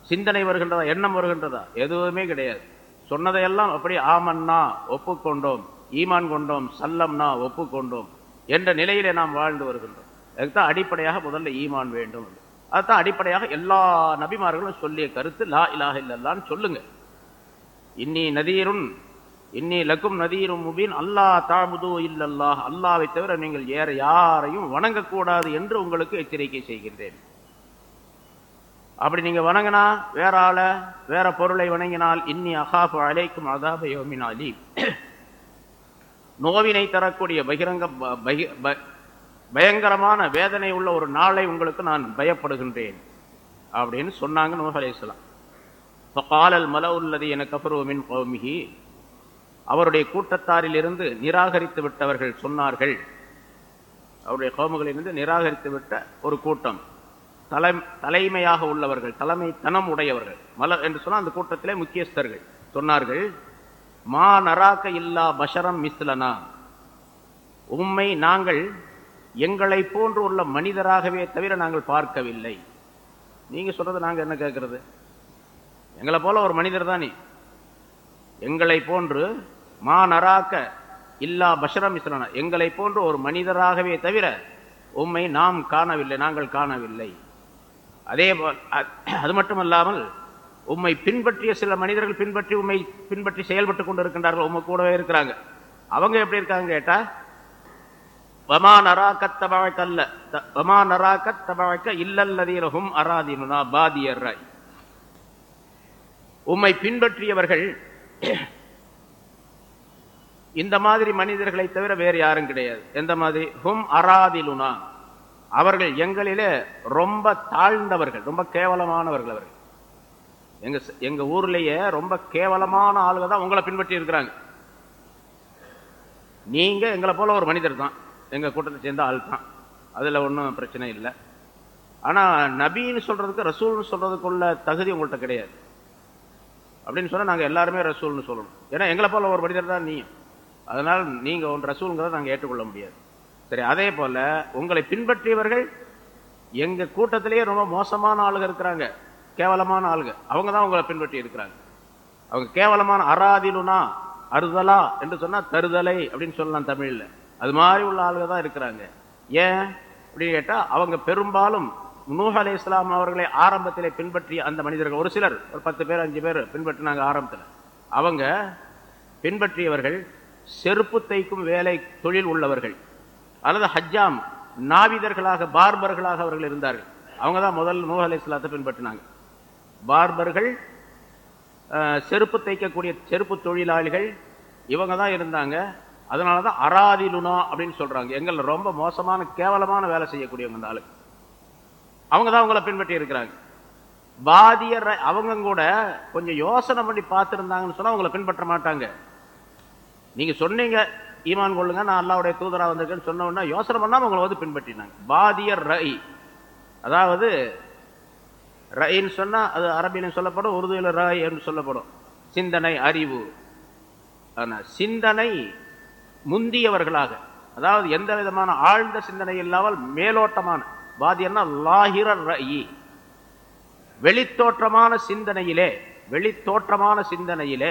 சிந்தனை வருகின்றதா? எண்ணம் வருகின்றதா? எதுவுமே கிடையாது. சொன்னதையெல்லாம் அப்படி ஆமன்னா ஒப்புக்கொண்டோம் ஈமான் கொண்டோம் சல்லம்னா ஒப்புக்கொண்டோம் என்ற நிலையிலே நாம் வாழ்ந்து வருகின்றோம். அதுதான் அடிப்படையாக முதல்ல ஈமான் வேண்டும் அதுதான் அடிப்படையாக எல்லா நபிமார்களும் சொல்லிய கருத்து லா இலாக இல்லல்லான்னு சொல்லுங்க. இன்னி நதியருன் இன்னி லக்கும் நதீரும் முபீன். அல்லா தாமுதோ இல்லல்லாஹ். அல்லாவை தவிர நீங்கள் ஏற யாரையும் வணங்கக்கூடாது என்று உங்களுக்கு எச்சரிக்கை செய்கின்றேன். அப்படி நீங்க வணங்கினா வேற ஆள வேற பொருளை வணங்கினால் இன்னி அகாஃபு அலைக்கும் அதாப யோமின் அலி நோவினை தரக்கூடிய பகிரங்க பயங்கரமான வேதனை உள்ள ஒரு நாளை உங்களுக்கு நான் பயப்படுகின்றேன். அப்படின்னு சொன்னாங்க நூஹ் அலையாம் காலல் மல உள்ளது என கபருவமின் கௌமிகி அவருடைய கூட்டத்தாரிலிருந்து நிராகரித்து விட்டவர்கள் சொன்னார்கள். அவருடைய கோமுகளிலிருந்து நிராகரித்து விட்ட ஒரு கூட்டம். தலை தலைமையாக உள்ளவர்கள் தலைமைத்தனம் உடையவர்கள். மல என்று சொன்னால் அந்த கூட்டத்திலே முக்கியஸ்தர்கள் சொன்னார்கள் மா நராக்க இல்லா பஷரம் மிஸ்லனா. உம்மை நாங்கள் எங்களை போன்று உள்ள மனிதராகவே தவிர நாங்கள் பார்க்கவில்லை. நீங்க சொல்றது நாங்கள் என்ன கேட்கறது? எங்களை போல ஒரு மனிதர் தானே. எங்களை போன்று மா நராக்க இல்லா பஷரம் மிஸ்லனா. எங்களை போன்ற ஒரு மனிதராகவே தவிர உம்மை நாம் காணவில்லை நாங்கள் காணவில்லை. அதே போல் அது மட்டுமல்லாமல் உம்மை பின்பற்றிய சில மனிதர்கள் பின்பற்றி உண்மை பின்பற்றி செயல்பட்டு கொண்டு இருக்கின்றார்கள் உண்மை கூடவே இருக்கிறாங்க. அவங்க எப்படி இருக்காங்க கேட்டா வமா நராக்கத் தபழக்க அல்ல வமா நராக்கத் தபழக்க இல்லல்லதீரகும் அராதீனுனா பாதியர் உம்மை பின்பற்றியவர்கள் இந்த மாதிரி மனிதர்களை தவிர வேறு யாரும் கிடையாது. எந்த மாதிரி? ஹும் அராதிலுனா. அவர்கள் எங்களிலே ரொம்ப தாழ்ந்தவர்கள் ரொம்ப கேவலமானவர்கள் அவர்கள். எங்க எங்க ஊர்லயே ரொம்ப கேவலமான ஆளுக தான் உங்களை பின்பற்றி இருக்கிறாங்க. நீங்க எங்களை போல ஒரு மனிதர் தான். எங்க கூட்டத்தை சேர்ந்த ஆள் தான். அதுல ஒன்றும் பிரச்சனை இல்லை. ஆனா நபின்னு சொல்றதுக்கு ரசூல்னு சொல்றதுக்குள்ள தகுதி உங்கள்கிட்ட கிடையாது. அப்படின்னு சொன்னா நாங்க எல்லாருமே ரசூல்னு சொல்லணும். ஏன்னா எங்களை போல ஒரு மனிதர் தான் நீயும். அதனால் நீங்க ஒன்று ரசூலுங்கிறத நாங்க ஏற்றுக்கொள்ள முடியாது. சரி அதே போல உங்களை பின்பற்றியவர்கள் எங்க கூட்டத்திலேயே ரொம்ப மோசமான ஆளுங்க இருக்கிறாங்க. கேவலமான ஆளுங்க. அவங்க தான் உங்களை பின்பற்றி இருக்கிறாங்க. அவங்க கேவலமான அராதிலுனா அறுதலா என்று சொன்னா தருதலை அப்படின்னு சொல்லலாம் தமிழ்ல. அது மாதிரி உள்ள ஆளுங்க தான் இருக்கிறாங்க. ஏன்? அப்படின்னு கேட்டால் அவங்க பெரும்பாலும் நூஹ் அலி இஸ்லாம் அவர்களை ஆரம்பத்திலே பின்பற்றிய அந்த மனிதர்கள். ஒரு சிலர் ஒரு பத்து பேர் அஞ்சு பேர் பின்பற்றினாங்க ஆரம்பத்தில். அவங்க பின்பற்றியவர்கள் செருப்பு தைக்கும் வேலை தொழில் உள்ளவர்கள் அல்லது ஹஜ்ஜாம் நாவிதர்களாக பார்பர்களாக அவர்கள் இருந்தார்கள். அவங்க தான் முதல் நூஹ் அலி இஸ்லாத்தை பின்பற்றினாங்க. பார்பர்கள் செருப்பு தைக்கக்கூடிய செருப்பு தொழிலாளிகள் இவங்க தான் இருந்தாங்க. அதனாலதான் அராதிலுனா அப்படின்னு சொல்றாங்க. எங்களை ரொம்ப மோசமான கேவலமான வேலை செய்யக்கூடியவங்க இந்த ஆளுக்கு அவங்க தான் அவங்கள பின்பற்றி இருக்கிறாங்க. பாதியர் அவங்க கூட கொஞ்சம் யோசனை பண்ணி பார்த்துருந்தாங்கன்னு சொன்னா அவங்கள பின்பற்ற மாட்டாங்க. நீங்கள் சொன்னீங்க ஈமான் கொள்ளுங்க நான் அல்லாவுடைய தூதராக வந்திருக்கேன்னு சொன்ன உடனே யோசனை பண்ணாமல் உங்களை வந்து பின்பற்றினாங்க. பாதியர் ரை அதாவது ரைன்னு சொன்னால் அது அரபியிலும் சொல்லப்படும் உருதுல ராய் என்று சொல்லப்படும். சிந்தனை அறிவு. ஆனால் சிந்தனை முந்தியவர்களாக. அதாவது எந்த விதமான ஆழ்ந்த சிந்தனை இல்லாமல் மேலோட்டமான. பாதியன்னா லாஹிர ரயி. வெளித்தோற்றமான சிந்தனையிலே வெளித்தோற்றமான சிந்தனையிலே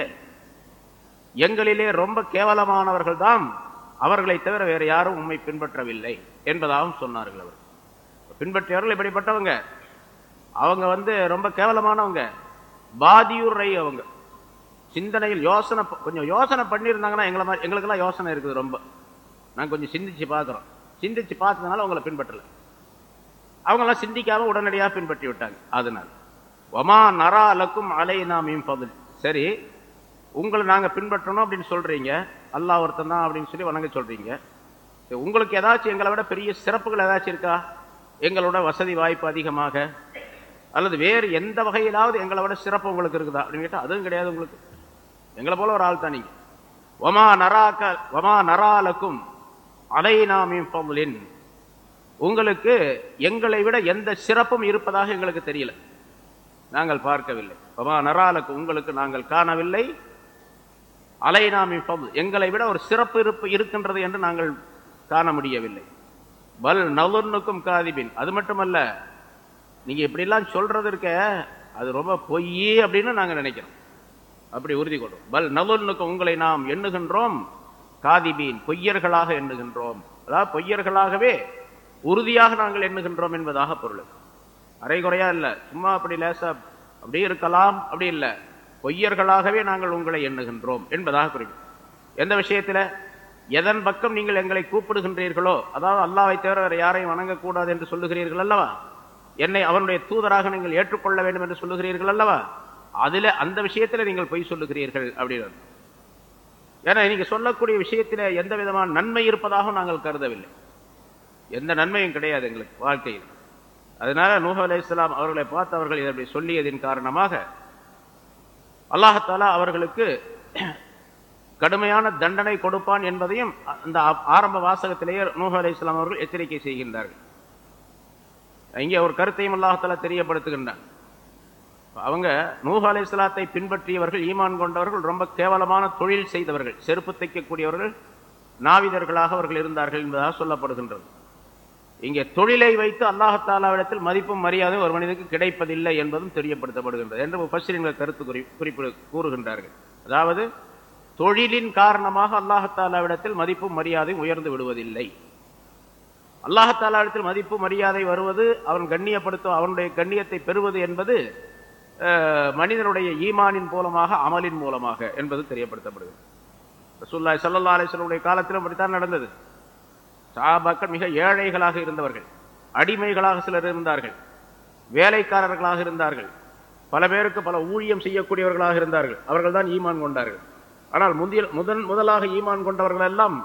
எங்களிலே ரொம்ப கேவலமானவர்கள் தான் அவர்களை தவிர வேறு யாரும் உண்மை பின்பற்றவில்லை என்பதாகவும் சொன்னார்கள் அவர். பின்பற்றியவர்கள் இப்படிப்பட்டவங்க. அவங்க வந்து ரொம்ப கேவலமானவங்க. பாதியூர் ரை அவங்க. சிந்தனையில் யோசனை கொஞ்சம் யோசனை பண்ணியிருந்தாங்கன்னா எங்களை மாதிரி எங்களுக்கெல்லாம் யோசனை இருக்குது ரொம்ப. நாங்கள் கொஞ்சம் சிந்திச்சு பார்க்குறோம். சிந்திச்சு பார்த்ததுனால அவங்கள பின்பற்றல. அவங்கெல்லாம் சிந்திக்காம உடனடியாக பின்பற்றி விட்டாங்க. அதனால். ஒமா நரா அலக்கும் அலை நாம் பதில் சரி உங்களை நாங்கள் பின்பற்றணும் அப்படின்னு சொல்றீங்க. அல்லா ஒருத்தன் தான் அப்படின்னு சொல்லி வணங்க சொல்றீங்க. உங்களுக்கு ஏதாச்சும் எங்களை விட பெரிய சிறப்புகள் ஏதாச்சும் இருக்கா? எங்களோட வசதி வாய்ப்பு அதிகமாக? அல்லது வேறு எந்த வகையிலாவது எங்களை விட சிறப்பு உங்களுக்கு இருக்குதா? அப்படின்னு கேட்டால் அதுவும் கிடையாது உங்களுக்கு. எங்களை போல ஒரு ஆள் தான் நீங்கள் ஒமா நராக்க ஒமா நராலக்கும் அலைநாமின் பவுலின் உங்களுக்கு எங்களை விட எந்த சிறப்பும் இருப்பதாக எங்களுக்கு தெரியல. நாங்கள் பார்க்கவில்லை. ஒமா நராலக்கு உங்களுக்கு நாங்கள் காணவில்லை. அலைநாமி எங்களை விட ஒரு சிறப்பு இருப்பு இருக்கின்றது என்று நாங்கள் காண முடியவில்லை. பல் நலுன்னுக்கும் காதிபின். அது மட்டுமல்ல நீங்க இப்படிலாம் சொல்றது இருக்க அது ரொம்ப பொய் அப்படின்னு நாங்க நினைக்கிறோம். அப்படி உறுதி கொள்றோம் பல் நலுன்னுக்கும் உங்களை நாம் எண்ணுகின்றோம் காதிபீன் பொய்யர்களாக எண்ணுகின்றோம். அதாவது பொய்யர்களாகவே உறுதியாக நாங்கள் எண்ணுகின்றோம் என்பதாக பொருள். அரைகுறையா இல்லை. சும்மா அப்படி லேசா அப்படி இருக்கலாம் அப்படி இல்லை. பொய்யர்களாகவே நாங்கள் உங்களை எண்ணுகின்றோம் என்பதாக குறிப்பிடும் எந்த விஷயத்துல? எதன் பக்கம் நீங்கள் எங்களை கூப்பிடுகின்றீர்களோ அதாவது அல்லாவை தவிர வேறு யாரையும் வணங்கக்கூடாது என்று சொல்லுகிறீர்கள் அல்லவா? என்னை அவனுடைய தூதராக நீங்கள் ஏற்றுக்கொள்ள வேண்டும் என்று சொல்லுகிறீர்கள் அல்லவா? அதுல அந்த விஷயத்துல நீங்கள் பொய் சொல்லுகிறீர்கள் அப்படின்னு. ஏன்னா நீங்க சொல்லக்கூடிய விஷயத்துல எந்த விதமான நன்மை இருப்பதாகவும் நாங்கள் கருதவில்லை. எந்த நன்மையும் கிடையாது எங்களுக்கு வாழ்க்கையில். அதனால நூஹ் இஸ்லாம் அவர்களை பார்த்து அவர்கள் இதை அப்படி சொல்லியதின் காரணமாக அல்லாஹத்தாலா அவர்களுக்கு கடுமையான தண்டனை கொடுப்பான் என்பதையும் அந்த ஆரம்ப வாசகத்திலேயே நூஹ் அலைஹிஸ்ஸலாம் அவர்கள் எச்சரிக்கை செய்கின்றார்கள். இங்கே ஒரு கருத்தையும் அல்லாஹத்தாலா தெரியப்படுத்துகின்றான். அவங்க நூஹ் இஸ்லாத்தை பின்பற்றியவர்கள் ஈமான் கொண்டவர்கள் ரொம்ப கேவலமான தொழில் செய்தவர்கள் செருப்பு தைக்கக்கூடியவர்கள் நாவிதர்களாக அவர்கள் இருந்தார்கள் என்பதாக சொல்லப்படுகின்றது. இங்கே தொழிலை வைத்து அல்லாஹாலாவிடத்தில் மதிப்பும் மரியாதையும் ஒரு மனிதனுக்கு கிடைப்பதில்லை என்பதும் தெரியப்படுத்தப்படுகின்றது என்று முஃபஸ்ஸிரின்கள் கருத்து குறி குறிப்பிடு கூறுகின்றார்கள். அதாவது தொழிலின் காரணமாக அல்லாஹாலாவிடத்தில் மதிப்பும் மரியாதையும் உயர்ந்து விடுவதில்லை. அல்லாஹாலாவிடத்தில் மதிப்பு மரியாதை வருவது அவன் கண்ணியப்படுத்தும் அவனுடைய கண்ணியத்தை பெறுவது என்பது மனிதனுடைய ஈமானின் மூலமாக அமலின் மூலமாக என்பது தெரியப்படுத்தப்படுகிறது. ரசூல்லாய் சல்லா அலைஹி காலத்திலும் அப்படித்தான் நடந்தது. சஹாபாக்கள் மிக ஏழைகளாக இருந்தவர்கள் அடிமைகளாக சிலர் இருந்தார்கள் வேலைக்காரர்களாக இருந்தார்கள் பல பேருக்கு பல ஊழியம் செய்யக்கூடியவர்களாக இருந்தார்கள். அவர்கள் தான் ஈமான் கொண்டார்கள். ஆனால் முந்திய முதன் முதலாக ஈமான் கொண்டவர்கள் எல்லாம்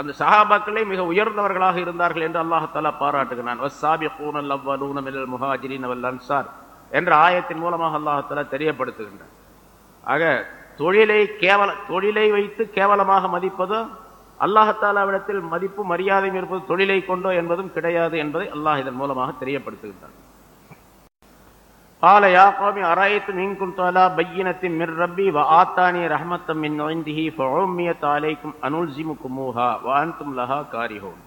அந்த சஹாபாக்களே மிக உயர்ந்தவர்களாக இருந்தார்கள் என்று அல்லாஹாலா பாராட்டுகிறான். முஹாஜிரின் வல் அன்சார் என்ற ஆயத்தின் மூலமாக அல்லாஹாலா தெரியப்படுத்துகின்றான். ஆக தொழிலை கேவல தொழிலை வைத்து கேவலமாக மதிப்பதும் அல்லாஹத்தாலாவிடத்தில் மதிப்பு மரியாதையும் இருப்பது தொழிலை கொண்டோ என்பதும் கிடையாது என்பதை அல்லாஹ் இதன் மூலமாக தெரியப்படுத்துகின்றான் قال يا قوم أرأيتم إن كنت على بينة من ربي وآتاني رحمة من عنده فعميت عليكم أنلزمكموها وأنتم لها كارهون